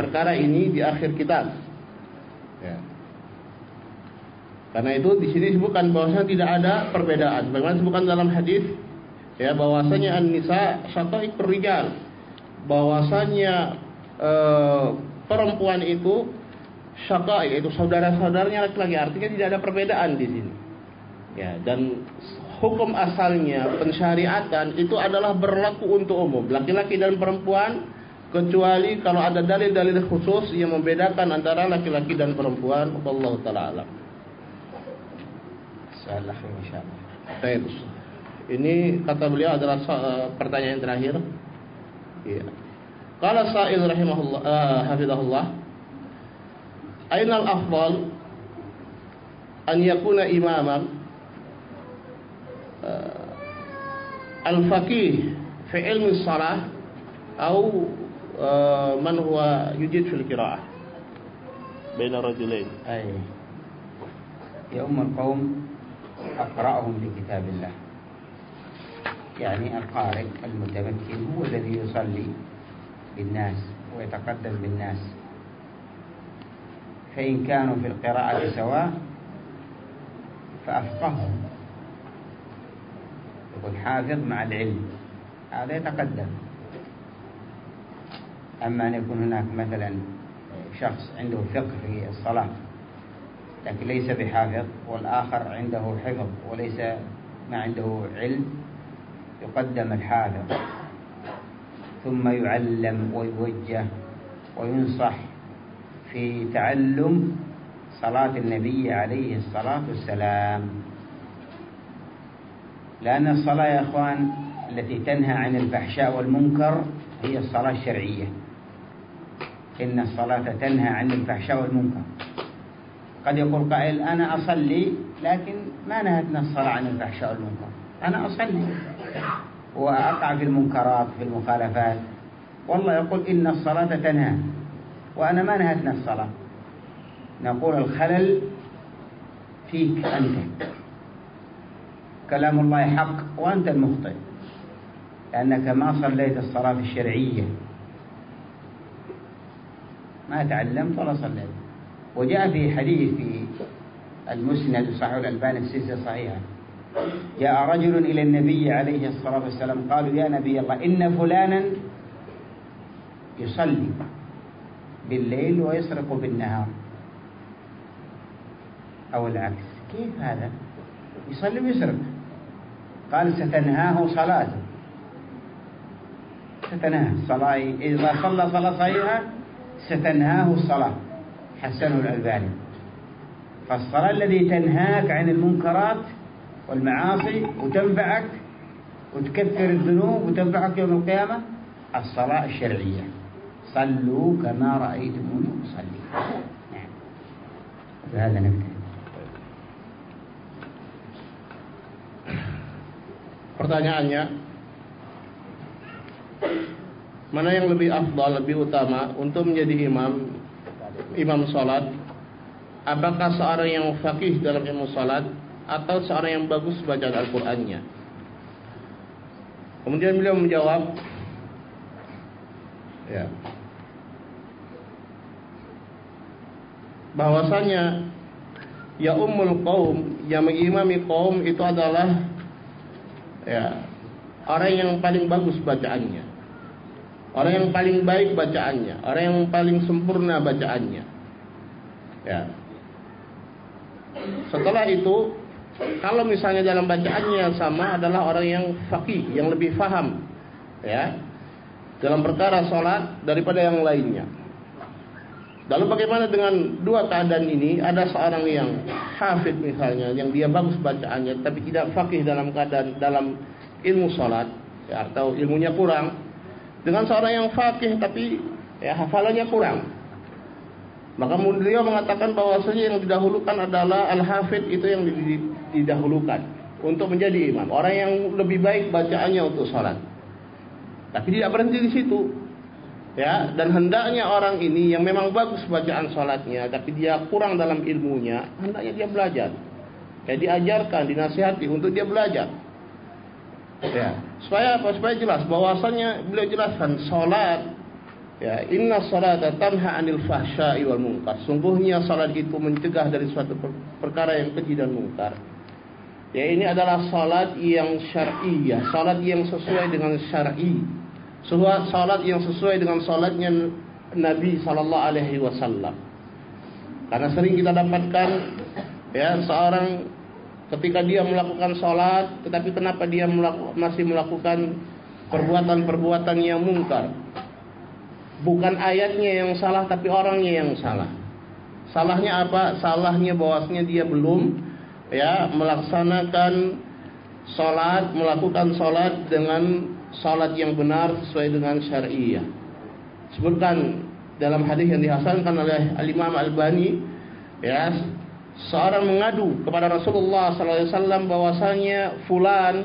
S2: perkara ini di akhir kitab. Ya. Karena itu di sini disebutkan bahwasanya tidak ada perbedaan. Bagaimana disebutkan dalam hadis ya bahwasanya an-nisa syaqaiq rijal. Bahwasanya e, perempuan itu syaqaiq itu saudara-saudaranya laki-laki. Artinya tidak ada perbedaan di sini. Ya, dan hukum asalnya pensyariatan itu adalah berlaku untuk umum, laki-laki dan perempuan kecuali kalau ada dalil-dalil khusus yang membedakan antara laki-laki dan perempuan Allah taala alam.
S1: Salah insyaallah.
S2: Baik. Ini kata beliau adalah eh, pertanyaan terakhir. Iya. Qala sa'il rahimahullah uh, hafizahullah Aina al-afdal an yakuna imaman uh, al-faqih fi ilmi salah atau من هو يجيد في القراءة؟ بين الرجلين.
S1: أي. يا أم القوم أقرأهم لكتاب الله. يعني القارئ المتمكن هو الذي يصلي بالناس ويتقدم بالناس. فإن كانوا في القراءة سواء فأفقههم. يقول حافظ مع العلم. هذا يتقدم. أما أن يكون هناك مثلا شخص عنده فقه في الصلاة لكن ليس بحافظ والآخر عنده حفظ وليس ما عنده علم يقدم الحافظ ثم يعلم ويوجه وينصح في تعلم صلاة النبي عليه الصلاة والسلام. لأن الصلاة يا أخوان التي تنهى عن الفحشاء والمنكر هي الصلاة الشرعية. إن الصلاة تنهى عن الفحشاء والمنكر. قد يقول قائل أنا أصلي لكن ما نهتنا الصلاة عن الفحشاء والمنكر. أنا أصلي. وأقع في المنكرات في المخالفات. والله يقول إن الصلاة تنهى. وأنا ما نهتنا الصلاة. نقول الخلل فيك أنت. كلام الله حق وأنت المخطئ. لأنك ما صليت الصلاة الشرعية. ما تعلمت ولا صليت وجاء في حديث في المسند صحيح الألباني السلسلة صحيحة. جاء رجل إلى النبي عليه الصلاة والسلام قالوا يا نبي الله إن فلانا يصلي بالليل ويسرق بالنهار. أو العكس. كيف هذا؟ يصلي ويسرق. قال ستنهاه صلاته ستنهاه الصلاة إذا صلى صلاة صحيحة ستنهاه الصلاة. حسنه الألباني. فالصلاة الذي تنهاك عن المنكرات والمعاصي وتنفعك وتكثر الذنوب وتنفعك يوم القيامة الصلاة الشرعية. صلوا كما رأيتموني أصلي نعم. بهذا نبدأ.
S2: Pertanyaannya, mana yang lebih afdal, lebih utama untuk menjadi imam, imam salat? Apakah seorang yang faqih dalam ilmu salat atau seorang yang bagus baca Al-Qur'annya? Kemudian beliau menjawab, ya, bahwasanya ya ummul qaum yang mengimami kaum itu adalah ya orang yang paling bagus bacaannya orang yang paling baik bacaannya. Orang yang paling sempurna bacaannya. Ya. Setelah itu kalau misalnya dalam bacaannya sama adalah orang yang faqih yang lebih faham. Ya. Dalam perkara sholat daripada yang lainnya. Lalu bagaimana dengan dua keadaan ini? Ada seorang yang hafid misalnya, yang dia bagus bacaannya, tapi tidak fakih dalam keadaan dalam ilmu salat, ya, atau ilmunya kurang. Dengan seorang yang fakih tapi ya, hafalannya kurang. Maka beliau mengatakan bahwasanya yang didahulukan adalah al-hafid itu yang didahulukan untuk menjadi imam. Orang yang lebih baik bacaannya untuk salat. Tapi tidak berhenti di situ ya dan hendaknya orang ini yang memang bagus bacaan salatnya tapi dia kurang dalam ilmunya hendaknya dia belajar ya diajarkan dinasihati untuk dia belajar ya. Supaya apa? Supaya jelas. Bahwasanya beliau jelaskan salat ya inna salata tanha anil fahsya'i wal munkar. Sungguhnya salat itu mencegah dari suatu perkara yang keji dan mungkar ya ini adalah salat yang syar'iyah. Salat yang sesuai dengan syar'i. Salat yang sesuai dengan salatnya Nabi sallallahu alaihi wasallam. Karena sering kita dapatkan ya seorang ketika dia melakukan salat tetapi kenapa dia melaku, masih melakukan perbuatan-perbuatan yang mungkar. Bukan ayatnya yang salah tapi orangnya yang salah. Salahnya apa? Salahnya bahwasanya dia belum ya melaksanakan salat, melakukan salat dengan salat yang benar sesuai dengan syariah. Sebutkan dalam hadis yang dihasankan oleh Al-Imam Al-Bani ya seorang mengadu kepada Rasulullah sallallahu alaihi wasallam bahwasanya fulan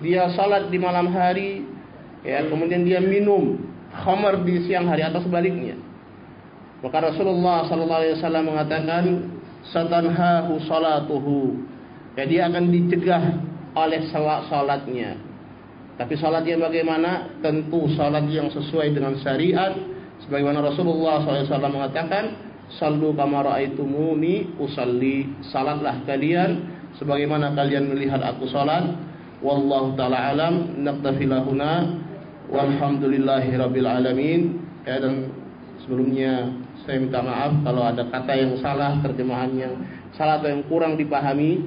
S2: dia salat di malam hari ya kemudian dia minum khamar di siang hari atau sebaliknya. Maka Rasulullah sallallahu alaihi wasallam mengatakan satanhahu salatuhu. Ya dia akan dicegah oleh salat salatnya Tapi salat yang bagaimana? Tentu salat yang sesuai dengan syariat. Sebagaimana Rasulullah SAW mengatakan, Sallu kama ra'aitumuni usalli. Salatlah kalian sebagaimana kalian melihat aku salat. Wallahu taala alam. Naktafi lahuna. Walhamdulillahi rabbil alamin. Ya, dan sebelumnya saya minta maaf kalau ada kata yang salah, terjemahan yang salah atau yang kurang dipahami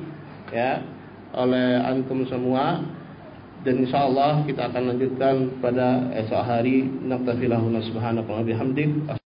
S2: ya oleh antum semua dan insyaallah kita akan lanjutkan pada esok hari naqtafilahuna subhanahu wa bihamdik